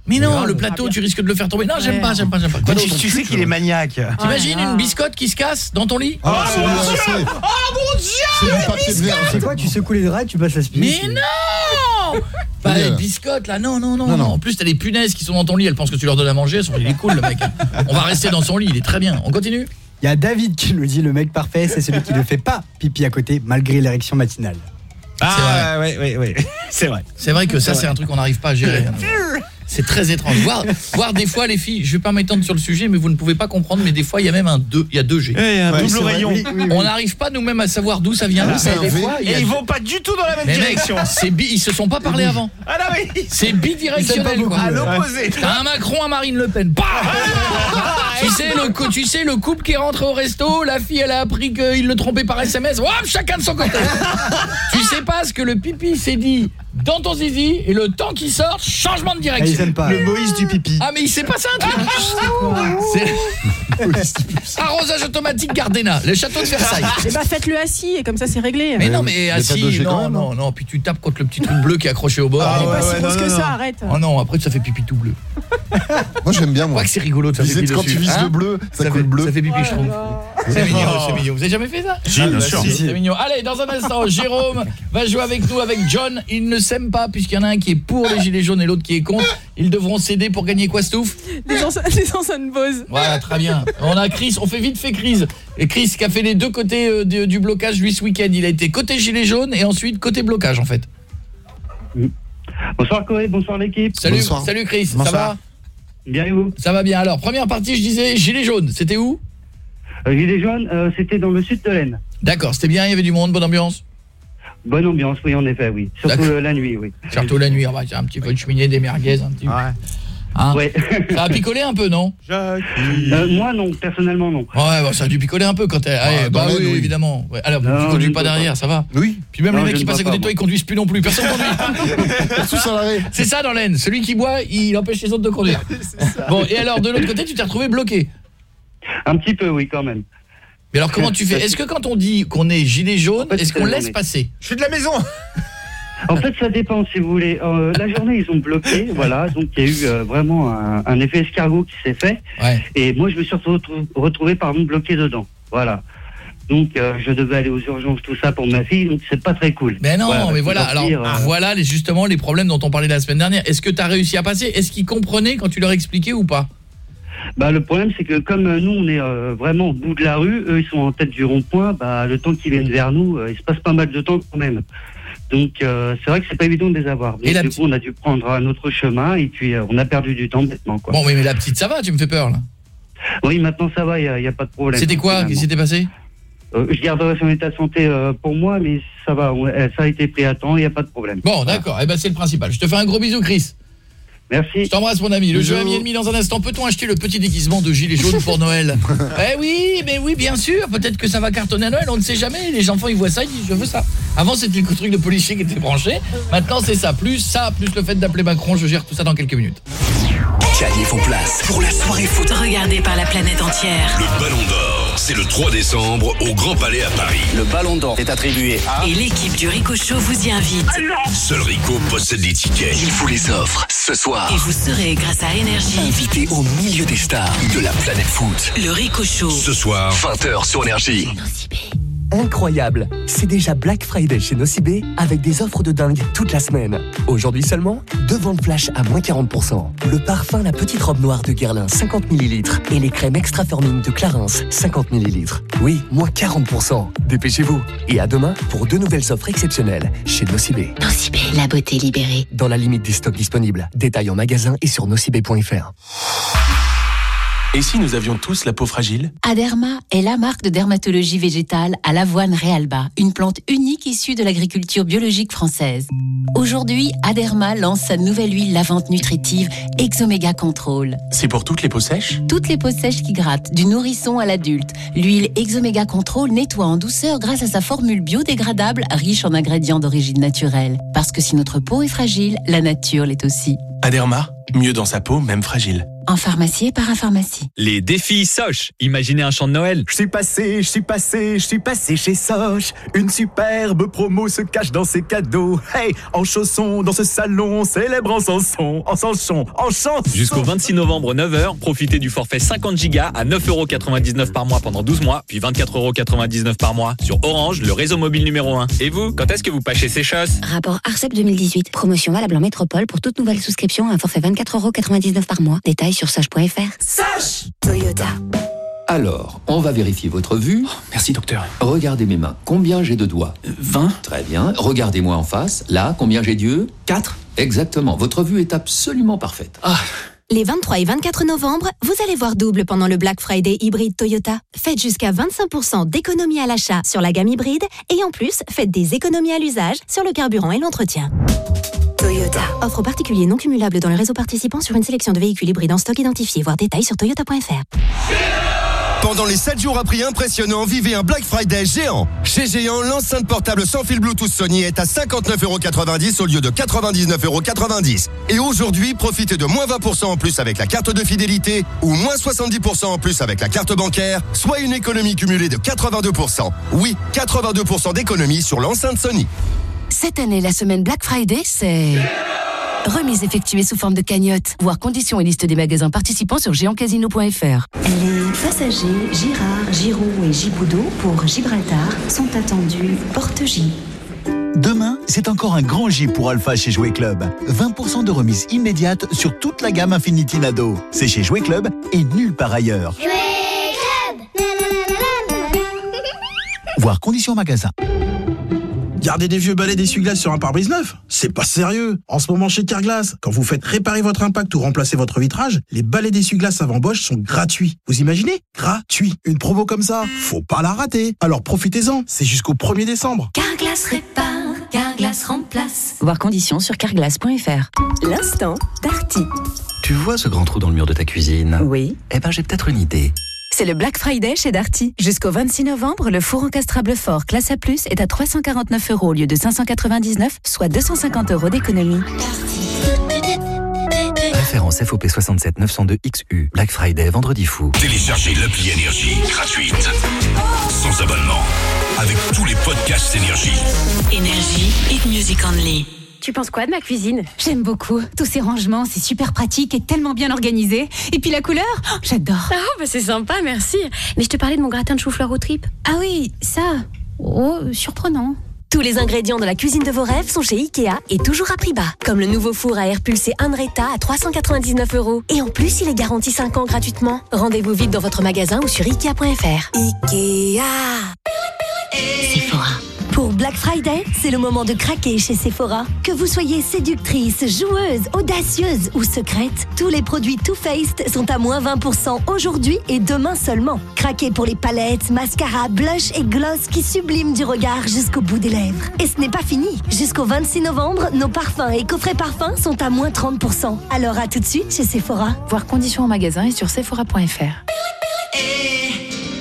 Mais non, le plateau, tu risques de le faire tomber. Non, j'aime pas, j'aime pas, j'aime pas. Quoi tu, tu sais qu'il est maniaque. T'imagines Ah là là. une biscotte qui se casse dans ton lit Ah, Oh mon dieu c'est du papier de verre. C'est quoi Tu secoues les draps et tu passes la spie. Mais non Pas les biscottes là, non, non, non, Non, non. non. En plus, t'as des punaises qui sont dans ton lit, elles pensent que tu leur donnes à manger, elles sont, il est cool le mec. On va rester dans son lit, il est très bien. On continue Il y a David qui nous dit le mec parfait, c'est celui qui ne fait pas pipi à côté malgré l'érection matinale. Ah ouais, ouais, ouais. C'est vrai. C'est vrai que ça, c'est un truc qu'on n'arrive pas à gérer. C'est très étrange. Voir, voir des fois les filles, je vais pas m'étendre sur le sujet, mais vous ne pouvez pas comprendre, mais des fois il y a même un 2, il y a 2 G. Et un Ouais, double rayon. oui, oui, oui. On n'arrive pas nous-mêmes à savoir d'où ça vient. Ah, des fois, Et ils vont pas du tout dans la même Mais mec, direction. c'est bi- ils se sont pas parlé avant. Ah non mais C'est bidirectionnel quoi. à l'opposé. T'as un Macron, un Marine Le Pen. Bah tu sais le cou- tu sais le couple qui est rentré au resto, la fille elle a appris qu'il le trompait par SMS. Hop, chacun de son côté. tu sais pas ce que le pipi s'est dit dans ton zizi et le temps qui sort, changement de Ah, ils direction. aiment pas. Le Moïse du pipi. Ah mais il s'est passé un truc. C'est arrosage automatique Gardena, le château de Versailles. Et bah faites-le assis et comme ça c'est réglé. Mais non mais pas assis, G quand non même, non non, puis tu tapes contre le petit truc bleu qui est accroché au bord. Ah C'est ouais, pas si ouais, grosse non, que non, ça, non. arrête. Oh non, après ça fait pipi tout bleu. Moi j'aime bien Je moi. que c'est rigolo de faire pipi quand dessus. tu vises hein le bleu, ça, ça coule bleu. ça fait pipi, je trouve. C'est mignon, c'est mignon. Vous avez jamais fait ça Si, bien sûr. C'est mignon. Allez, dans un instant, Jérôme va jouer avec nous, avec John. Ne s'aiment pas, puisqu'il y en a un qui est pour les gilets jaunes et l'autre qui est contre. Ils devront céder pour gagner quoi, Stouff Les enceintes Bose. Voilà, très bien. On a Chris, on fait vite fait Chris. Et Chris qui a fait les deux côtés euh, du, du blocage lui ce week-end. Il a été côté gilet jaune et ensuite côté blocage, en fait. Bonsoir Coé, bonsoir l'équipe. Salut, Bonsoir. salut Chris, ça va Bien et vous Ça va bien. Alors, première partie, je disais gilet jaune. C'était où euh, Gilet jaune, euh, c'était dans le sud de l'Aisne. D'accord, c'était bien, il y avait du monde, bonne ambiance Bonne ambiance, oui, en effet, oui. Surtout euh, la nuit, oui. Surtout la nuit, on va un petit peu de cheminée, des merguez, un petit peu. Hein Ouais. Ça a picolé un peu, non? Euh, moi, non, personnellement, non. Ouais, bah, ça a dû picoler un peu quand t'es. Ah, Ouais, dans bah l'aine, oui, oui. évidemment. Ouais, Alors, Non, tu conduis ne pas derrière, pas. ça va? Oui. Puis même Non, les mecs qui ne passent à côté de toi, ils conduisent plus non plus. Personne conduit. Tous à l'arrêt. C'est ça dans l'aine. Celui qui boit, il empêche les autres de conduire. Bon, et alors de l'autre côté, tu t'es retrouvé bloqué? Un petit peu, oui, quand même. Mais alors comment tu fais? Est-ce que quand on dit qu'on est gilet jaune, fait, est-ce qu'on laisse passer? Je suis de la maison. En fait, ça dépend, si vous voulez. Euh, la journée, ils ont bloqué, voilà. Donc, il y a eu euh, vraiment un, un effet escargot qui s'est fait. Ouais. Et moi, je me suis retrou- retrouvé, pardon, bloqué dedans. Voilà. Donc, euh, je devais aller aux urgences, tout ça pour ma fille. Donc, c'est pas très cool. Mais non, Voilà, mais voilà. Alors dire, euh, voilà les, justement les problèmes dont on parlait la semaine dernière. Est-ce que tu as réussi à passer? Est-ce qu'ils comprenaient quand tu leur expliquais ou pas? Bah, le problème, c'est que comme euh, nous, on est euh, vraiment au bout de la rue, eux, ils sont en tête du rond-point, bah, le temps qu'ils viennent vers nous, euh, il se passe pas mal de temps quand même. Donc, euh, c'est vrai que c'est pas évident de les avoir. Donc, Et la du coup, on a dû prendre un autre chemin et puis on a perdu du temps bêtement, quoi. Bon, oui, mais la petite, ça va, tu me fais peur là. Oui, maintenant, ça va, il n'y a, pas de problème. C'était quoi? finalement. Qu'est-ce qui s'était passé? Euh, Je garderai son état de santé euh, pour moi, mais ça va, ça a été pris à temps, il n'y a pas de problème. Bon, d'accord. Eh ben c'est le principal. Je te fais un gros bisou, Chris. Merci. Je t'embrasse, mon ami. Le Bisous. jeu ami ennemi dans un instant. Peut-on acheter le petit déguisement de gilet jaune pour Noël Eh oui, mais oui, bien sûr. Peut-être que ça va cartonner à Noël. On ne sait jamais. Les enfants, ils voient ça, ils disent je veux ça. Avant c'était le truc de policier qui était branché. Maintenant c'est ça. Plus ça, plus le fait d'appeler Macron. Je gère tout ça dans quelques minutes. Gagnez vos places pour la soirée foot. Regardé par la planète entière. Le Ballon d'Or, c'est le 3 décembre au Grand Palais à Paris. Le ballon d'or est attribué à... Et l'équipe du Rico Show vous y invite. Seul Rico possède des tickets. Il vous les offre ce soir. Et vous serez, grâce à Énergie, Invité au milieu des stars de la planète foot. le Rico Show. Ce soir, 20h sur Énergie. Incroyable C'est déjà Black Friday chez Nocibé avec des offres de dingue toute la semaine. Aujourd'hui seulement, deux ventes flash à moins 40%. Le parfum La Petite Robe Noire de Guerlain 50 ml et les crèmes Extra Forming de Clarins 50 ml. Oui, moins 40%. Dépêchez-vous. Et à demain pour deux nouvelles offres exceptionnelles chez Nocibé. Nocibé, la beauté libérée. Dans la limite des stocks disponibles. Détails en magasin et sur nocibé.fr. Et si nous avions tous la peau fragile? Aderma est la marque de dermatologie végétale à l'avoine Realba, une plante unique issue de l'agriculture biologique française. Aujourd'hui, Aderma lance sa nouvelle huile lavante nutritive Exomega Control. C'est pour toutes les peaux sèches? Toutes les peaux sèches qui grattent, du nourrisson à l'adulte. L'huile Exomega Control nettoie en douceur grâce à sa formule biodégradable riche en ingrédients d'origine naturelle. Parce que si notre peau est fragile, la nature l'est aussi. Aderma, mieux dans sa peau, même fragile. En pharmacie et parapharmacie. Les défis Soch. Imaginez un chant de Noël. Je suis passé, je suis passé, je suis passé chez Soch. Une superbe promo se cache dans ses cadeaux. Hey, en chaussons, dans ce salon, célèbre en chanson, en chanson, en chanson. Jusqu'au 26 novembre 9h, profitez du forfait 50 Go à 9,99€ par mois pendant 12 mois, puis 24,99€ par mois sur Orange, le réseau mobile numéro 1. Et vous, quand est-ce que vous pâchez ces choses Rapport ARCEP 2018. Promotion valable en métropole pour toute nouvelle souscription à un forfait 24,99€ par mois. Détails sur sage.fr. Sage Toyota. Alors, on va vérifier votre vue. Merci, docteur. Regardez mes mains. Combien j'ai de doigts 20 Très bien. Regardez-moi en face. Là, combien j'ai d'yeux 4 Exactement. Votre vue est absolument parfaite. Ah Les 23 et 24 novembre, vous allez voir double pendant le Black Friday hybride Toyota. Faites jusqu'à 25% d'économie à l'achat sur la gamme hybride et en plus, faites des économies à l'usage sur le carburant et l'entretien. Toyota. Offre particulier non cumulable dans le réseau participant sur une sélection de véhicules hybrides en stock identifié. Voir détails sur toyota.fr. Pendant les 7 jours à prix impressionnant, vivez un Black Friday géant. Chez Géant, l'enceinte portable sans fil Bluetooth Sony est à 59,90€ au lieu de 99,90€. Et aujourd'hui, profitez de moins 20% en plus avec la carte de fidélité ou moins 70% en plus avec la carte bancaire, soit une économie cumulée de 82%. Oui, 82% d'économie sur l'enceinte Sony. Cette année, la semaine Black Friday, c'est... Remise effectuée sous forme de cagnotte. Voir conditions et liste des magasins participants sur géantcasino.fr. Les passagers Girard, Giroud et Giboudot pour Gibraltar sont attendus porte J. Demain, c'est encore un grand J pour Alpha chez Jouet Club. 20% de remise immédiate sur toute la gamme Infinity Nado. C'est chez Jouet Club et nulle part ailleurs. Voir conditions magasin. Garder des vieux balais d'essuie-glace sur un pare-brise neuf C'est pas sérieux En ce moment chez Carglass, quand vous faites réparer votre impact ou remplacer votre vitrage, les balais d'essuie-glace avant Bosch sont gratuits. Vous imaginez? Gratuit Une promo comme ça, faut pas la rater Alors profitez-en, c'est jusqu'au 1er décembre Carglass répare, Carglass remplace. Voir conditions sur carglass.fr. L'instant Darty. Tu vois ce grand trou dans le mur de ta cuisine? Oui. Eh ben j'ai peut-être une idée. C'est le Black Friday chez Darty. Jusqu'au 26 novembre, le four encastrable fort classe A+, est à 349 euros au lieu de 599, soit 250 euros d'économie. Référence FOP 67 902 XU. Black Friday, vendredi fou. téléchargez l'appli Énergie gratuite. Sans abonnement. Avec tous les podcasts Énergie. Énergie et Music Only. Tu penses quoi de ma cuisine? J'aime beaucoup. Tous ces rangements, c'est super pratique et tellement bien organisé. Et puis la couleur, oh, j'adore. Ah, bah c'est sympa, merci. Mais je te parlais de mon gratin de chou-fleur aux tripes. Ah oui, ça. Oh, surprenant. Tous les ingrédients de la cuisine de vos rêves sont chez Ikea et toujours à prix bas. Comme le nouveau four à air pulsé Andretta à 399 euros. Et en plus, il est garanti 5 ans gratuitement. Rendez-vous vite dans votre magasin ou sur Ikea.fr. Ikea Sephora. Pour Black Friday, c'est le moment de craquer chez Sephora. Que vous soyez séductrice, joueuse, audacieuse ou secrète, tous les produits Too Faced sont à moins 20% aujourd'hui et demain seulement. Craquez pour les palettes, mascara, blush et gloss qui subliment du regard jusqu'au bout des lèvres. Et ce n'est pas fini. Jusqu'au 26 novembre, nos parfums et coffrets parfums sont à moins 30%. Alors à tout de suite chez Sephora. Voir conditions en magasin et sur sephora.fr.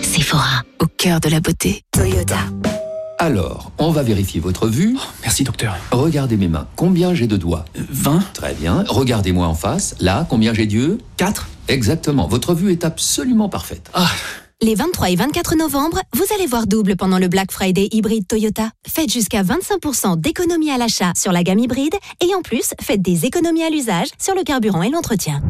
Sephora, au cœur de la beauté. Toyota. Alors, on va vérifier votre vue. Merci, docteur. Regardez mes mains. Combien j'ai de doigts 20. Très bien. Regardez-moi en face. Là, combien j'ai d'yeux 4. Exactement. Votre vue est absolument parfaite. Ah, Les 23 et 24 novembre, vous allez voir double pendant le Black Friday hybride Toyota. Faites jusqu'à 25% d'économie à l'achat sur la gamme hybride et en plus, faites des économies à l'usage sur le carburant et l'entretien.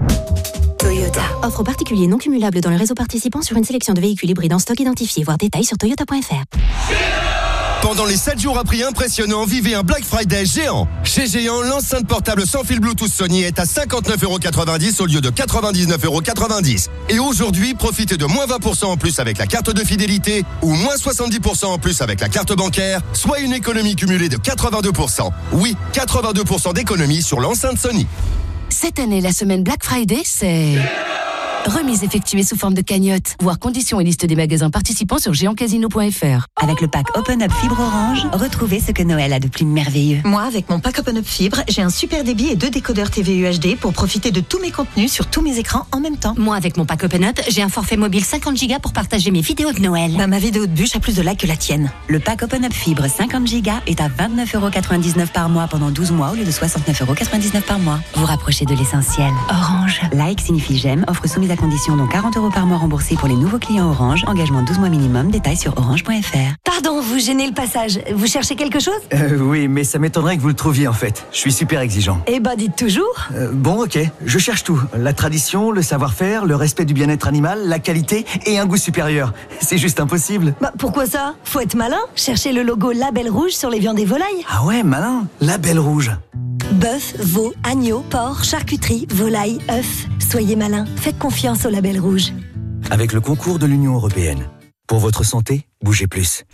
Toyota. Offre aux particuliers non cumulable dans le réseau participant sur une sélection de véhicules hybrides en stock identifié. Voir détails sur toyota.fr. Pendant les 7 jours à prix impressionnant, vivez un Black Friday géant. Chez Géant, l'enceinte portable sans fil Bluetooth Sony est à 59,90€ au lieu de 99,90€. Et aujourd'hui, profitez de moins 20% en plus avec la carte de fidélité ou moins 70% en plus avec la carte bancaire, soit une économie cumulée de 82%. Oui, 82% d'économie sur l'enceinte Sony. Cette année, la semaine Black Friday, c'est... Remise effectuée sous forme de cagnotte. Voir conditions et liste des magasins participants sur géantcasino.fr. Avec le pack Open Up Fibre Orange, retrouvez ce que Noël a de plus merveilleux. Moi, avec mon pack Open Up Fibre, j'ai un super débit et deux décodeurs TV UHD pour profiter de tous mes contenus sur tous mes écrans en même temps. Moi, avec mon pack Open Up, j'ai un forfait mobile 50 Go pour partager mes vidéos de Noël. Bah, ma vidéo de bûche a plus de likes que la tienne. Le pack Open Up Fibre 50 Go est à 29,99€ par mois pendant 12 mois au lieu de 69,99€ par mois. Vous rapprochez de l'essentiel. Orange. Like signifie j'aime, offre soumise à condition dont 40 euros par mois remboursés pour les nouveaux clients Orange. Engagement 12 mois minimum. Détails sur orange.fr. Pardon, vous gênez le passage. Vous cherchez quelque chose? Euh, oui, mais ça m'étonnerait que vous le trouviez en fait. Je suis super exigeant. Eh ben, dites toujours. Euh, bon, ok, je cherche tout. La tradition, le savoir-faire, le respect du bien-être animal, la qualité et un goût supérieur. C'est juste impossible. Bah, pourquoi ça? Faut être malin. Cherchez le logo Label Rouge sur les viandes et volailles. Ah ouais, malin. La belle rouge. Bœuf, veau, agneau, porc, charcuterie, volaille, œufs. Soyez malin. Faites confiance au Label Rouge. Avec le concours de l'Union Européenne. Pour votre santé, bougez plus.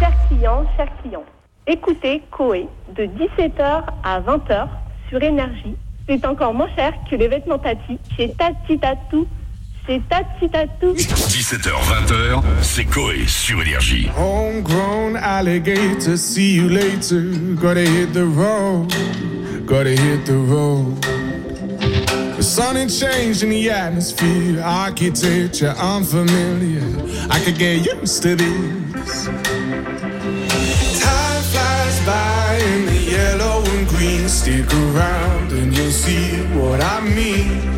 Chers clients, chers clients, écoutez Coé de 17h à 20h sur Énergie. C'est encore moins cher que les vêtements Tati chez Tati Tatou. Chez Tati Tatou. 17h-20h, c'est Coé sur Énergie. Homegrown alligator, see you later. Gotta hit the road, gotta hit the road. The sun ain't changing the atmosphere, architecture unfamiliar. I could get used to this. Time flies by in the yellow and green. Stick around and you'll see what I mean.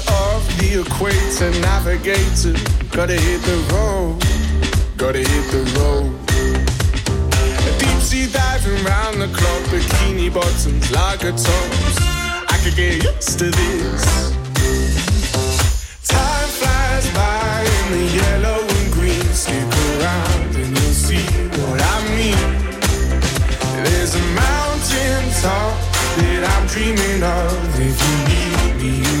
of the equator, navigator. Gotta hit the road, gotta hit the road. Deep sea diving round the clock, bikini bottoms, lager tops. I could get used to this. Time flies by in the yellow and green. Stick around and you'll see what I mean. There's a mountain top that I'm dreaming of. If you need me,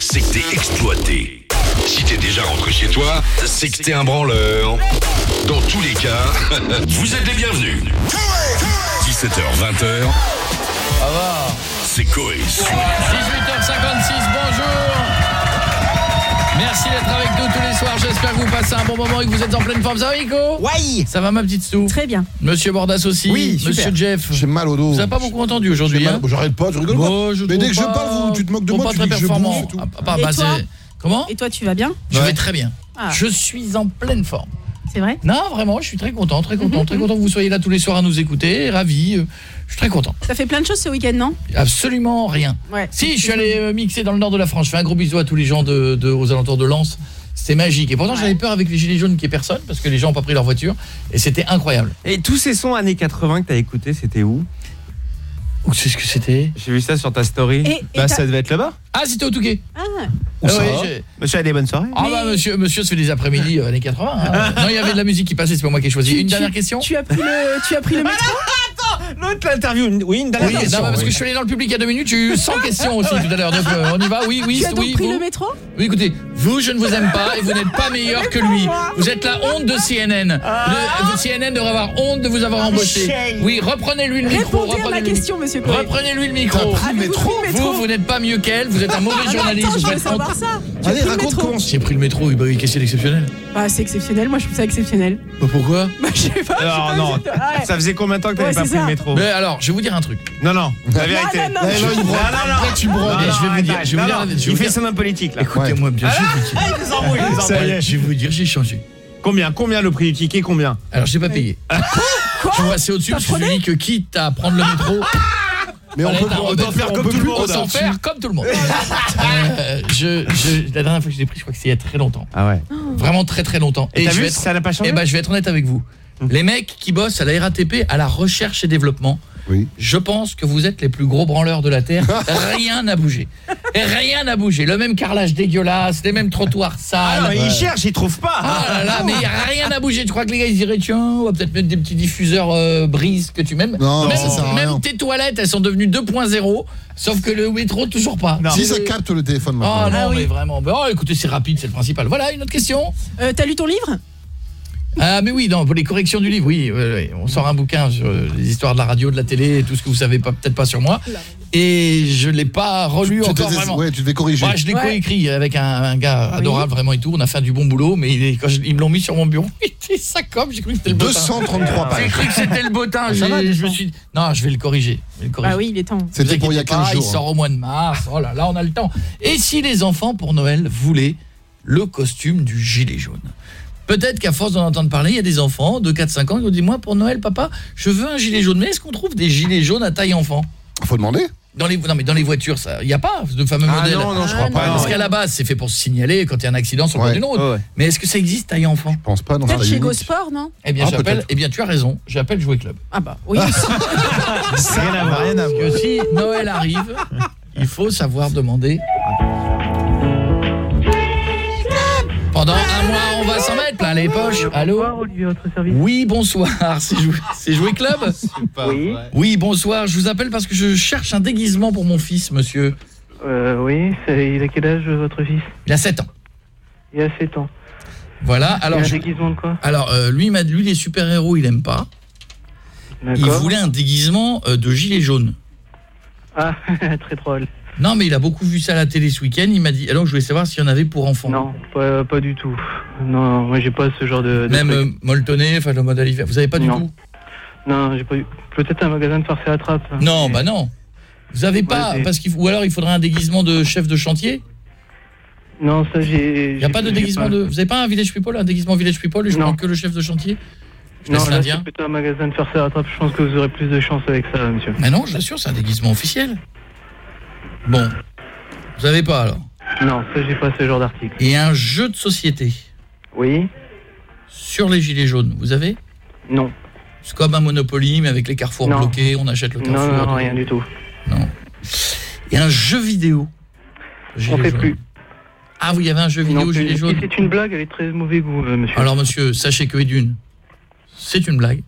c'est que t'es exploité. Si t'es déjà rentré chez toi, c'est que t'es un branleur. Dans tous les cas, vous êtes les bienvenus. 17h, 20h, Ça va c'est Coé. sur 18h56, bonjour Merci d'être avec nous tous les soirs, j'espère que vous passez un bon moment et que vous êtes en pleine forme. Ça va Nico Oui Ça va ma petite Stou Très bien. Monsieur Bordas aussi Oui, super. Monsieur Jeff J'ai mal au dos. Vous avez pas beaucoup entendu aujourd'hui hein J'arrête pas, pas. je Mais dès que je pas- parle, vous- tu te moques de trouve moi, pas tu très dis que je performant. bouffe et tout. Ah, bah, Et bah, toi c'est- Comment Et toi, tu vas bien Je vais très bien. Ah. Je suis en pleine forme. C'est vrai? Non, vraiment, je suis très content, très content, Mhm, très content que vous soyez là tous les soirs à nous écouter, ravi. euh, Je suis très content. Ça fait plein de choses ce week-end, non? Absolument rien. Ouais. Si, je suis allé euh, mixer dans le nord de la France. Je fais un gros bisou à tous les gens de, de- aux alentours de Lens. C'était magique. Et pourtant, j'avais peur avec les gilets jaunes qu'il n'y ait personne parce que les gens n'ont pas pris leur voiture. Et c'était incroyable. Et tous ces sons années 80 que t'as écoutés, c'était où? Où c'est ce que c'était J'ai vu ça sur ta story. Et- et bah ça devait être là-bas. Ah, c'était au Touquet. Ah, Où Ah ça ouais, Monsieur a des bonnes soirées. Ah bah monsieur, monsieur se fait des après-midi euh, années 80. hein. Non, il y avait de la musique qui passait, c'est pas moi qui ai choisi. Tu- Une tu- dernière question tu as pris le, tu as pris le métro L'autre l'interview, oui, une dernière Oui, non, question. bah, parce que oui. je suis allé dans le public il y a deux minutes, j'ai eu 100 questions aussi tout à l'heure. Donc euh, on y va, oui, oui, Tu as donc oui. pris vous le métro Oui, écoutez, vous, je ne vous aime pas et vous n'êtes pas meilleur que lui. Vous êtes la honte de CNN. Le, de CNN devrait avoir honte de vous avoir embauché. Oui, reprenez-lui le micro. Répondez à ma question, monsieur Coé. Reprenez-lui le micro. T'as pris le métro Vous, vous n'êtes pas mieux qu'elle, vous êtes un mauvais Ah, journaliste. Attends, je veux savoir ça. Tu Allez, pris le raconte métro comment J'ai pris le métro, bah, qu'est-ce que c'est exceptionnel Bah, c'est exceptionnel, moi je trouve ça exceptionnel. Bah, Pourquoi Bah, je sais pas. Alors non, c'est- ouais. ça faisait combien de temps que t'avais Ouais, pas c'est pris le métro Mais alors, je vais vous dire un truc. Non, non, la vérité. non, non, Non, tu non, je vais vous dire, je vais vous dire- attends, je vais Il fait son politique là. Écoutez-moi bien, je vais vous dire. Il les embrouille, il les Ça y embrouille. est. Je vais vous dire, j'ai changé. Combien Combien le prix du ticket Combien Alors, j'ai pas payé. Quoi Je suis passé au-dessus parce que je me dis que quitte à prendre le métro. Mais on peut on doit faire comme tout le plus- monde. On s'en faire comme tout le monde. Je, je- la dernière fois que je l'ai pris, je crois que c'est il y a très longtemps. Ah ouais. Vraiment très très longtemps. Et je vu, vais être, ça n'a pas changé Eh ben, je vais être honnête avec vous. Les mecs qui bossent à la RATP, à la recherche et développement, Oui. je pense que vous êtes les plus gros branleurs de la Terre. Rien n'a bougé. Rien n'a bougé. Le même carrelage dégueulasse, les mêmes trottoirs Ah non, sales. mais il cherche, il trouve pas. Ah là là, mais rien n'a bougé. Tu crois que les gars ils diraient tiens, on va peut-être mettre des petits diffuseurs euh, brise que tu m'aimes. Non, même, ça sert à même rien. tes toilettes, elles sont devenues 2.0, sauf que le métro toujours pas. Non. Si ça capte le téléphone Oh maintenant. non, Ah oui. mais vraiment. Oh, écoutez, c'est rapide, c'est le principal. Voilà, une autre question. Euh, T'as lu ton livre? Ah mais oui, non, pour les corrections du livre, oui, on sort un bouquin sur les histoires de la radio, de la télé, tout ce que vous savez pas peut-être pas sur moi. Et je l'ai pas relu Tu encore vraiment. Ouais, tu devais corriger. Ouais, je l'ai Ouais. coécrit avec un, un gars Oui. adorable vraiment et tout. On a fait du bon boulot, mais il est- quand je- ils me l'ont mis sur mon bureau, il était ça comme j'ai cru que c'était le botin. 233 J'ai pages. cru que c'était le botin. J'ai- va, je me 200. suis dit, non, je vais le corriger. Je vais le corriger. Bah oui, il est temps. C'était pour il y a inquiétez 15 pas, jours. Il sort au mois de mars. Oh là là, on a le temps. Et si les enfants pour Noël voulaient le costume du gilet jaune? Peut-être qu'à force d'en entendre parler, il y a des enfants de 4-5 ans qui ont dit moi pour Noël papa, je veux un gilet jaune. Mais est-ce qu'on trouve des gilets jaunes à taille enfant? Faut demander. dans les non mais dans les voitures ça, il y a pas de fameux Ah modèle. non, non, je Ah crois pas. non. Parce qu'à la base, c'est fait pour se signaler quand il y a un accident sur le Ouais. bord d'une route. Ouais. Mais est-ce que ça existe taille enfant? Je pense pas. Non, Peut-être ça chez. GoSport, non? Eh bien, Ah, j'appelle eh bien tu as raison, j'appelle jouer club. Ah bah oui. Rien à voir, rien à Parce que si Noël arrive, il faut savoir demander. Pendant un mois, on va s'en mettre plein les poches. Allô Olivier, votre service Oui, bonsoir. C'est jouer club Oui. Oui, bonsoir. Je vous appelle parce que je cherche un déguisement pour mon fils, monsieur. Euh, oui, il a quel âge votre fils? Il a 7 ans. Il a 7 ans. Voilà. Alors, il a un déguisement de quoi? alors euh, lui, m'a- lui, les super-héros, il aime pas. Il voulait un déguisement euh, de gilet jaune. Ah, très drôle. Non, mais il a beaucoup vu ça à la télé ce week-end. Il m'a dit. Alors, je voulais savoir s'il y en avait pour enfants. Non, pas, pas du tout. Non, moi j'ai pas ce genre de. de Même euh, molletonné, enfin le modèle hiver. Vous avez pas du Non. tout? Non, j'ai pas eu. Peut-être un magasin de farce à trappe. Non, bah non. Vous avez pas Ouais, parce qu'il ou alors il faudrait un déguisement de chef de chantier? Non, ça j'ai. Il y a pas de déguisement de. Vous avez pas un village people, un déguisement village people et je Non. prends que le chef de chantier? Je Non, là c'est plutôt un magasin de farce à trappe. Je pense que vous aurez plus de chance avec ça, monsieur. Mais non, je l'assure, c'est un déguisement officiel. Bon. Vous avez pas alors Non, ça j'ai pas ce genre d'article. Et un jeu de société Oui sur les gilets jaunes, vous avez Non. C'est comme un Monopoly mais avec les carrefours Non. bloqués, on achète le Non, carrefour. non, dedans. rien du tout. Non. Et un jeu vidéo. On fait jaune. plus. Ah, vous il y avait un jeu vidéo Non gilet jaune. c'est une blague, elle est très mauvais goût, euh, monsieur. Alors monsieur, sachez que d'une, c'est une blague.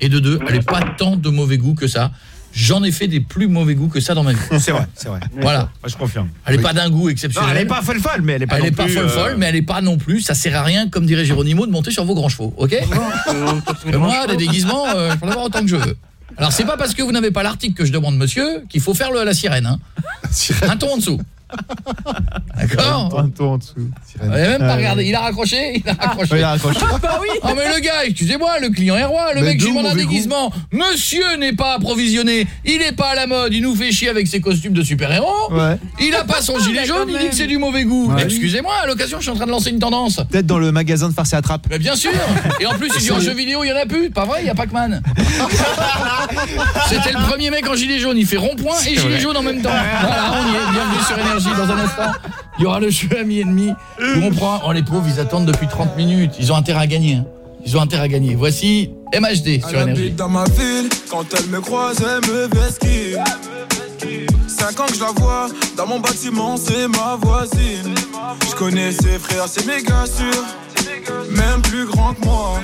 Et de deux, elle n'est pas tant de mauvais goût que ça. J'en ai fait des plus mauvais goûts que ça dans ma vie. C'est vrai, c'est vrai. Voilà. Moi, je confirme. Elle est pas d'un goût exceptionnel. Non, elle est pas folle folle, mais elle est pas Elle non est pas plus, folle euh, folle, mais elle est pas non plus, ça sert à rien, comme dirait Géronimo, de monter sur vos grands chevaux, ok que moi, des déguisements, euh, je peux en avoir autant que je veux. Alors, c'est pas parce que vous n'avez pas l'article que je demande, monsieur, qu'il faut faire le, la sirène. Hein. Un ton en dessous. D'accord Un ton en dessous. Vous avez même pas regardé, il a raccroché, il a raccroché. Ouais, il a raccroché. bah oui. Oh mais le gars, excusez-moi, le client est roi, le Mais mec je demande un goût déguisement. Monsieur n'est pas approvisionné, il est pas à la mode, il nous fait chier avec ses costumes de super-héros. Ouais. Il a pas son gilet jaune, il dit que c'est du mauvais goût. Ouais. Excusez-moi, à l'occasion, je suis en train de lancer une tendance. Peut-être dans le magasin de farce et attrape. Mais bien sûr Et en plus, il dit en jeu vidéo, il y en a plus. Pas vrai, il y a Pac-Man. C'était le premier mec en gilet jaune. Il fait rond-point et gilet vrai. jaune en même temps. Voilà, on y est. Bienvenue sur Énergie dans un instant. Il y aura le jeu ami ennemi. Où on prend... Oh, les pauvres, ils attendent depuis 30 minutes. Ils ont intérêt à gagner. hein. Ils ont intérêt à gagner. Voici MHD sur Elle Énergie. dans ma ville, quand elle me croise, elle me vesquille. Cinq ans que je la vois, dans mon bâtiment, c'est ma voisine. Je connais ses frères, c'est méga sûr, même plus grand que moi.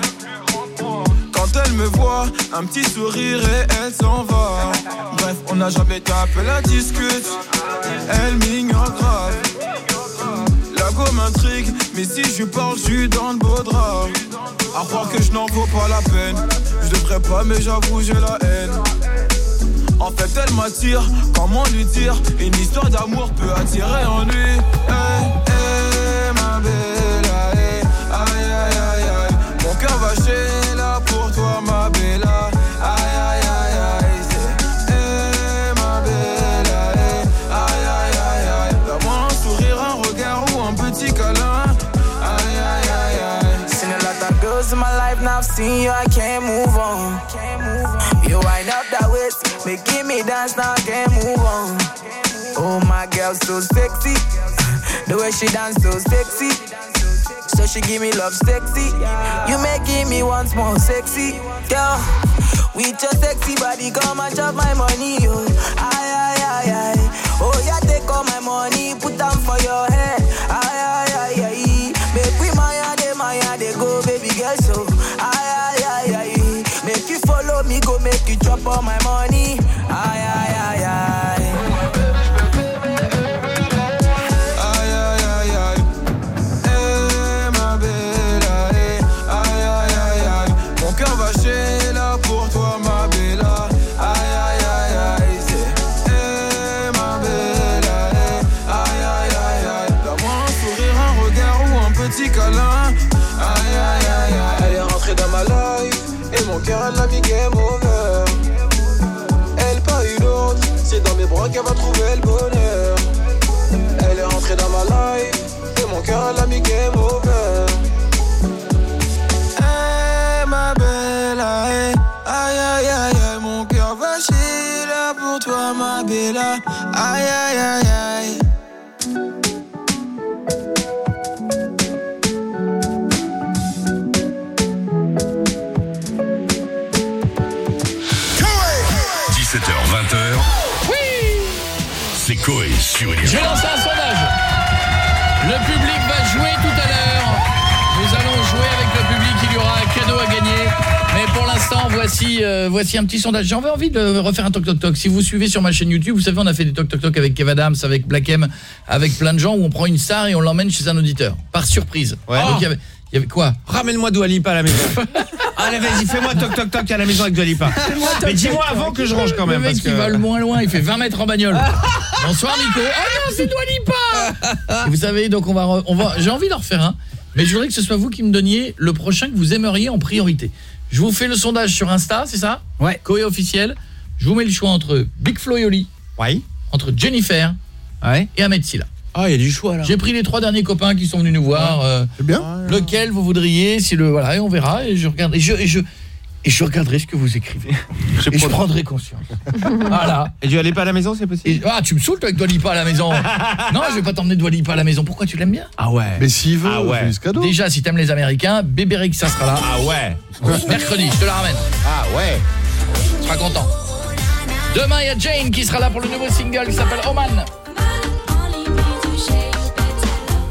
Elle me voit, un petit sourire et elle s'en va. Bref, on n'a jamais tapé la discute, elle m'ignore grave. La go m'intrigue, mais si je parle, je suis dans le beau drap. À croire que je n'en vaux pas la peine. Je devrais pas, mais j'avoue, j'ai la haine. En fait, elle m'attire, comment lui dire? Une histoire d'amour peut attirer en lui. Hey, hey, ma belle, aïe, aïe, aïe, aïe. Mon cœur va chez seen you, I can't move on. You wind up that waist, making me dance, now I can't move on. Oh, my girl, so sexy. The way she dance, so sexy. So she give me love sexy. You making me once more sexy. Girl, with your sexy body, come and chop my money, yo. Aye, aye, aye, aye. Oh, yeah, take all my money, put them for your head. Aye, un sourire, un regard ou un petit câlin. Aïe aïe aïe aïe Elle est rentrée dans ma life. Et mon cœur elle l'a mis game Va trouver le bonheur. Elle est rentrée dans ma life. Et mon cœur elle a mis game over Hey ma belle Aïe aïe aïe aïe Mon cœur va chier là pour toi ma belle. Aïe aïe aïe aïe Je vais lancer un sondage. Le public va jouer tout à l'heure. Nous allons jouer avec le public, il y aura un cadeau à gagner. Mais pour l'instant, voici euh, voici un petit sondage. J'avais envie de refaire un toc toc toc. Si vous suivez sur ma chaîne YouTube, vous savez on a fait des toc toc toc avec Kev Adams, avec Black M, avec plein de gens où on prend une star et on l'emmène chez un auditeur par surprise. Ouais. Donc il y avait il y avait quoi Ramène-moi Doualipa à la maison. Allez, vas-y, fais-moi toc toc toc à la maison avec Doualipa. Mais dis-moi avant que je range quand même. Le mec parce qui que... va le moins loin, il fait 20 mètres en bagnole. Bonsoir Nico. Ah non, c'est Doualipa. Vous savez, donc on va on va j'ai envie d'en refaire un, mais je voudrais que ce soit vous qui me donniez le prochain que vous aimeriez en priorité. Je vous fais le sondage sur Insta, c'est ça Ouais. Coé officiel. Je vous mets le choix entre Big Flo et Oli, Ouais. entre Jennifer Ouais. et Ahmed Silla. Ah, il y a du choix là. J'ai pris les trois derniers copains qui sont venus nous voir. euh, C'est bien lequel vous voudriez si le voilà et on verra et je regarde et je et je et je regarderai ce que vous écrivez. et je prendrai conscience. voilà. Et tu allais pas à la maison, c'est possible Et- ah, tu me saoules toi avec Dwalipa à la maison. non, je vais pas t'emmener Dwalipa à la maison. Pourquoi tu l'aimes bien Ah ouais. Mais s'il veut, Ah ouais. ce cadeau. Déjà, si t'aimes les Américains, Bébé Rexa sera là. Ah ouais. Mercredi, je te la ramène. Ah ouais. Tu seras content. Demain, il y a Jane qui sera là pour le nouveau single qui s'appelle Oman.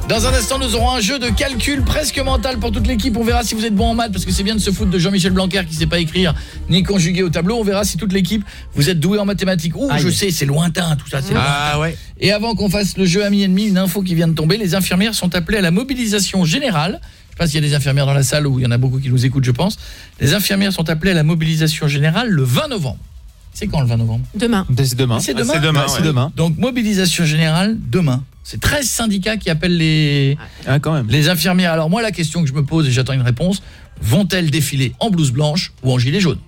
Dans un instant, nous aurons un jeu de calcul presque mental pour toute l'équipe. On verra si vous êtes bon en maths, parce que c'est bien de se foutre de Jean-Michel Blanquer qui sait pas écrire ni conjuguer au tableau. On verra si toute l'équipe, vous êtes doué en mathématiques. Ouh, Aïe. je sais, c'est lointain tout ça. c'est Ah lointain. ouais. Et avant qu'on fasse le jeu ami ennemi, une info qui vient de tomber, les infirmières sont appelées à la mobilisation générale. Je sais pas s'il y a des infirmières dans la salle ou il y en a beaucoup qui nous écoutent, je pense. Les infirmières sont appelées à la mobilisation générale le 20 novembre. C'est quand le 20 novembre? Demain. C'est demain. C'est demain. c'est demain, ouais. demain. Donc mobilisation générale demain. C'est 13 syndicats qui appellent les Ah, quand même. les infirmières. Alors moi la question que je me pose et j'attends une réponse, vont-elles défiler en blouse blanche ou en gilet jaune?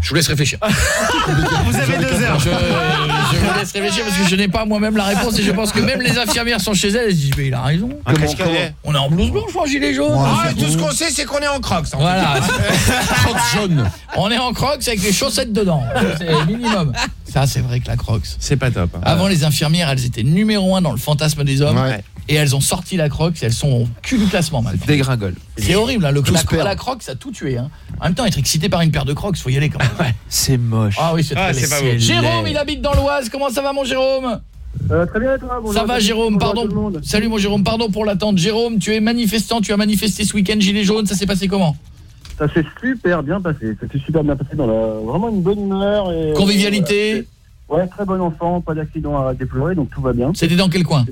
Je vous laisse réfléchir. Vous avez deux heures. Je, je vous laisse réfléchir parce que je n'ai pas moi-même la réponse et je pense que même les infirmières sont chez elles et se disent mais il a raison. Ah, On est en blouse blanche ou en gilet jaune? Ah, tout ce qu'on sait, c'est qu'on est en crocs. en Voilà. Crocs jaunes. On est en crocs avec les chaussettes dedans. C'est le minimum. Ça c'est vrai que la crocs. C'est pas top. hein. Avant les infirmières, elles étaient numéro un dans le fantasme des hommes Ouais. et elles ont sorti la crocs, elles sont au cul du classement maintenant. Dégringole. C'est horrible, hein, le, la, perdent. la crocs ça a tout tué. Hein. En même temps, être excité par une paire de crocs, faut y aller quand même. C'est moche. Ah oui, c'est Ah, très pas. Jérôme, il habite dans l'Oise. Comment ça va mon Jérôme? Euh, très bien et toi? Bonjour Ça va. Jérôme, pardon. Salut mon Jérôme, pardon pour l'attente. Jérôme, tu es manifestant, tu as manifesté ce week-end gilet jaune, ça s'est passé comment? Ça s'est super bien passé. Ça s'est super bien passé dans la vraiment une bonne humeur et euh, Convivialité Ouais, très bon enfant, pas d'accident à déplorer, donc tout va bien. C'était dans quel coin?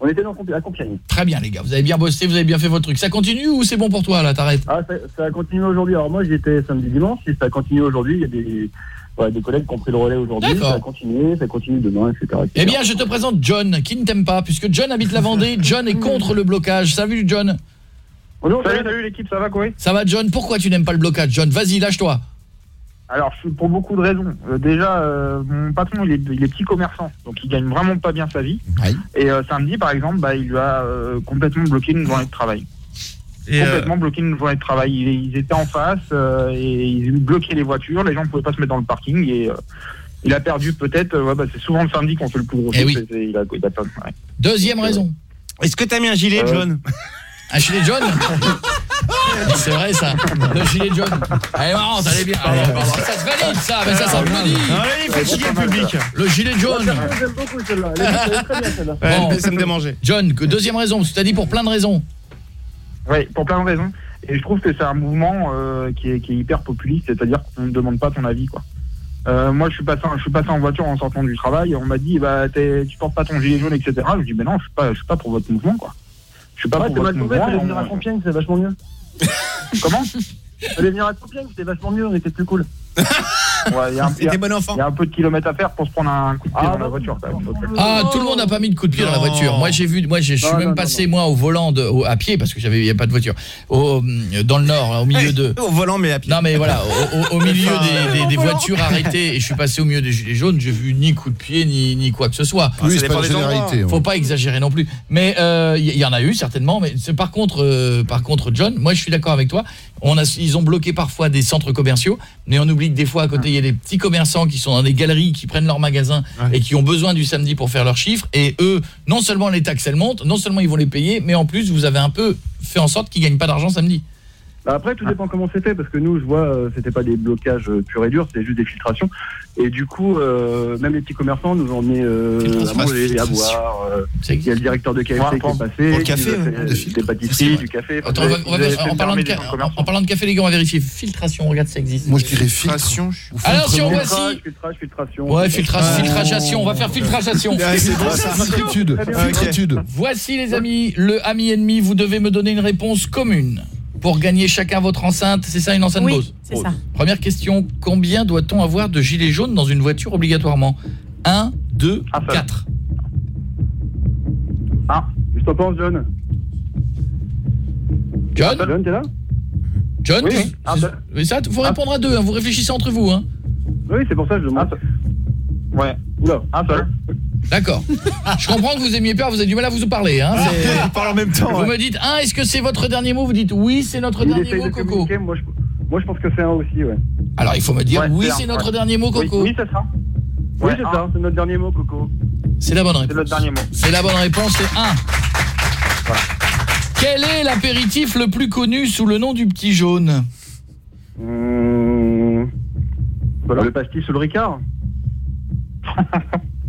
On était dans, à Compiègne. Très bien les gars, vous avez bien bossé, vous avez bien fait votre truc. Ça continue ou c'est bon pour toi là, t'arrêtes? Ah, ça, ça a continué aujourd'hui. Alors moi, j'y étais samedi dimanche, et ça a continué aujourd'hui. Il y a des, ouais, des collègues qui ont pris le relais aujourd'hui. Ça a continué, ça continue demain, etc. etc. Eh bien, je te présente John, qui ne t'aime pas, puisque John habite la Vendée. John est contre le blocage. Salut John? Bonjour, salut, salut l'équipe, ça va quoi Ça va John Pourquoi tu n'aimes pas le blocage? John Vas-y, lâche-toi. Alors, je suis pour beaucoup de raisons. Euh, déjà, euh, mon patron, il est, il est petit commerçant, donc il gagne vraiment pas bien sa vie. Et euh, samedi, par exemple, bah, il lui a euh, complètement bloqué une journée de travail. Et, euh, complètement bloqué une journée de travail. Ils, ils étaient en face euh, et ils bloquaient les voitures. Les gens ne pouvaient pas se mettre dans le parking et euh, il a perdu peut-être. ouais, bah, c'est souvent le samedi qu'on fait le plus gros. Eh oui. il, a, il a perdu. ouais. Deuxième raison. Est-ce que t'as mis un gilet Euh, jaune Un gilet jaune C'est vrai ça. Le gilet jaune. Elle est marrante, elle est bien. Allez, pardon. ça se valide ça, mais ça s'applaudit. Fait chier le public. Le gilet jaune. J'aime beaucoup celle-là. Elle est- elle est très bien celle-là. Ouais, Bon. ça me démangeait. John, que deuxième raison, parce que t'as dit pour plein de raisons. Oui, pour plein de raisons. Et je trouve que c'est un mouvement euh, qui, est, qui est hyper populiste, c'est-à-dire qu'on ne demande pas ton avis. quoi. Euh, moi, je suis, passé, je suis passé en voiture en sortant du travail, et on m'a dit, bah, t'es- tu portes pas ton gilet jaune, etc. Je dis, mais non, je suis pas, je suis pas pour votre mouvement. quoi. Je suis pas Ouais, pour votre mouvement. fallait venir à Compiègne, c'est vachement mieux. Comment? Fallait venir à Compiègne, c'était vachement mieux, on était plus cool. Ouais, il y a un- il y a- C'était bon enfant. il y a un peu de kilomètres à faire pour se prendre un coup de pied Ah, dans la voiture. quand même. Donc, euh, Ah, tout le monde n'a pas mis de coup de pied dans la voiture. Moi, j'ai vu, moi, j'ai- je suis même non, passé non, moi au volant de, au- à pied parce que j'avais, il y a pas de voiture, au, dans le nord, au milieu de. Au volant, mais à pied. Non mais voilà, au, au- au milieu des, des- des voitures arrêtées et je suis passé au milieu des gilets jaunes, j'ai vu ni coup de pied ni, ni quoi que ce soit. Ah, des endroits. Faut pas exagérer non plus. Mais euh, il y, y en a eu certainement mais c'est par contre euh, par contre John, moi je suis d'accord avec toi. On a ils ont bloqué parfois des centres commerciaux, mais on oublie que des fois à côté il y a des petits commerçants qui sont dans des galeries qui prennent leur magasin et qui ont besoin du samedi pour faire leurs chiffres et eux non seulement les taxes elles montent, non seulement ils vont les payer, mais en plus vous avez un peu fait en sorte qu'ils gagnent pas d'argent samedi. Bah après, tout dépend comment c'était, parce que nous, je vois, euh, c'était pas des blocages euh, purs et durs, c'était juste des filtrations. Et du coup, euh, même les petits commerçants nous ont emmené euh, Filtration. à manger, à Filtration. boire. euh, Ça Il y a le directeur de KFC Ouais, qui est passé, pour le café, fait des pâtisseries, du café. Enfin, Attends, on va- on va- Vous avez fait en, parlant de, ca- en- parlant café les gars, on va vérifier filtration, regarde ça existe. Moi, je dirais. Filtration. Alors, si on voit si- Filtrage, filtrage, filtration. Ouais, filtrage, Ah. filtragation, on va faire filtragation. Ah, c'est bon, ça, bien. Filtritude. Voici les amis, le ami ennemi, vous devez me donner une réponse commune pour gagner chacun votre enceinte, c'est ça une enceinte Oui, Bose c'est ça. Première question, combien doit-on avoir de gilets jaunes dans une voiture obligatoirement? 1 2 Un seul. 4. Ah, je t'en pense, John. John John, t'es là? John Oui, oui. Ah, mais ça faut répondre à deux, hein, vous réfléchissez entre vous hein. Oui, c'est pour ça que je demande. Ouais, Oula. un seul. D'accord. Je comprends que vous aimiez pas, vous avez du mal à vous parler hein. c'est- On parle en même temps. Vous ouais. me dites un, est-ce que c'est votre dernier mot Vous dites oui, c'est notre Il dernier mot de Coco. moi je, moi je pense que c'est un aussi, ouais. Alors il faut me dire Ouais, oui, c'est un, c'est notre ouais. dernier mot Coco. oui, c'est ça. Oui, c'est un. ça, c'est notre dernier mot, Coco. C'est la bonne C'est réponse. notre dernier mot. C'est la bonne réponse, c'est 1. Quel est l'apéritif le plus connu sous le nom du petit jaune? Hum... Voilà. Le pastis ou le Ricard?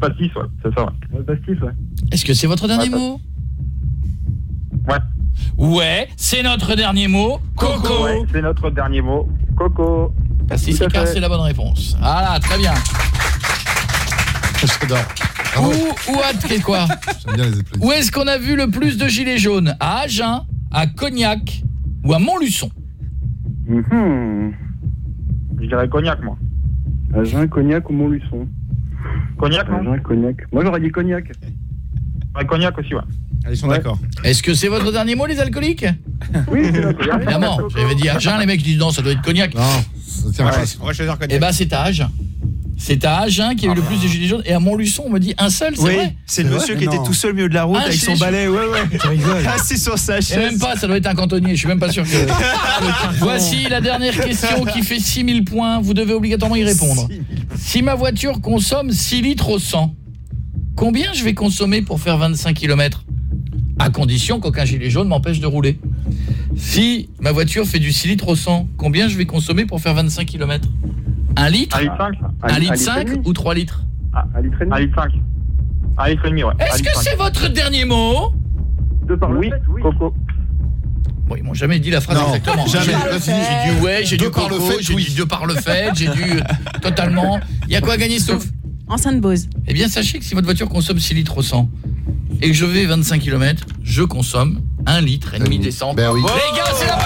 Pastis, ouais, c'est ça, ouais. Le pastis, ouais. Est-ce que c'est votre dernier Ouais, mot Ouais, c'est notre dernier mot. Coco. Ouais, c'est notre dernier mot. Coco. Pastis Ricard, c'est la bonne réponse. Voilà, très bien. J'adore. Où, où a quoi bien les. Où est-ce qu'on a vu le plus de gilets jaunes? À Agen, à Cognac ou à Montluçon? Mhm. Je dirais cognac, moi. Agen, Cognac ou Montluçon? Cognac, non Agen, Cognac. Moi, j'aurais dit Cognac. Ouais, cognac aussi, ouais. Ils sont Ouais. d'accord. Est-ce que c'est votre dernier mot, les alcooliques? Oui, c'est notre dernier. Évidemment, j'avais dit Agen, les mecs disent non, ça doit être Cognac. Non, tient Ouais, pas. on va choisir cognac. Eh ben c'est à Agen. C'est à Agen qu'il y a eu le plus de gilets jaunes et à Montluçon on me dit un seul, c'est Oui, vrai c'est le monsieur vrai qui était Non. tout seul au milieu de la route Ah, avec son balai, ouais ouais. Assis sur sa Et chaise. même pas, ça doit être un cantonnier, je suis même pas sûr que... Voici la dernière question qui fait 6000 points, vous devez obligatoirement y répondre. Si ma voiture consomme 6 litres au 100, combien je vais consommer pour faire 25 km À condition qu'aucun gilet jaune m'empêche de rouler. Si ma voiture fait du 6 litres au 100, combien je vais consommer pour faire 25 km 1 litre 1 litre 5 1 litre un litre et 5 demi. ou 3 litres Un litre et 1 demi. litre 5. 1 litre et demi, ouais. Un Est-ce que c'est votre dernier mot? De par le Oui, fait, oui. Coco. Bon, ils m'ont jamais dit la phrase Non, exactement. jamais. J'ai- dit ouais, j'ai dit par le coco, fait, j'ai oui. dit de par le fait, j'ai dit euh, totalement. Il y a quoi à gagner sauf Enceinte Bose. Eh bien, sachez que si votre voiture consomme 6 litres au 100 et que je vais 25 km, je consomme 1 litre et demi d'essence. Ben oui. Les gars, c'est la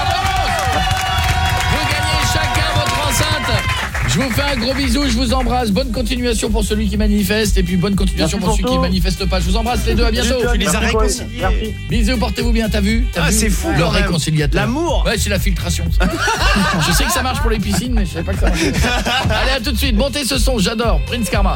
je vous fais un gros bisou, je vous embrasse. Bonne continuation pour celui qui manifeste et puis bonne continuation Merci pour celui qui manifeste pas. Je vous embrasse les deux, à bientôt. Tu les as réconciliés. Merci. Bisous, portez-vous bien, t'as vu Ah, c'est fou, Le réconciliateur. L'amour. Ouais, c'est la filtration. je sais que ça marche pour les piscines, mais je savais pas que ça marchait. Allez, à tout de suite. Montez ce son, j'adore. Prince Karma.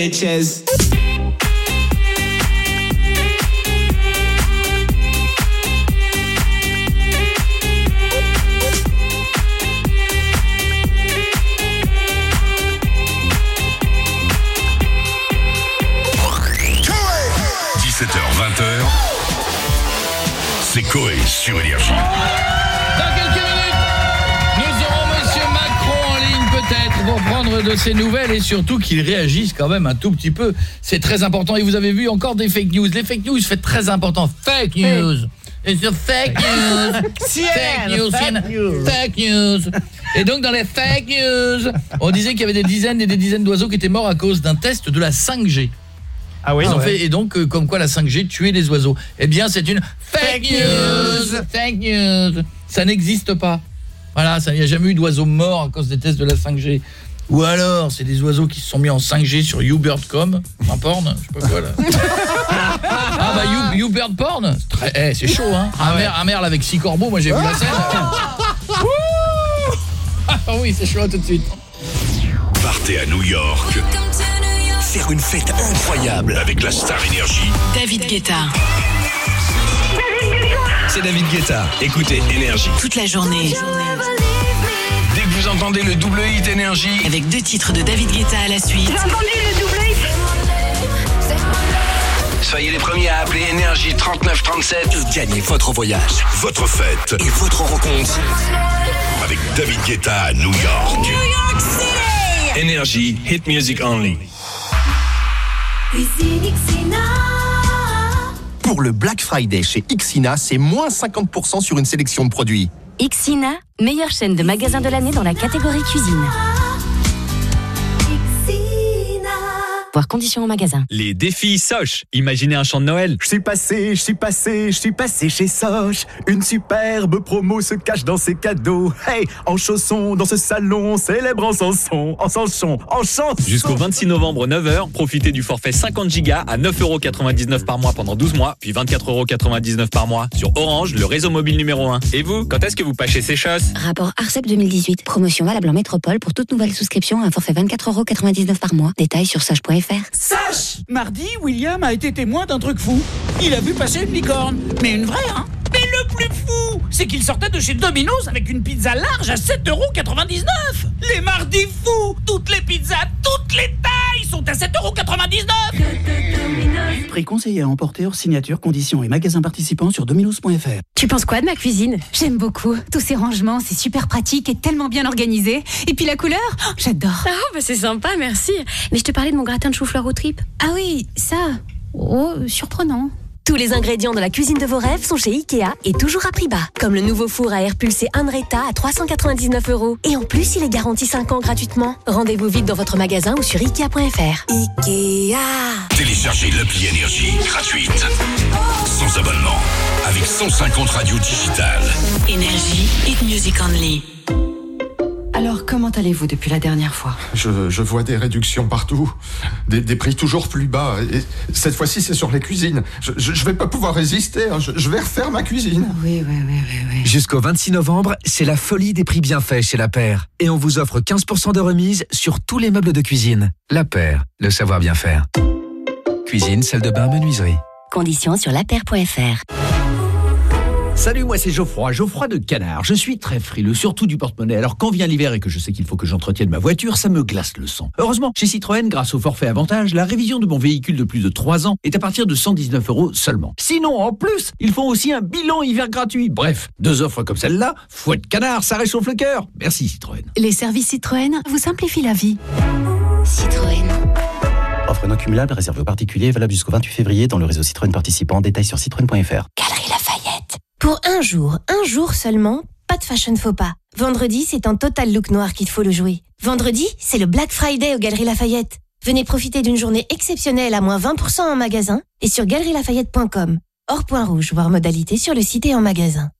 Bitches. h 20h, c'est Coé sur Énergie. Pour prendre de ses nouvelles et surtout qu'il réagisse quand même un tout petit peu. C'est très important. Et vous avez vu encore des fake news. Les fake news, c'est très important. Fake news. Et sur fake news. fake news. fake news. Fake news. Et donc dans les fake news, on disait qu'il y avait des dizaines et des dizaines d'oiseaux qui étaient morts à cause d'un test de la 5G. Ah oui Ils ont ouais. fait, et donc, euh, comme quoi la 5G tuait les oiseaux. Eh bien, c'est une fake, Fake news. news. Fake news. Ça n'existe pas. Voilà, ça, il n'y a jamais eu d'oiseaux morts à cause des tests de la 5G. Ou alors, c'est des oiseaux qui se sont mis en 5G sur YouBird.com, un porn, je sais pas quoi là. ah bah You, YouBird porn, eh, c'est chaud hein. un, merle, un merle avec six corbeaux, moi j'ai vu la scène. Ah oui, c'est chaud tout de suite. Partez à New York. Faire une fête incroyable avec la Star Énergie. David Guetta. C'est David Guetta. Écoutez Énergie. Toute la journée. Dès que vous entendez le double hit Énergie, Avec deux titres de David Guetta à la suite. soyez les premiers à appeler Énergie 3937 et gagnez votre voyage, votre fête et votre rencontre avec David Guetta à New York. Énergie, hit music only. Pour le Black Friday chez Ixina, c'est moins 50% sur une sélection de produits. Ixina, meilleure chaîne de magasins de l'année dans la catégorie cuisine. Voir conditions au magasin. Les défis Soch. Imaginez un chant de Noël. Je suis passé, je suis passé, je suis passé chez Soch. Une superbe promo se cache dans ses cadeaux. Hey, en chaussons, dans ce salon, célèbre en chanson, en chanson, en chanson. Jusqu'au 26 novembre 9h, profitez du forfait 50 Go à 9,99€ par mois pendant 12 mois, puis 24,99€ par mois sur Orange, le réseau mobile numéro 1. Et vous, quand est-ce que vous pâchez ces choses Rapport ARCEP 2018. Promotion valable en métropole pour toute nouvelle souscription à un forfait 24,99€ par mois. Détails sur Sache Mardi, William a été témoin d'un truc fou. Il a vu passer une licorne. Mais une vraie, hein le plus fou, c'est qu'il sortait de chez Domino's avec une pizza large à 7,99€ Les mardis fous Toutes les pizzas, toutes les tailles sont à 7,99€ Prix conseillé à emporter hors signature, conditions et magasins participants sur dominos.fr. Tu penses quoi de ma cuisine? J'aime beaucoup. Tous ces rangements, c'est super pratique et tellement bien organisé. Et puis la couleur, oh, j'adore. Ah, bah c'est sympa, merci. Mais je te parlais de mon gratin de chou-fleur aux tripes. Ah oui, ça. Oh, surprenant. Tous les ingrédients de la cuisine de vos rêves sont chez Ikea et toujours à prix bas. Comme le nouveau four à air pulsé Andretta à 399 euros. Et en plus, il est garanti 5 ans gratuitement. Rendez-vous vite dans votre magasin ou sur Ikea.fr. Ikea Téléchargez l'appli Énergie gratuite. Sans abonnement. Avec 150 radios digitales. Énergie, hit music only. Alors, comment allez-vous depuis la dernière fois? Je, je vois des réductions partout, des, des prix toujours plus bas. Et cette fois-ci, c'est sur les cuisines. Je, je vais pas pouvoir résister. hein. Je, je vais refaire ma cuisine. Oui, oui, oui, oui, oui. Jusqu'au 26 novembre, c'est la folie des prix bien faits chez La Paire. Et on vous offre 15% de remise sur tous les meubles de cuisine. La Paire, le savoir bien faire. Cuisine, salle de bain, menuiserie. Conditions sur lapaire.fr. Salut, moi c'est Geoffroy, Geoffroy de Canard. Je suis très frileux, surtout du porte-monnaie. Alors quand vient l'hiver et que je sais qu'il faut que j'entretienne ma voiture, ça me glace le sang. Heureusement, chez Citroën, grâce au forfait avantage, la révision de mon véhicule de plus de 3 ans est à partir de 119 euros seulement. Sinon, en plus, ils font aussi un bilan hiver gratuit. Bref, deux offres comme celle-là, fouette canard, ça réchauffe le cœur. Merci Citroën. Les services Citroën vous simplifient la vie. Citroën. Offre non cumulable réservée aux particuliers, valable jusqu'au 28 février dans le réseau Citroën participant. Détails sur citroën.fr. Galerie Lafayette. Pour un jour, un jour seulement, pas de fashion faux pas. Vendredi, c'est un total look noir qu'il faut le jouer. Vendredi, c'est le Black Friday aux Galeries Lafayette. Venez profiter d'une journée exceptionnelle à moins 20% en magasin et sur galerielafayette.com. Hors point rouge, voire modalité sur le site et en magasin.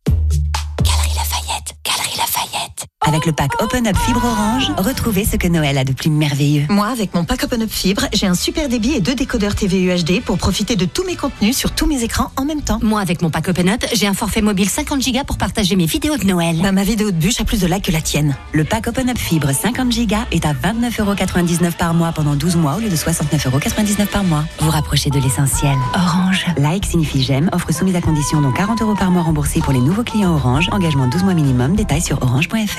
Avec le pack Open Up Fibre Orange, retrouvez ce que Noël a de plus merveilleux. Moi, avec mon pack Open Up Fibre, j'ai un super débit et deux décodeurs TV UHD pour profiter de tous mes contenus sur tous mes écrans en même temps. Moi, avec mon pack Open Up, j'ai un forfait mobile 50 Go pour partager mes vidéos de Noël. Bah, ma vidéo de bûche a plus de likes que la tienne. Le pack Open Up Fibre 50 Go est à 29,99€ par mois pendant 12 mois au lieu de 69,99€ par mois. Vous rapprochez de l'essentiel. Orange. Like signifie j'aime. Offre soumise à condition dont 40 euros par mois remboursés pour les nouveaux clients Orange. Engagement 12 mois minimum. Détails sur orange.fr.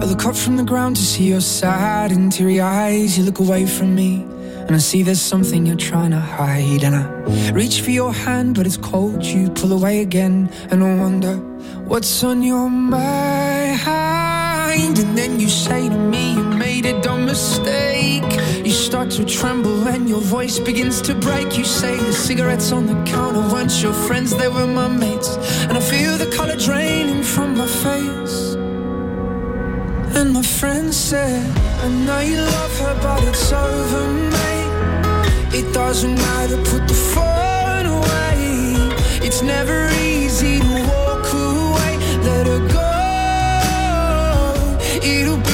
I look up from the ground to see your sad and teary eyes. You look away from me, and I see there's something you're trying to hide. And I reach for your hand, but it's cold. You pull away again, and I wonder what's on your mind. mind and then you say to me you made a dumb mistake. You start to tremble and your voice begins to break. You say the cigarettes on the counter weren't your friends, they were my mates. And I feel the color draining from my face. And my friend said, I know you love her, but it's over, mate. It doesn't matter, put the phone away. It's never easy to walk away. Let her go. It'll be.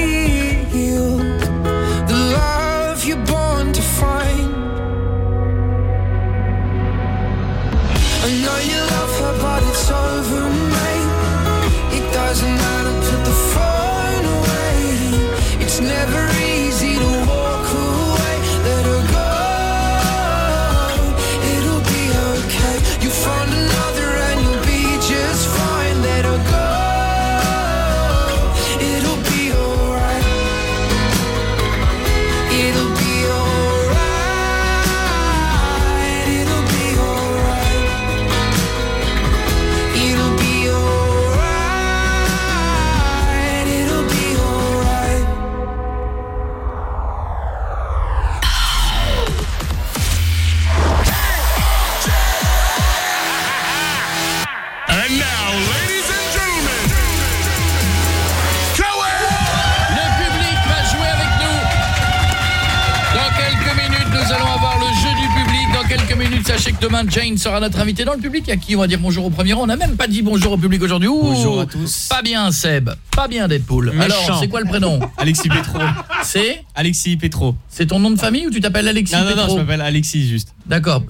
demain, Jane sera notre invité dans le public. À qui on va dire bonjour au premier rang On n'a même pas dit bonjour au public aujourd'hui. Ouh, Bonjour à tous. Pas bien, Seb. Pas bien, Deadpool. Méchant. Alors, c'est quoi le prénom Alexis Petro. C'est Alexis Petro. C'est ton nom de famille ou tu t'appelles Alexis Non, non, non, je m'appelle Alexis juste. D'accord.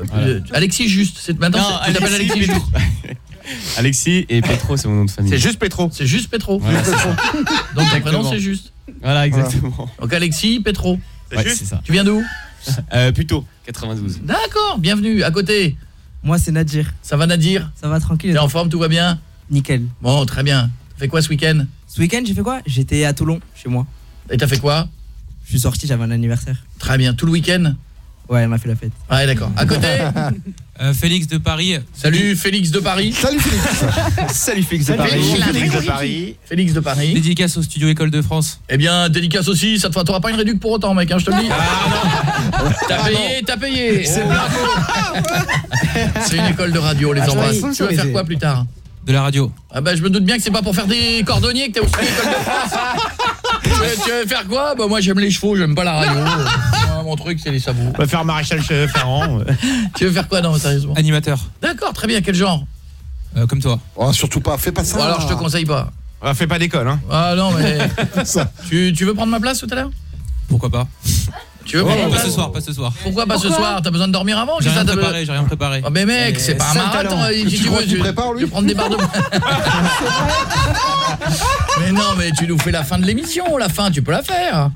Alexis juste. C'est maintenant tu t'appelles Alexis Alexis juste. Alexis et Petro, c'est mon nom de famille. C'est juste Petro. C'est juste Petro. Voilà. Donc ton prénom c'est juste. Voilà, exactement. Donc Alexis Petro. Ouais, c'est ça. Tu viens d'où euh, Plutôt, 92. D'accord, bienvenue. À côté Moi, c'est Nadir. Ça va Nadir Ça va tranquille. T'es en forme, tout va bien Nickel. Bon, très bien. T'as fait quoi ce week-end Ce week-end, j'ai fait quoi? J'étais à Toulon, chez moi. Et t'as fait quoi? Je suis sorti, j'avais un anniversaire. Très bien. Tout le week-end? Ouais, elle m'a fait la fête. Ouais, d'accord. À côté Euh, Félix de Paris. Salut Félix de Paris. Salut Félix. Salut Félix de Paris. Félix de Paris. Félix de Paris. Dédicace au studio École de France. Eh bien, dédicace aussi, ça te fera t'auras pas une réduc pour autant, mec, hein, je te le dis. T'as payé, t'as payé. C'est C'est une école de radio, les Ah, embrasse. Tu vas faire quoi plus tard De la radio. Ah bah je me doute bien que c'est pas pour faire des cordonniers que t'es aussi à l'école de France. tu, veux, tu veux faire quoi? Bah moi j'aime les chevaux, j'aime pas la radio. Mon truc c'est les sabots. On va faire maréchal Ferrand. Tu veux faire quoi non sérieusement? Animateur. D'accord, très bien, quel genre? Euh, comme toi. Oh, surtout pas, fais pas ça. Bon, alors je te conseille pas. On fait pas d'école hein. Ah non mais tu, tu veux prendre ma place tout à l'heure? Pourquoi pas Tu veux Oh, prendre ma Pas place? ce soir, pas ce soir. Pourquoi pas ce soir? T'as besoin de dormir avant J'ai rien ça préparé, j'ai rien préparé. Oh mais mec, c'est pas un marathon, euh, si Tu tu veux, tu, prépare, tu prends des barres de Mais non, mais tu nous fais la fin de l'émission, la fin, tu peux la faire.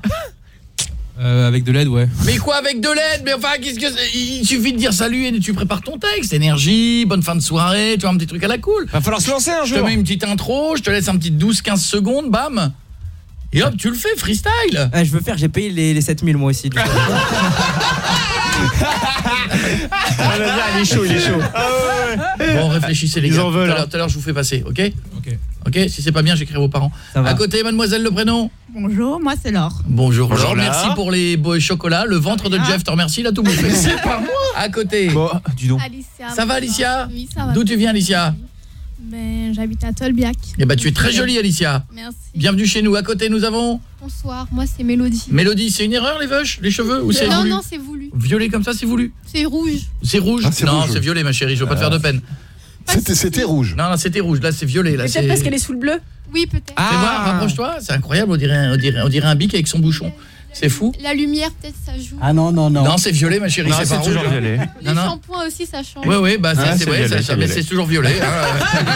Euh, avec de l'aide, ouais. Mais quoi avec de l'aide? Mais enfin, qu'est-ce que c'est? Il suffit de dire salut et tu prépares ton texte, énergie, bonne fin de soirée, tu vois un petit truc à la cool. Va falloir se lancer un Je te jour. mets une petite intro, je te laisse un petit 12 15 secondes, bam. Et hop, tu le fais, freestyle Ouais, je veux faire, j'ai payé les, les 7000 moi aussi. il est chaud, il est chaud. Bon, réfléchissez les Ils gars. en veulent, Tout à l'heure- hein. tout à l'heure, je vous fais passer, ok Ok. Ok, si c'est pas bien, j'écris à vos parents. va. À côté, mademoiselle, le prénom Bonjour, moi c'est Laure. Bonjour, Bonjour, Laure, Laure. merci pour les beaux chocolats. Le ventre de Jeff te remercie, il a tout bouffé. C'est pas moi À côté. Bon, dis donc. Alicia. Ça va, Alicia Oui, ça va. D'où tu viens, Alicia Ben, j'habite à Tolbiac. Eh ben, tu es très jolie, Alicia. Merci. Bienvenue chez nous. À côté, nous avons Bonsoir, moi c'est Mélodie. Mélodie. C'est une erreur, les vaches Les cheveux Ou c'est non, voulu non, c'est voulu. Violet comme ça, c'est voulu C'est rouge. C'est rouge Ah, Non, c'est violet, ma chérie. Je veux pas te faire de peine. C'était c'était rouge. Non, non, c'était rouge. Là, c'est violet. Là, Et c'est. peut-être parce qu'elle est sous le bleu Oui, peut-être. Voir, rapproche-toi. C'est incroyable. On dirait, on dirait, on dirait un bic avec son bouchon. C'est fou. La lumière, peut-être, ça joue. Ah non, non, non. Non, c'est violet, ma chérie. Non, c'est toujours rouge. violet. Les shampoings aussi, ça change. Oui, oui, bah Ah, c'est vrai, violet, ça- mais c'est toujours violet. hein.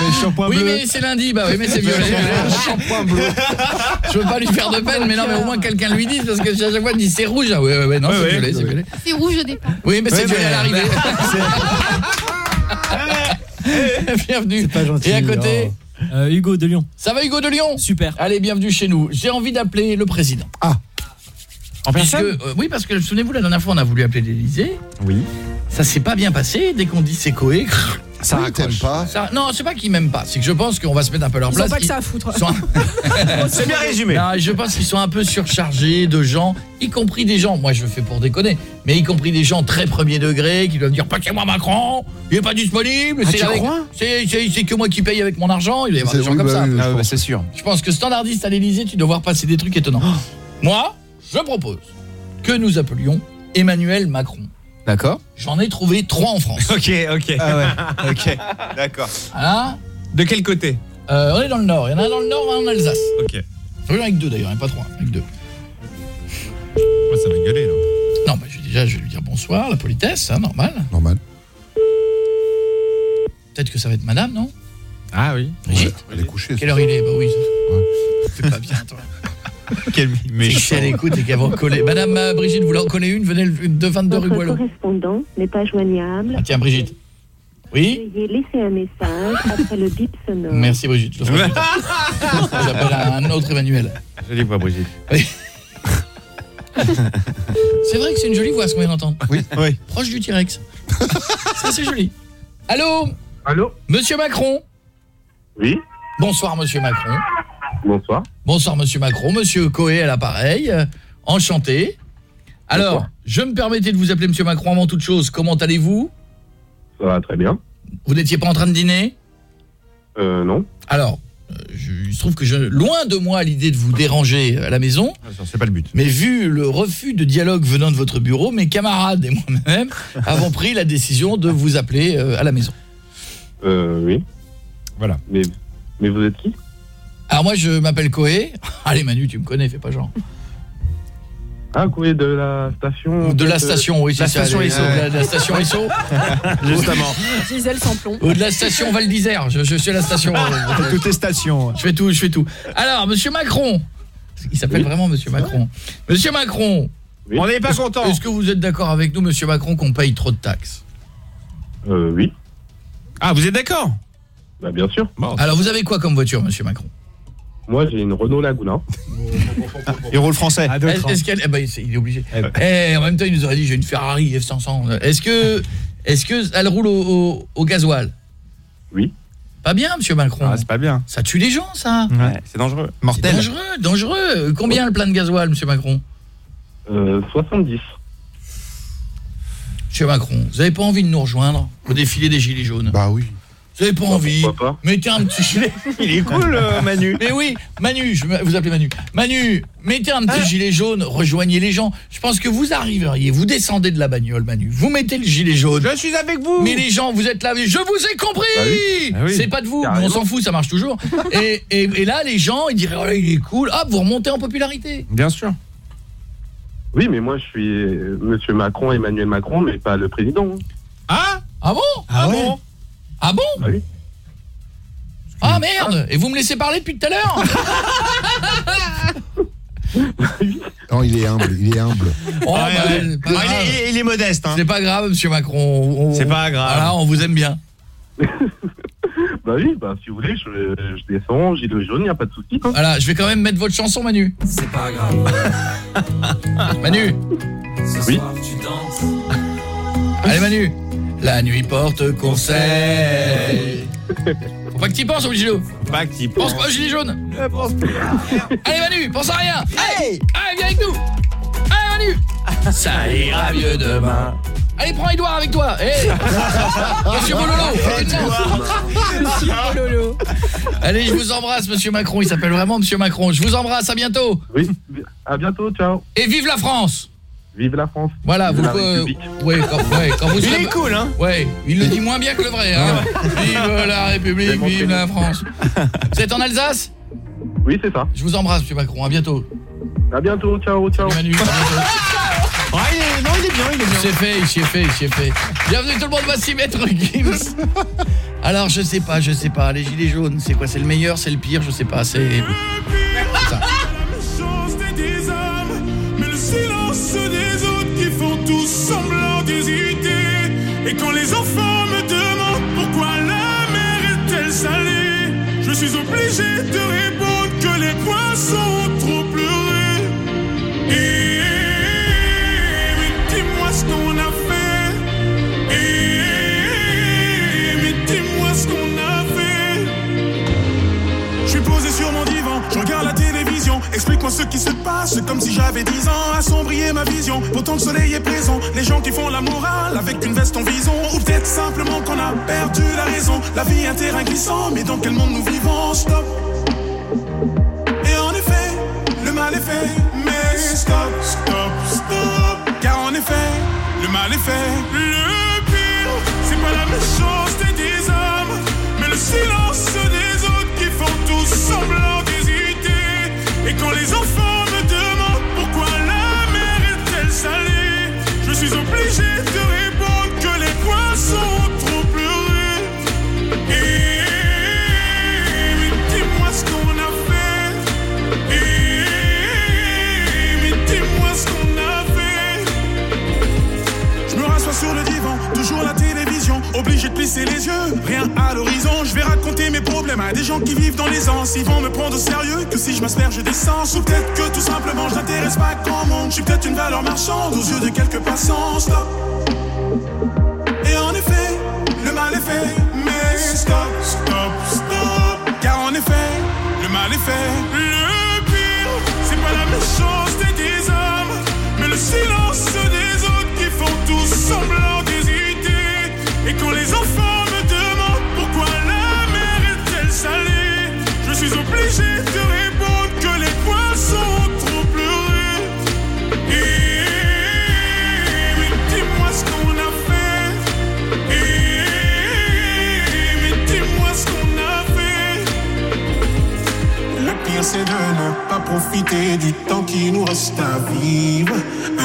Le shampoing oui, bleu. mais c'est lundi, bah oui, mais c'est violet. Je veux pas lui faire de peine, mais non, mais au moins quelqu'un lui dise, parce que à chaque fois il dit c'est rouge. Ah ouais, ouais, ouais, non, c'est violet, c'est violet. C'est rouge au départ. Oui, mais c'est violet à l'arrivée. bienvenue. pas gentil, Et à côté, Euh, Hugo de Lyon. ça va Hugo de Lyon? Super. Allez, bienvenue chez nous. J'ai envie d'appeler le président. Ah. En Puisque, personne euh, oui, parce que souvenez-vous, la dernière fois, on a voulu appeler l'Élysée. Oui. Ça s'est pas bien passé. Dès qu'on dit c'est Coé, Ça oui, t'aimes pas. ça, non, c'est pas qu'ils m'aiment pas. C'est que je pense qu'on va se mettre un peu à leur Ils place. pas que ça à foutre. sont C'est bien résumé. Non, je pense qu'ils sont un peu surchargés de gens, y compris des gens, moi je le fais pour déconner, mais y compris des gens très premier degré qui doivent dire passez-moi Macron, il est pas disponible, Ah, c'est avec- c'est que moi qui paye avec mon argent, il va y avoir des gens oui, comme bah ça. oui, Ah, bah, pense. c'est sûr. Je pense que standardiste à l'Élysée, tu dois voir passer des trucs étonnants. Moi, je propose que nous appelions Emmanuel Macron. D'accord. J'en ai trouvé trois en France. Ok, ok. Ah ouais. Ok. D'accord. Voilà. De quel côté Euh, on est dans le nord, il y en a un dans le nord, un en Alsace. Ok. En avec deux d'ailleurs, il n'y en a pas trois, avec deux. ça va gueuler là. Non, bah, je- déjà, je vais lui dire bonsoir, la politesse, hein, normal. Normal. Peut-être que ça va être madame, non? Ah oui. Brigitte Elle est couchée. Quelle heure il est? Bah oui. C'est pas bien, toi. Quel Mais si elle écoute et qu'elle va en coller. Madame euh, Brigitte, vous en collez une Venez le- de 22 rue Boileau. correspondant n'est pas joignable. Ah, tiens, Brigitte. Oui Veuillez laisser un message après le bip sonore. Merci, Brigitte. je le ferai plus tard. J'appelle un autre Emmanuel. Jolie voix, Brigitte. C'est vrai que c'est une jolie voix, ce qu'on vient d'entendre. Oui. oui. Proche du T-Rex. Ça, c'est joli. Allô Allô Monsieur Macron Oui. Bonsoir, monsieur Macron. Bonsoir. Bonsoir, monsieur Macron. Monsieur Coé à l'appareil. Euh, Enchanté. Alors, Bonsoir. je me permettais de vous appeler monsieur Macron avant toute chose. Comment allez-vous? Ça va très bien. Vous n'étiez pas en train de dîner? Euh, non. Alors, euh, je, il se trouve que je loin de moi l'idée de vous déranger à la maison. C'est pas le but. Mais vu le refus de dialogue venant de votre bureau, mes camarades et moi-même avons pris la décision de vous appeler euh, à la maison. Euh, oui. Voilà. Mais, mais vous êtes qui? Alors moi je m'appelle Coé. Allez Manu, tu me connais, fais pas genre. Ah, courrier de la station. De la peut-être, station, oui, c'est la ça. station les- Esso. euh, la, station Esso. Justement. Gisèle sans plomb. Ou de la station Val d'Isère, je, je suis à la station. Toutes les stations. Je fais tout, je fais tout. Alors, monsieur Macron. Il s'appelle vraiment monsieur Macron. Monsieur Macron. Oui. On n'est pas Est-ce- content. Est-ce que vous êtes d'accord avec nous monsieur Macron qu'on paye trop de taxes? Euh, oui. Ah, vous êtes d'accord? Bah, bien sûr. Alors, vous avez quoi comme voiture monsieur Macron? Moi, j'ai une Renault Laguna. Il roule français. Est-ce est-ce qu'elle eh ben, il est obligé. Eh, en même temps, il nous aurait dit j'ai une Ferrari F500. Est-ce que est-ce que elle roule au, au, au gasoil? Oui. Pas bien monsieur Macron. Ah, c'est pas bien. ça tue les gens ça. Ouais, c'est dangereux. Mortel. dangereux, dangereux. Combien le plein de gasoil monsieur Macron? Euh, 70. Monsieur Macron, vous avez pas envie de nous rejoindre au défilé des gilets jaunes? Bah oui. Vous avez pas envie pourquoi pas Mettez un petit gilet. Il est cool, euh, Manu. Mais oui, Manu, je vais vous appelez Manu. Manu, mettez un petit gilet jaune, rejoignez les gens. Je pense que vous arriveriez, vous descendez de la bagnole, Manu. Vous mettez le gilet jaune. Je suis avec vous. Mais les gens, vous êtes là, je vous ai compris Bah oui. Ah oui. C'est pas de vous, on s'en fout, ça marche toujours. et, et, et là, les gens, ils diraient, oh là, il est cool. Hop, vous remontez en popularité. Bien sûr. Oui, mais moi, je suis euh, Monsieur Macron, Emmanuel Macron, mais pas le président. Ah Ah bon? Ah bon? Ah bon oui. Ah merde Et vous me laissez parler depuis tout à l'heure Non, il est humble, il est humble. Oh, Ah, bah, ouais. c'est pas Ah, il, grave. est, il est modeste. Hein. C'est pas grave, monsieur Macron. On- C'est pas grave. Voilà, on vous aime bien. Bah oui, bah si vous voulez, je, je descends, gilet jaune, y a pas de souci. hein. Voilà, je vais quand même mettre votre chanson, Manu. C'est pas grave. Manu. Ce Oui. soir, tu danses. Allez, Manu. La nuit porte conseil. Faut pas que t'y penses, au gilet jaune. Pas que t'y Pense pas au gilet jaune. Allez, Manu, pense à rien. Allez, allez, viens avec nous. Allez, Manu. Ça ira mieux demain. Allez, prends Edouard avec toi. Monsieur Bololo. Monsieur Bololo. Allez, je vous embrasse, Monsieur Macron. Il s'appelle vraiment Monsieur Macron. Je vous embrasse. À bientôt. Oui, à bientôt, ciao. Et vive la France. Vive la France. Voilà, vous Vive la euh, République. ouais, quand, ouais, quand vous Il serez- est cool, hein Ouais, il le dit moins bien que le vrai, hein. Vive la République, vive la France. Vous êtes en Alsace? Oui, c'est ça. Je vous embrasse, Monsieur Macron. À bientôt. À bientôt, ciao, ciao. Manu, à bientôt. Ah, il est- Non, il est bien, il est bien. C'est fait, c'est fait, c'est fait. Bienvenue tout le monde, voici Maître Gims. Alors, je sais pas, je sais pas, les gilets jaunes, c'est quoi? C'est le meilleur, c'est le pire, je sais pas, c'est... Ça. Silence des autres qui font tous semblant d'hésiter. Et quand les enfants me demandent pourquoi la mer est-elle salée, je suis obligé de répondre que les poissons ont trop pleuré. C'est comme si j'avais 10 ans. Assombrir ma vision, pourtant le soleil est présent. Les gens qui font la morale avec une veste en vison. Ou peut-être simplement qu'on a perdu la raison. La vie est un terrain glissant, mais dans quel monde nous vivons? Stop. Et en effet, le mal est fait, mais stop, stop, stop. Car en effet, le mal est fait. Le pire, c'est pas la méchanceté des hommes, mais le silence des autres qui font tous semblant d'hésiter. Et quand les enfants suis obligé de répondre que les poissons ont trop pleuré. Et obligé de plisser les yeux, rien à l'horizon. Je vais raconter mes problèmes à des gens qui vivent dans les ans. Ils vont me prendre au sérieux que si je m'asperge d'essence, ou peut-être que tout simplement je n'intéresse pas grand monde. Je suis peut-être une valeur marchande aux yeux de quelques passants. Stop. Et en effet, le mal est fait, mais stop, stop, stop. Car en effet, le mal est fait. Le pire, c'est pas la méchanceté des hommes, mais le silence des autres qui font tous semblant. Et quand les enfants me demandent pourquoi la mer est-elle salée, je suis obligé de répondre que les poissons ont trop pleuré. Et mais dis-moi ce qu'on a fait. Et mais dis-moi ce qu'on a fait. Le pire c'est de ne pas profiter du temps qui nous reste à vivre.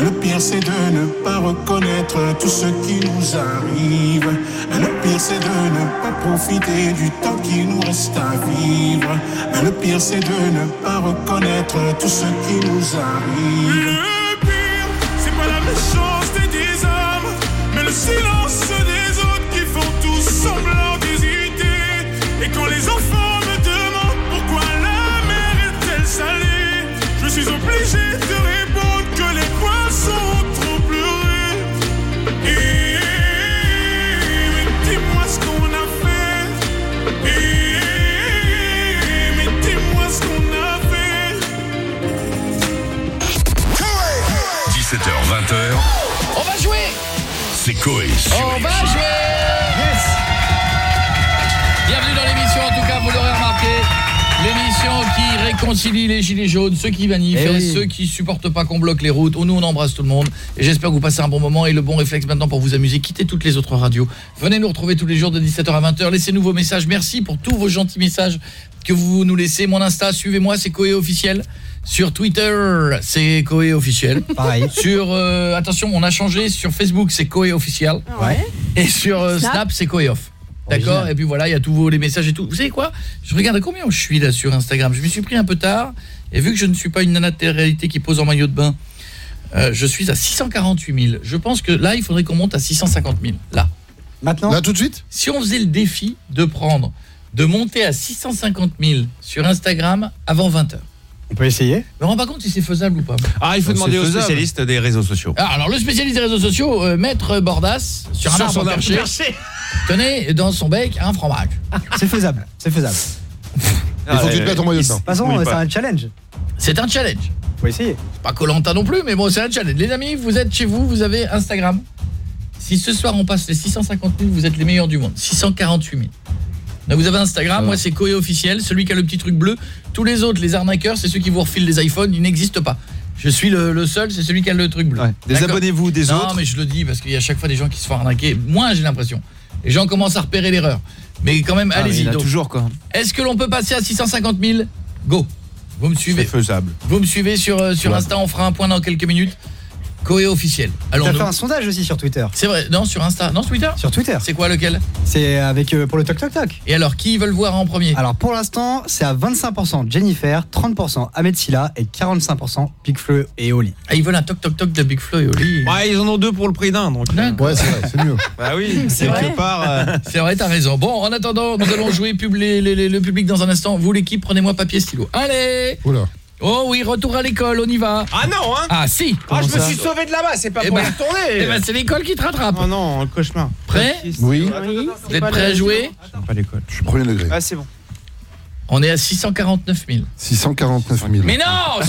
Le pire c'est de ne pas reconnaître tout ce qui nous arrive. Le pire c'est de ne pas profiter du temps qui nous reste à vivre. Le pire c'est de ne pas reconnaître tout ce qui nous arrive. Sur On va jouer Bienvenue dans l'émission, en tout cas, vous l'aurez remarqué. L'émission qui réconcilie les gilets jaunes, ceux qui manifestent, Eh oui. ceux qui supportent pas qu'on bloque les routes. Nous, on embrasse tout le monde. Et j'espère que vous passez un bon moment. Et le bon réflexe maintenant pour vous amuser, quittez toutes les autres radios. Venez nous retrouver tous les jours de 17h à 20h. Laissez-nous vos messages. Merci pour tous vos gentils messages que vous nous laissez. Mon Insta, suivez-moi, c'est Coé officiel. Sur Twitter, c'est Coé officiel. Pareil. Sur euh, attention, on a changé sur Facebook, c'est Coé officiel. Ouais. Et sur euh, Snap. C'est Coé off. D'accord. Et puis voilà, il y a tous vos les messages et tout. Vous savez quoi? Je regarde combien je suis là sur Instagram? Je me suis pris un peu tard et vu que je ne suis pas une nana de télé-réalité qui pose en maillot de bain, euh, je suis à 648 000. Je pense que là, il faudrait qu'on monte à 650 000. Là. Maintenant? Là tout de suite? Si on faisait le défi de prendre de monter à 650 000 sur Instagram avant 20h. On peut essayer? Je me rends pas compte si c'est faisable ou pas. Ah, il faut demander aux faisable. spécialistes des réseaux sociaux. Ah, alors le spécialiste des réseaux sociaux, euh, Maître Bordas, sur un Sur arbre son arbre perché, perché. tenait dans son bec un fromage. C'est faisable, c'est faisable. Il faut que tu te mettes en maillot de De bain. toute façon, c'est un challenge. C'est un challenge. Faut essayer. C'est pas Colanta non plus, mais bon, c'est un challenge. Les amis, vous êtes chez vous, vous avez Instagram. Si ce soir on passe les 650 000, vous êtes les meilleurs du monde. 648 000. Vous avez Instagram, moi c'est Koé officiel, celui qui a le petit truc bleu. Tous les autres, les arnaqueurs, c'est ceux qui vous refilent des iPhones, ils n'existent pas. Je suis le, le seul, c'est celui qui a le truc bleu. Désabonnez-vous des non, autres. Non, mais je le dis parce qu'il y a chaque fois des gens qui se font arnaquer. Moi, j'ai l'impression. Les gens commencent à repérer l'erreur. Mais quand même, Ah, allez-y. toujours, quoi. Est-ce que l'on peut passer à 650 000 Go. Vous me suivez. C'est faisable. Vous me suivez sur euh, sur Ouais. Insta, on fera un point dans quelques minutes. Koé officiel. Tu Allons as fait un sondage aussi sur Twitter. C'est vrai, non sur Insta, non sur Twitter Sur Twitter. C'est quoi lequel C'est avec euh, pour le toc toc toc. Et alors qui veulent voir en premier Alors pour l'instant, c'est à 25% Jennifer, 30% Ahmed Silla et 45% Big Fleu et Oli. Ah, ils veulent un toc toc toc de Big Flo et Oli. Ouais, ils en ont deux pour le prix d'un, donc. Ouais, c'est vrai, c'est mieux. Bah oui, C'est quelque vrai part. euh, C'est vrai, t'as raison. Bon, en attendant, nous allons jouer pub- les- les- les- le public dans un instant. Vous l'équipe, prenez-moi papier stylo. Allez Oula. Oh oui, retour à l'école, on y va. Ah non, hein Ah si Ah, je me suis sauvé de là-bas, c'est pas Eh pour y retourner. Eh ben c'est l'école qui te rattrape. Oh non, le cauchemar. Prêt Oui, Vous êtes prêts à jouer J'aime pas l'école. je suis premier degré. Ah, c'est bon. On est à 649 000. 649 000. Mais non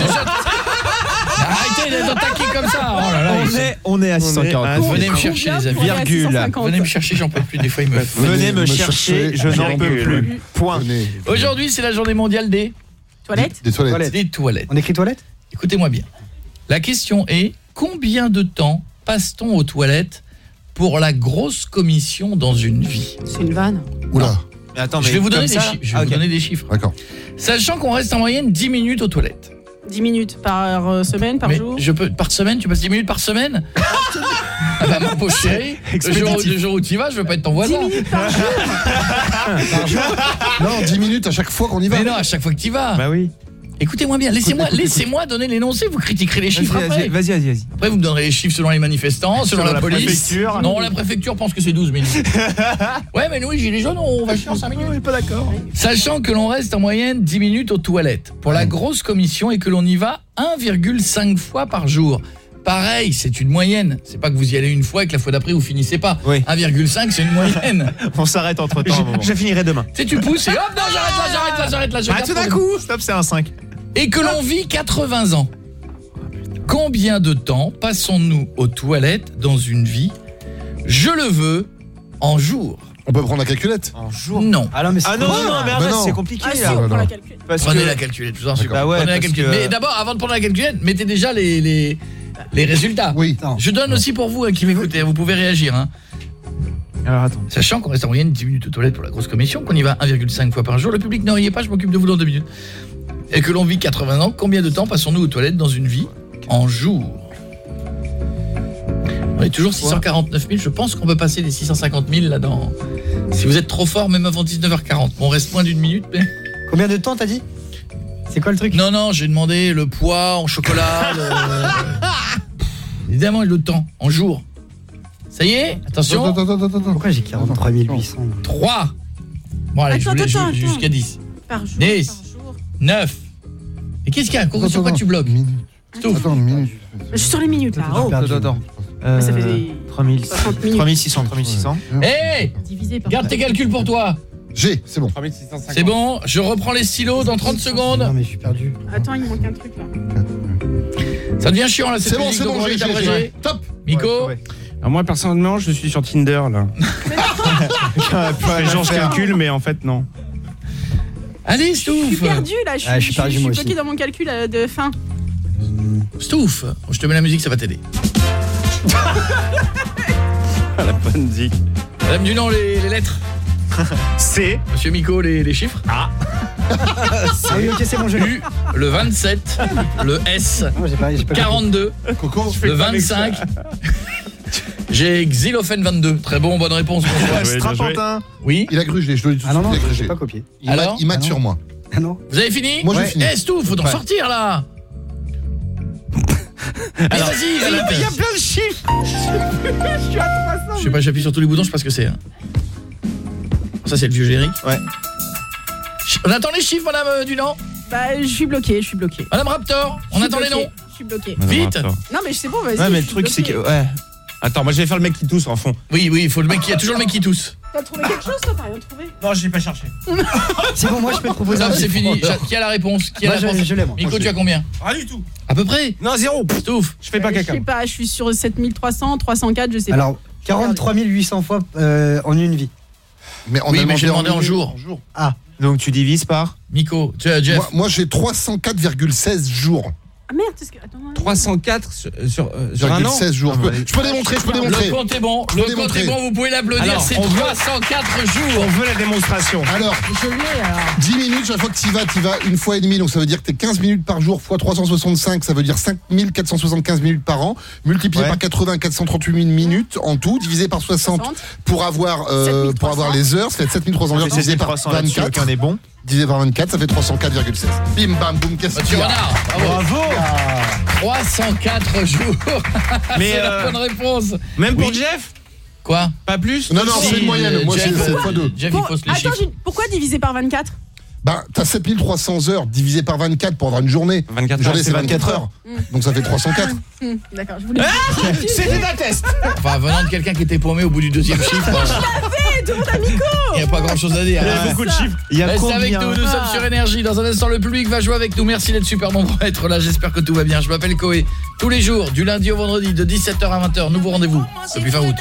Arrêtez d'être attaqué comme ça Oh là là, On est, on est à 640. Venez me chercher les amis. Virgule. Venez me chercher, j'en peux plus. Des fois, il me... Venez me chercher, je n'en peux plus. Point. Venez. Aujourd'hui, c'est la journée mondiale des... Toilette Des toilettes. Des toilettes. On écrit toilette Écoutez-moi bien. La question est, combien de temps passe-t-on aux toilettes pour la grosse commission dans une vie? C'est une vanne. Oula. Mais attends, Je vais vous donner, des, chi- je vais Ah, vous donner des chiffres. D'accord. Sachant qu'on reste en moyenne 10 minutes aux toilettes. 10 minutes par euh, semaine, par Mais jour. je peux par semaine, tu passes 10 minutes par semaine Ah bah ma pauvre chérie, le jour, le jour où tu y vas, je veux pas être ton voisin. 10 minutes par jour. Non, 10 minutes à chaque fois qu'on y va. Mais non, à chaque fois que tu y vas. Bah oui. Écoutez-moi bien, laissez-moi laissez-moi donner l'énoncé, vous critiquerez les chiffres après. vas-y, vas-y, vas-y. Après vous me donnerez les chiffres selon les manifestants, selon, Selon la, la police. préfecture. Non, la préfecture pense que c'est 12 minutes. ouais, mais nous les gilets jaunes, on va chier en 5 minutes. pas d'accord. Sachant que l'on reste en moyenne 10 minutes aux toilettes pour la grosse commission et que l'on y va 1,5 fois par jour. Pareil, c'est une moyenne. C'est pas que vous y allez une fois et que la fois d'après vous finissez pas. Oui. 1,5 c'est une moyenne. On s'arrête entre temps. Je, je finirai demain. tu sais, tu pousses et hop, non, j'arrête là, j'arrête là, j'arrête là. je Ah, garde tout d'un coup, stop, c'est un 5. Et que l'on vit 80 ans. Combien de temps passons-nous aux toilettes dans une vie Je le veux en jours. On peut prendre la calculette En jour. Non. Ah non, mais c'est Ah non, non, non, mais Bah arrête, c'est compliqué. Ah si, là. on bah prend la calculette. Parce Prenez que- la calculette, je vous en supplie. Bah ouais, Prenez la calculette. que- Mais d'abord, avant de prendre la calculette, mettez déjà les, les, les résultats. Oui. Je donne aussi pour vous hein, qui m'écoutez, vous pouvez réagir. Hein. Alors attends. Sachant qu'on reste en moyenne 10 minutes aux toilettes pour la grosse commission, qu'on y va 1,5 fois par jour, le public ne riez pas, je m'occupe de vous dans deux minutes. Et que l'on vit 80 ans, combien de temps passons-nous aux toilettes dans une vie En jours. On est toujours 649 000, je pense qu'on peut passer les 650 000 là-dedans. Si vous êtes trop fort, même avant 19h40. Bon, on reste moins d'une minute, mais... Combien de temps t'as dit? C'est quoi le truc? Non, non, j'ai demandé le poids en chocolat. le- Évidemment, le temps, en jours. Ça y est Attention. Attends, attends, attends, attends. Pourquoi j'ai 43 800 3. Bon, allez, je Attends, laisse attends, jusqu'à 10. Par jour. 10. Par jour. 9. Et qu'est-ce qu'il y a Attends, Sur quoi attends, tu bloques minute. Stouff. Attends, une minute. Je suis sur les minutes là. Oh. Attends, attends. Mais ça fait Euh, des- 3000. 60 minutes. 3600, 3600. Hé Divisé par. Garde tes calculs pour toi. J'ai, c'est bon. 3650. C'est bon, je reprends les stylos dans 30 Non secondes. mais je suis perdu. Attends, il manque un truc là. Ça devient chiant là, C'est bon, musique, c'est bon, j'ai, j'ai. Top Miko Alors moi personnellement, je suis sur Tinder là. Genre je calcule mais en fait non. Allez, Je suis Stouff perdu là. Je Ah, je suis perdu, moi bloqué aussi. dans mon calcul euh, de fin. Stouff Je te mets la musique, ça va t'aider. La bonne zik. Madame Dunant, les, les lettres. C. Monsieur Miko, les, les chiffres. Ah oui, ok, c'est bon, je l'ai. U, le 27, le S, Non, j'ai pas, j'ai pas 42, Coco le 25. J'ai Xylophène 22. Très bon, bonne réponse. François. Ouais, bien joué. Strapontin. Oui. Il a grugé, je te le dis tout Ah non, suite, non, il a pas copié. Il mate, Alors il mate Ah non. sur moi. Ah non Vous avez fini Moi, j'ai Ouais. fini. Eh, Stouff, faut en Ouais. sortir là. Mais vas-y, Il y a plein de chiffres. Je sais pas, j'appuie sur tous les boutons, je sais pas ce que c'est. hein. Ça, c'est le vieux générique. Ouais. On attend les chiffres, madame euh, Dunant Bah, je suis bloqué, je suis bloqué. Madame Raptor, on Je attend les noms Je suis bloqué. Vite. Non, mais c'est bon, vas-y. Ouais, mais je le truc c'est que ouais. Attends, moi je vais faire le mec qui tousse en fond. Oui, oui, il faut le mec qui y a toujours le mec qui tousse. T'as trouvé quelque chose, toi T'as rien trouvé Non, je l'ai pas cherché. C'est bon, moi je peux te proposer un c'est fini. Qui a la réponse Qui a Moi, la je- réponse je l'ai, moi. Nico, je tu as combien Rien du tout. À peu près Non, zéro. C'est ouf. Je fais pas Je caca. sais pas, je suis sur 7300, 304, je sais pas. Alors, 43 800 fois euh, en une vie. Mais on Oui, a mais j'ai demandé en jours. Ah, Donc tu divises par Nico, tu as Jeff. Moi, moi, j'ai 304,16 jours. Ah merde, qu'est-ce que. Attends, non. 304 sur, sur, euh, sur un an 16 jours. Ah, Je peux, je peux démontrer, je peux démontrer. Le compte est bon, Je le compte démontrer. est bon, vous pouvez l'applaudir, Alors, c'est on veut- 304 jours. On veut la démonstration. Alors, Je l'ai alors. 10 minutes, chaque fois que tu y vas, tu y vas une fois et demie. Donc ça veut dire que tu 15 minutes par jour fois 365, ça veut dire 5475 minutes par an. Multiplié Ouais. par 80, 438 minutes en tout, divisé par 60 60. pour avoir, euh, 7300. pour avoir les heures, ça fait 7300 heures C'est divisé par 300 là-dessus, 24. aucun est bon. Divisé par 24, ça fait 304,16. Bim bam boum, qu'est-ce qu'il y a Renard, bravo. 304 jours. Mais, c'est euh, la bonne réponse. Même pour Oui. Jeff? Quoi? Pas plus? Non, non, Si, c'est une moyenne. euh, Moi, Jeff, c'est euh, fois 2. Jeff, Bon, il pose les attends, chiffres. j'ai- pourquoi diviser par 24 Bah, t'as 7300 heures divisé par 24 pour avoir une journée. 24 Une journée, heures, c'est 24 heures. Donc ça fait 304. Hum, D'accord, je voulais. Ah C'était un test Enfin, venant de quelqu'un qui était paumé au bout du deuxième chiffre, euh, Hey, tout le monde a Nico il n'y a pas grand chose à dire. Il y a hein. beaucoup de chiffres. Il y a Restez avec nous, nous sommes sur Énergie. Dans un instant, le public va jouer avec nous. Merci d'être super nombreux à être là. J'espère que tout va bien. Je m'appelle Koé. Tous les jours, du lundi au vendredi, de 17h à 20h. Nouveau rendez-vous. Depuis fin août.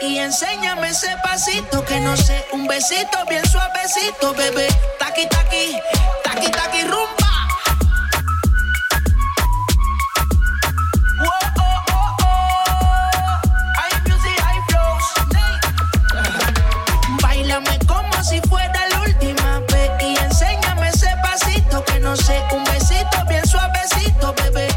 La última vez y enséñame ese pasito que no sé, un besito bien suavecito, bebé. Taqui taqui, taqui taqui rumba. Whoa, oh, oh, oh. Hay music, hay flows. Báilame como si fuera la última vez y enséñame ese pasito que no sé, un besito bien suavecito, bebé.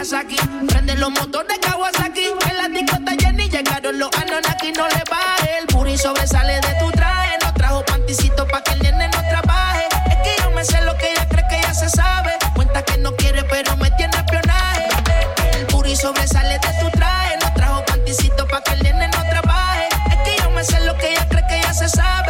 Como Nagasaki. Prende los motores Kawasaki, en la discota Jenny llegaron los Anonaki, no le baje. El booty sobresale de tu traje, no trajo panticito pa' que el nene no trabaje. Es que yo me sé lo que ella cree que ya se sabe. Cuenta que no quiere, pero me tiene espionaje. El booty sobresale de tu traje, no trajo panticito pa' que el nene no trabaje. Es que yo me sé lo que ella cree que ya se sabe.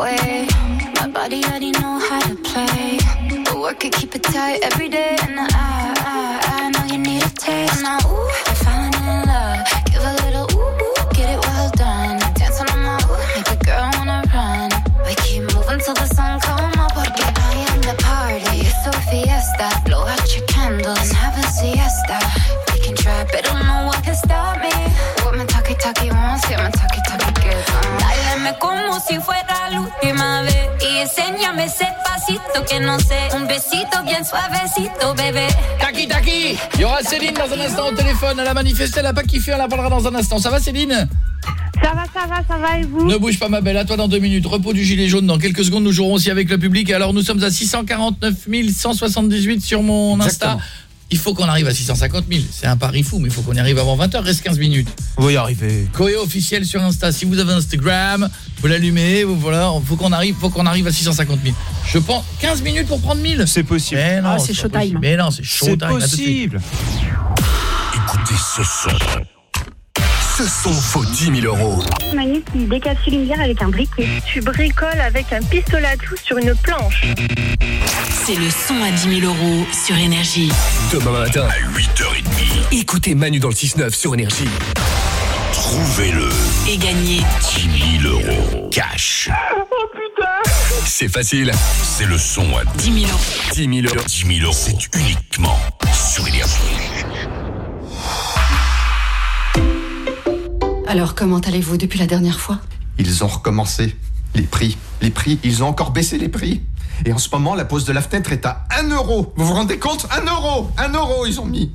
Come my body already know how to play. But work it, keep it tight every day. And I, I, I know you need a taste. Now, ooh, I'm falling in love. Give a little ooh, ooh, get it well done. Dance on my ooh, make a girl wanna run. We keep moving till the sun come up. Porque I am the party. It's a fiesta. Blow out your candles and have a siesta. We can try, but don't know what can stop me. What my talkie talkie wants, yeah, my talkie talkie gives. Uh. Báilame como si fuera última vez y enséñame ese pasito que no sé, un besito bien suavecito, bébé. Taki taki Il y aura Céline dans un instant au téléphone. Elle a manifesté, elle a pas kiffé, on la parlera dans un instant. Ça va Céline? Ça va, ça va, ça va et vous? Ne bouge pas ma belle, à toi dans deux minutes. Repos du gilet jaune dans quelques secondes. Nous jouerons aussi avec le public. Et alors nous sommes à 649 178 sur mon Insta. Il faut qu'on arrive à 650 000. C'est un pari fou, mais il faut qu'on y arrive avant 20h. Reste 15 minutes. On va y arriver. Coé officiel sur Insta. Si vous avez Instagram, vous l'allumez. vous- Voilà, faut qu'on arrive, faut qu'on arrive à 650 000. Je pense 15 minutes pour prendre 1000. C'est possible. Mais non, Ah, c'est showtime. Mais non, c'est showtime. C'est possible. Écoutez ce son. Ce son vaut 10 000 euros. Manu qui décapsule une bière avec un briquet. Tu bricoles avec un pistolet à tout sur une planche. C'est le son à 10 000 euros sur Énergie. Demain matin, À 8h30, écoutez Manu dans le 6-9 sur Énergie. trouvez-le. Et gagner 10 000 euros. Cash. Oh putain C'est facile. C'est le son à 10 000 euros. 10 000 euros. 10 000 euros. C'est uniquement sur Énergie. Alors, comment allez-vous depuis la dernière fois? Ils ont recommencé. Les prix, les prix, ils ont encore baissé les prix. Et en ce moment, la pause de la fenêtre est à 1 euro. Vous vous rendez compte? 1 euro 1 euro, ils ont mis.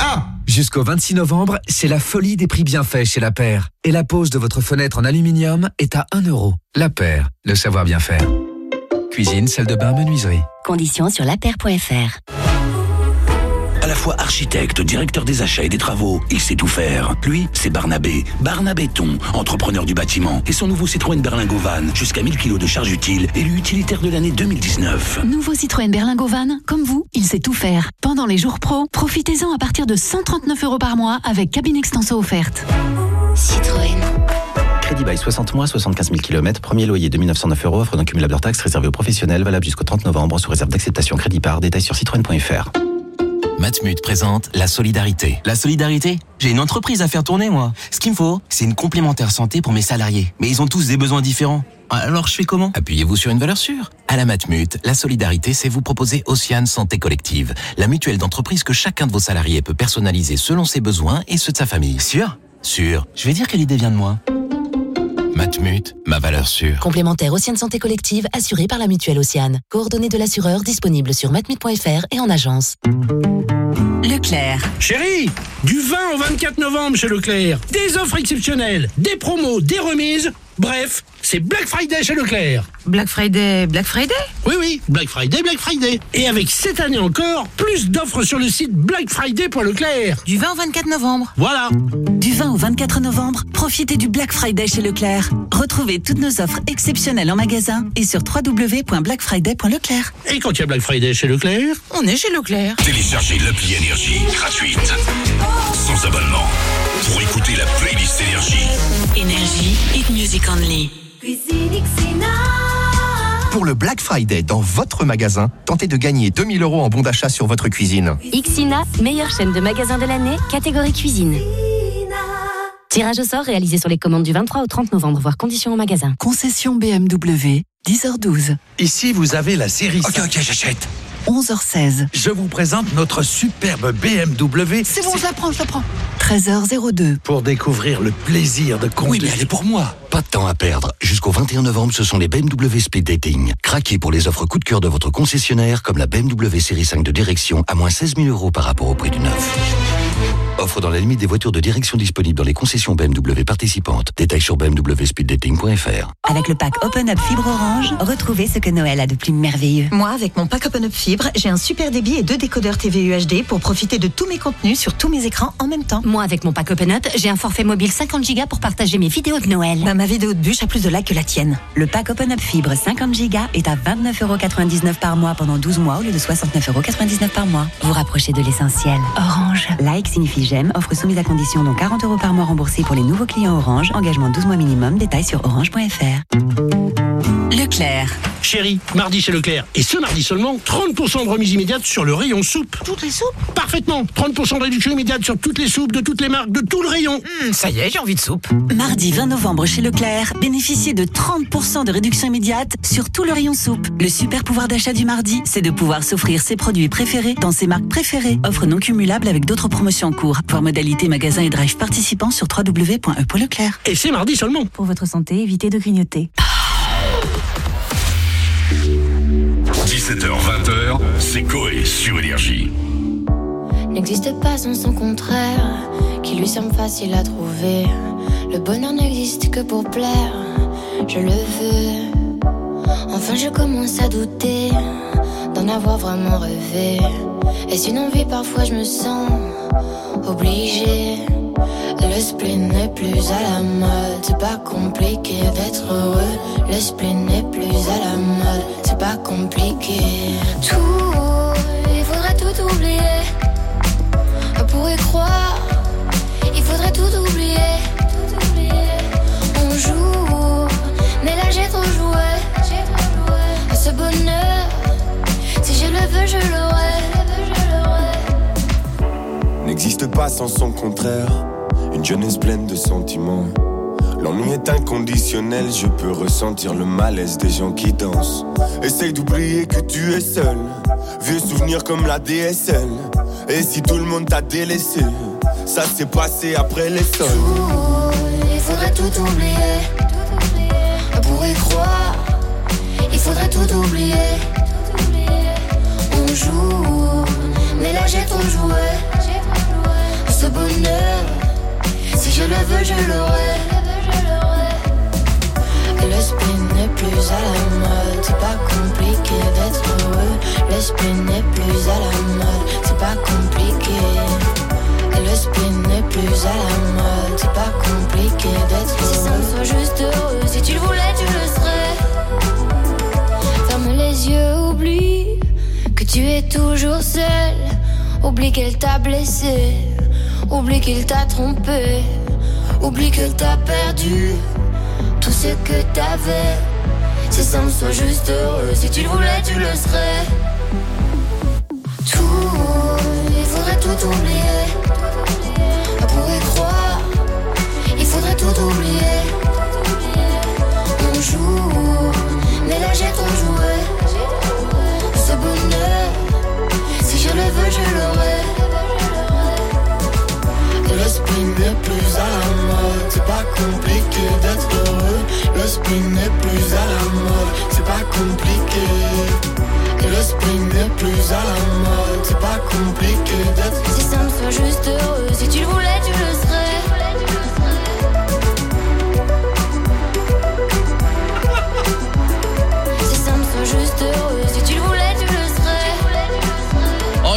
1 Jusqu'au 26 novembre, c'est la folie des prix bien faits chez La Paire. Et la pose de votre fenêtre en aluminium est à 1 euro. La Paire, le savoir bien faire. Cuisine, salle de bain, menuiserie. Conditions sur lapaire.fr. À la fois architecte, directeur des achats et des travaux, il sait tout faire. Lui, c'est Barnabé. Barnabéton, entrepreneur du bâtiment. Et son nouveau Citroën Berlingo Van, jusqu'à 1000 kg de charge utile, élu utilitaire de l'année 2019. Nouveau Citroën Berlingo Van, comme vous, il sait tout faire. Pendant les jours pro, profitez-en à partir de 139 euros par mois avec cabine extenso offerte. Citroën. Crédit bail 60 mois, 75 000 km, premier loyer 2909 euros, offre d'un cumulable hors taxe réservé aux professionnels, valable jusqu'au 30 novembre, sous réserve d'acceptation crédit par, détails sur citroën.fr. Matmut présente la solidarité. La solidarité J'ai une entreprise à faire tourner, moi. Ce qu'il me faut, c'est une complémentaire santé pour mes salariés. Mais ils ont tous des besoins différents. Alors je fais comment? Appuyez-vous sur une valeur sûre. À la Matmut, la solidarité, c'est vous proposer Océane Santé Collective, la mutuelle d'entreprise que chacun de vos salariés peut personnaliser selon ses besoins et ceux de sa famille. Sûr? Sûr. Je vais dire que l'idée vient de moi. Matmut, ma valeur sûre. Complémentaire Océane Santé Collective assurée par la mutuelle Océane. Coordonnées de l'assureur disponibles sur matmut.fr et en agence. Leclerc. Chérie, du 20 au 24 novembre chez Leclerc, des offres exceptionnelles, des promos, des remises. Bref, c'est Black Friday chez Leclerc. Black Friday, Black Friday Oui, oui, Black Friday, Black Friday. Et avec cette année encore, plus d'offres sur le site blackfriday.leclerc. Du 20 au 24 novembre. Voilà. Du 20 au 24 novembre, profitez du Black Friday chez Leclerc. Retrouvez toutes nos offres exceptionnelles en magasin et sur www.blackfriday.leclerc. Et quand il y a Black Friday chez Leclerc On est chez Leclerc. Téléchargez l'appli Énergie gratuite. Sans abonnement. Pour écouter la playlist Énergie. Énergie, hit music only. Pour le Black Friday dans votre magasin, tentez de gagner 2000 euros en bon d'achat sur votre cuisine. Xina, meilleure chaîne de magasins de l'année, catégorie cuisine. Tirage au sort réalisé sur les commandes du 23 au 30 novembre, voire conditions en magasin. Concession BMW, 10h12. Ici, vous avez la série. Ok, ok, j'achète. 11h16. Je vous présente notre superbe BMW. C'est bon, je la prends, je la prends. 13h02. Pour découvrir le plaisir de conduire. Oui, mais elle est pour moi. Pas de temps à perdre. Jusqu'au 21 novembre, ce sont les BMW Speed Dating. Craquez pour les offres coup de cœur de votre concessionnaire, comme la BMW série 5 de direction à moins 16 000 euros par rapport au prix du neuf. Offre dans la limite des voitures de direction disponibles dans les concessions BMW participantes. Détails sur bmwspeeddating.fr. Avec le pack Open Up Fibre Orange, retrouvez ce que Noël a de plus merveilleux. Moi, avec mon pack Open Up Fibre, j'ai un super débit et deux décodeurs TV UHD pour profiter de tous mes contenus sur tous mes écrans en même temps. Moi, avec mon pack Open Up, j'ai un forfait mobile 50 Go pour partager mes vidéos de Noël. Bah, ma vidéo de bûche a plus de likes que la tienne. Le pack Open Up Fibre 50 Go est à 29,99€ par mois pendant 12 mois au lieu de 69,99€ par mois. Vous rapprochez de l'essentiel. Orange. Like signifie j'aime, offre soumise à condition dont 40 euros par mois remboursés pour les nouveaux clients Orange. Engagement 12 mois minimum. Détails sur orange.fr. Leclerc. Chérie, mardi chez Leclerc. Et ce mardi seulement, 30% de remise immédiate sur le rayon soupe. Toutes les soupes Parfaitement 30% de réduction immédiate sur toutes les soupes de toutes les marques, de tout le rayon. Ça y est, j'ai envie de soupe. Mardi 20 novembre chez Leclerc, bénéficiez de 30% de réduction immédiate sur tout le rayon soupe. Le super pouvoir d'achat du mardi, c'est de pouvoir s'offrir ses produits préférés dans ses marques préférées. Offre non cumulable avec d'autres promotions en cours. Voir modalité magasin et drive participants sur www.e.leclerc. Et c'est mardi seulement. Pour votre santé, évitez de grignoter. 17h-20h, c'est Coé sur Énergie. N'existe pas sans son contraire, qui lui semble facile à trouver. Le bonheur n'existe que pour plaire, je le veux. Enfin, je commence à douter d'en avoir vraiment rêvé. Est-ce une envie Parfois je me sens obligée. Le spleen n'est plus à la mode, c'est pas compliqué d'être heureux. Le spleen n'est plus à la mode, c'est pas compliqué. Tout, il faudrait tout oublier. On pourrait croire, il faudrait tout oublier. On joue, mais là j'ai trop joué. Ce bonheur, je le n'existe pas sans son contraire. Une jeunesse pleine de sentiments. L'ennui est inconditionnel, je peux ressentir le malaise des gens qui dansent. Essaye d'oublier que tu es seul. Vieux souvenirs comme la DSL. Et si tout le monde t'a délaissé, ça s'est passé après les sols. Il faudrait tout oublier. Pour y croire, il faudrait tout oublier. Mais là j'ai trop joué. Ce bonheur, si je le veux, je l'aurai. Le spin n'est plus à la mode, c'est pas compliqué d'être heureux. Le spin n'est plus à la mode, c'est pas compliqué. Le spin n'est plus à la mode, c'est pas compliqué d'être heureux. Si ça me soit juste heureux, si tu le voulais, tu le serais. Ferme les yeux, oublie que tu es toujours seul. Oublie qu'elle t'a blessé, oublie qu'il t'a trompé, oublie que t'a perdu tout ce que t'avais. Si ça me soit juste heureux, si tu le voulais, tu le serais. Tout, il faudrait tout oublier. Pour y croire, il faudrait tout oublier. On joue, mais là j'ai trop joué. Veux. Le spin n'est plus à la mode, c'est pas compliqué d'être heureux. Le spin n'est plus à la mode, c'est pas compliqué. Le spin n'est plus à la mode, c'est pas compliqué d'être Si ça me soit juste heureux, si tu le voulais, tu le serais.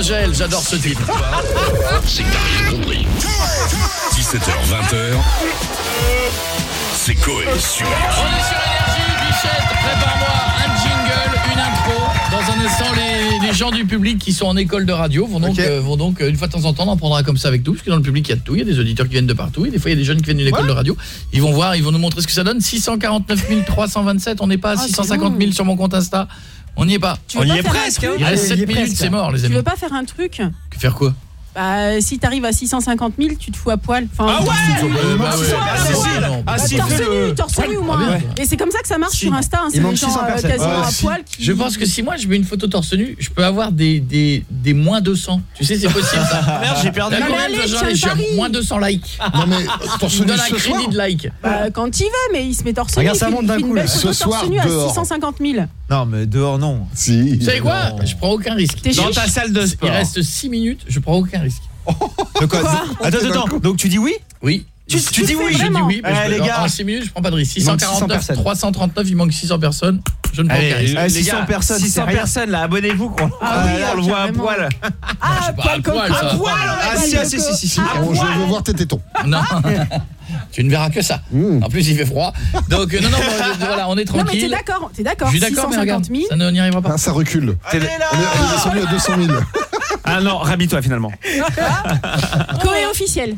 Angèle, j'adore ce titre. C'est que t'as rien compris. 17h, 20h. C'est Coé sur On est sur Énergie, Bichette, prépare-moi un jingle, une intro. Dans un instant, les, les gens du public qui sont en école de radio vont donc, euh, vont donc euh, une fois de temps en temps, on en prendra comme ça avec tout, parce que dans le public, il y a de tout, il y a des auditeurs qui viennent de partout, et des fois, il y a des jeunes qui viennent d'une école de radio. Ils vont voir, ils vont nous montrer ce que ça donne. 649 327, on n'est pas à Ah, c'est 650 000 sur mon compte Insta. On n'y est pas. Tu faire un truc Il reste Allez, 7 il y est minutes, presque. c'est mort, les Tu amis. veux pas faire un truc Faire quoi bah, si t'arrives à 650 000, tu te fous à poil. Enfin, Ah ouais tu à Tu à Ah torse nu, torse nu au moins. Ah. Et c'est comme ça que ça marche sur Insta. hein, C'est des gens 600 euh, quasiment Ouais, à si. poil qui... Je pense que si moi je mets une photo torse nu, je peux avoir des des des moins 200. Tu sais c'est possible ça. Merde, j'ai perdu. Le gens pari. moins 200 likes. Non mais torse nu donne un ce crédit soir de like. Bah, quand il veut, mais il se met torse nu. Regarde, ça monte il d'un fait une coup, belle là. photo Ce soir, torse nu à dehors. 650 000. Non, mais dehors, non. Si. Vous savez quoi? Je prends aucun risque. T'es Dans ta salle de Il sport. reste 6 minutes, je prends aucun risque. De quoi? Attends, attends, attends. Donc tu dis oui? Oui. Tu- Je- tu dis je oui dis Vraiment oui, mais Eh, je- les gars. en 6 minutes, je prends pas de risque. Il manque 600 649 personnes. 339, il manque 600 personnes. Je ne prends Allez, risque. euh, les 600 gars, personnes, 600 c'est rien. personnes là, abonnez-vous qu'on Ah oui, on le voit à poil. Ah, pas à poil ça. À poil, Ah si, ah, si, si, si, si. Bon, je veux voir tes tétons. Non. tu ne verras que ça. Mmh. En plus, il fait froid. Donc euh, non non, voilà, on est Non, mais t'es tranquille. d'accord, t'es d'accord. Je suis d'accord, mais regarde, 650 000. ça ne- n'y arrivera pas. Ah, ça recule. T'es- On est, on est descendu à 200 000. Ah non, rhabille-toi finalement. Coé officiel.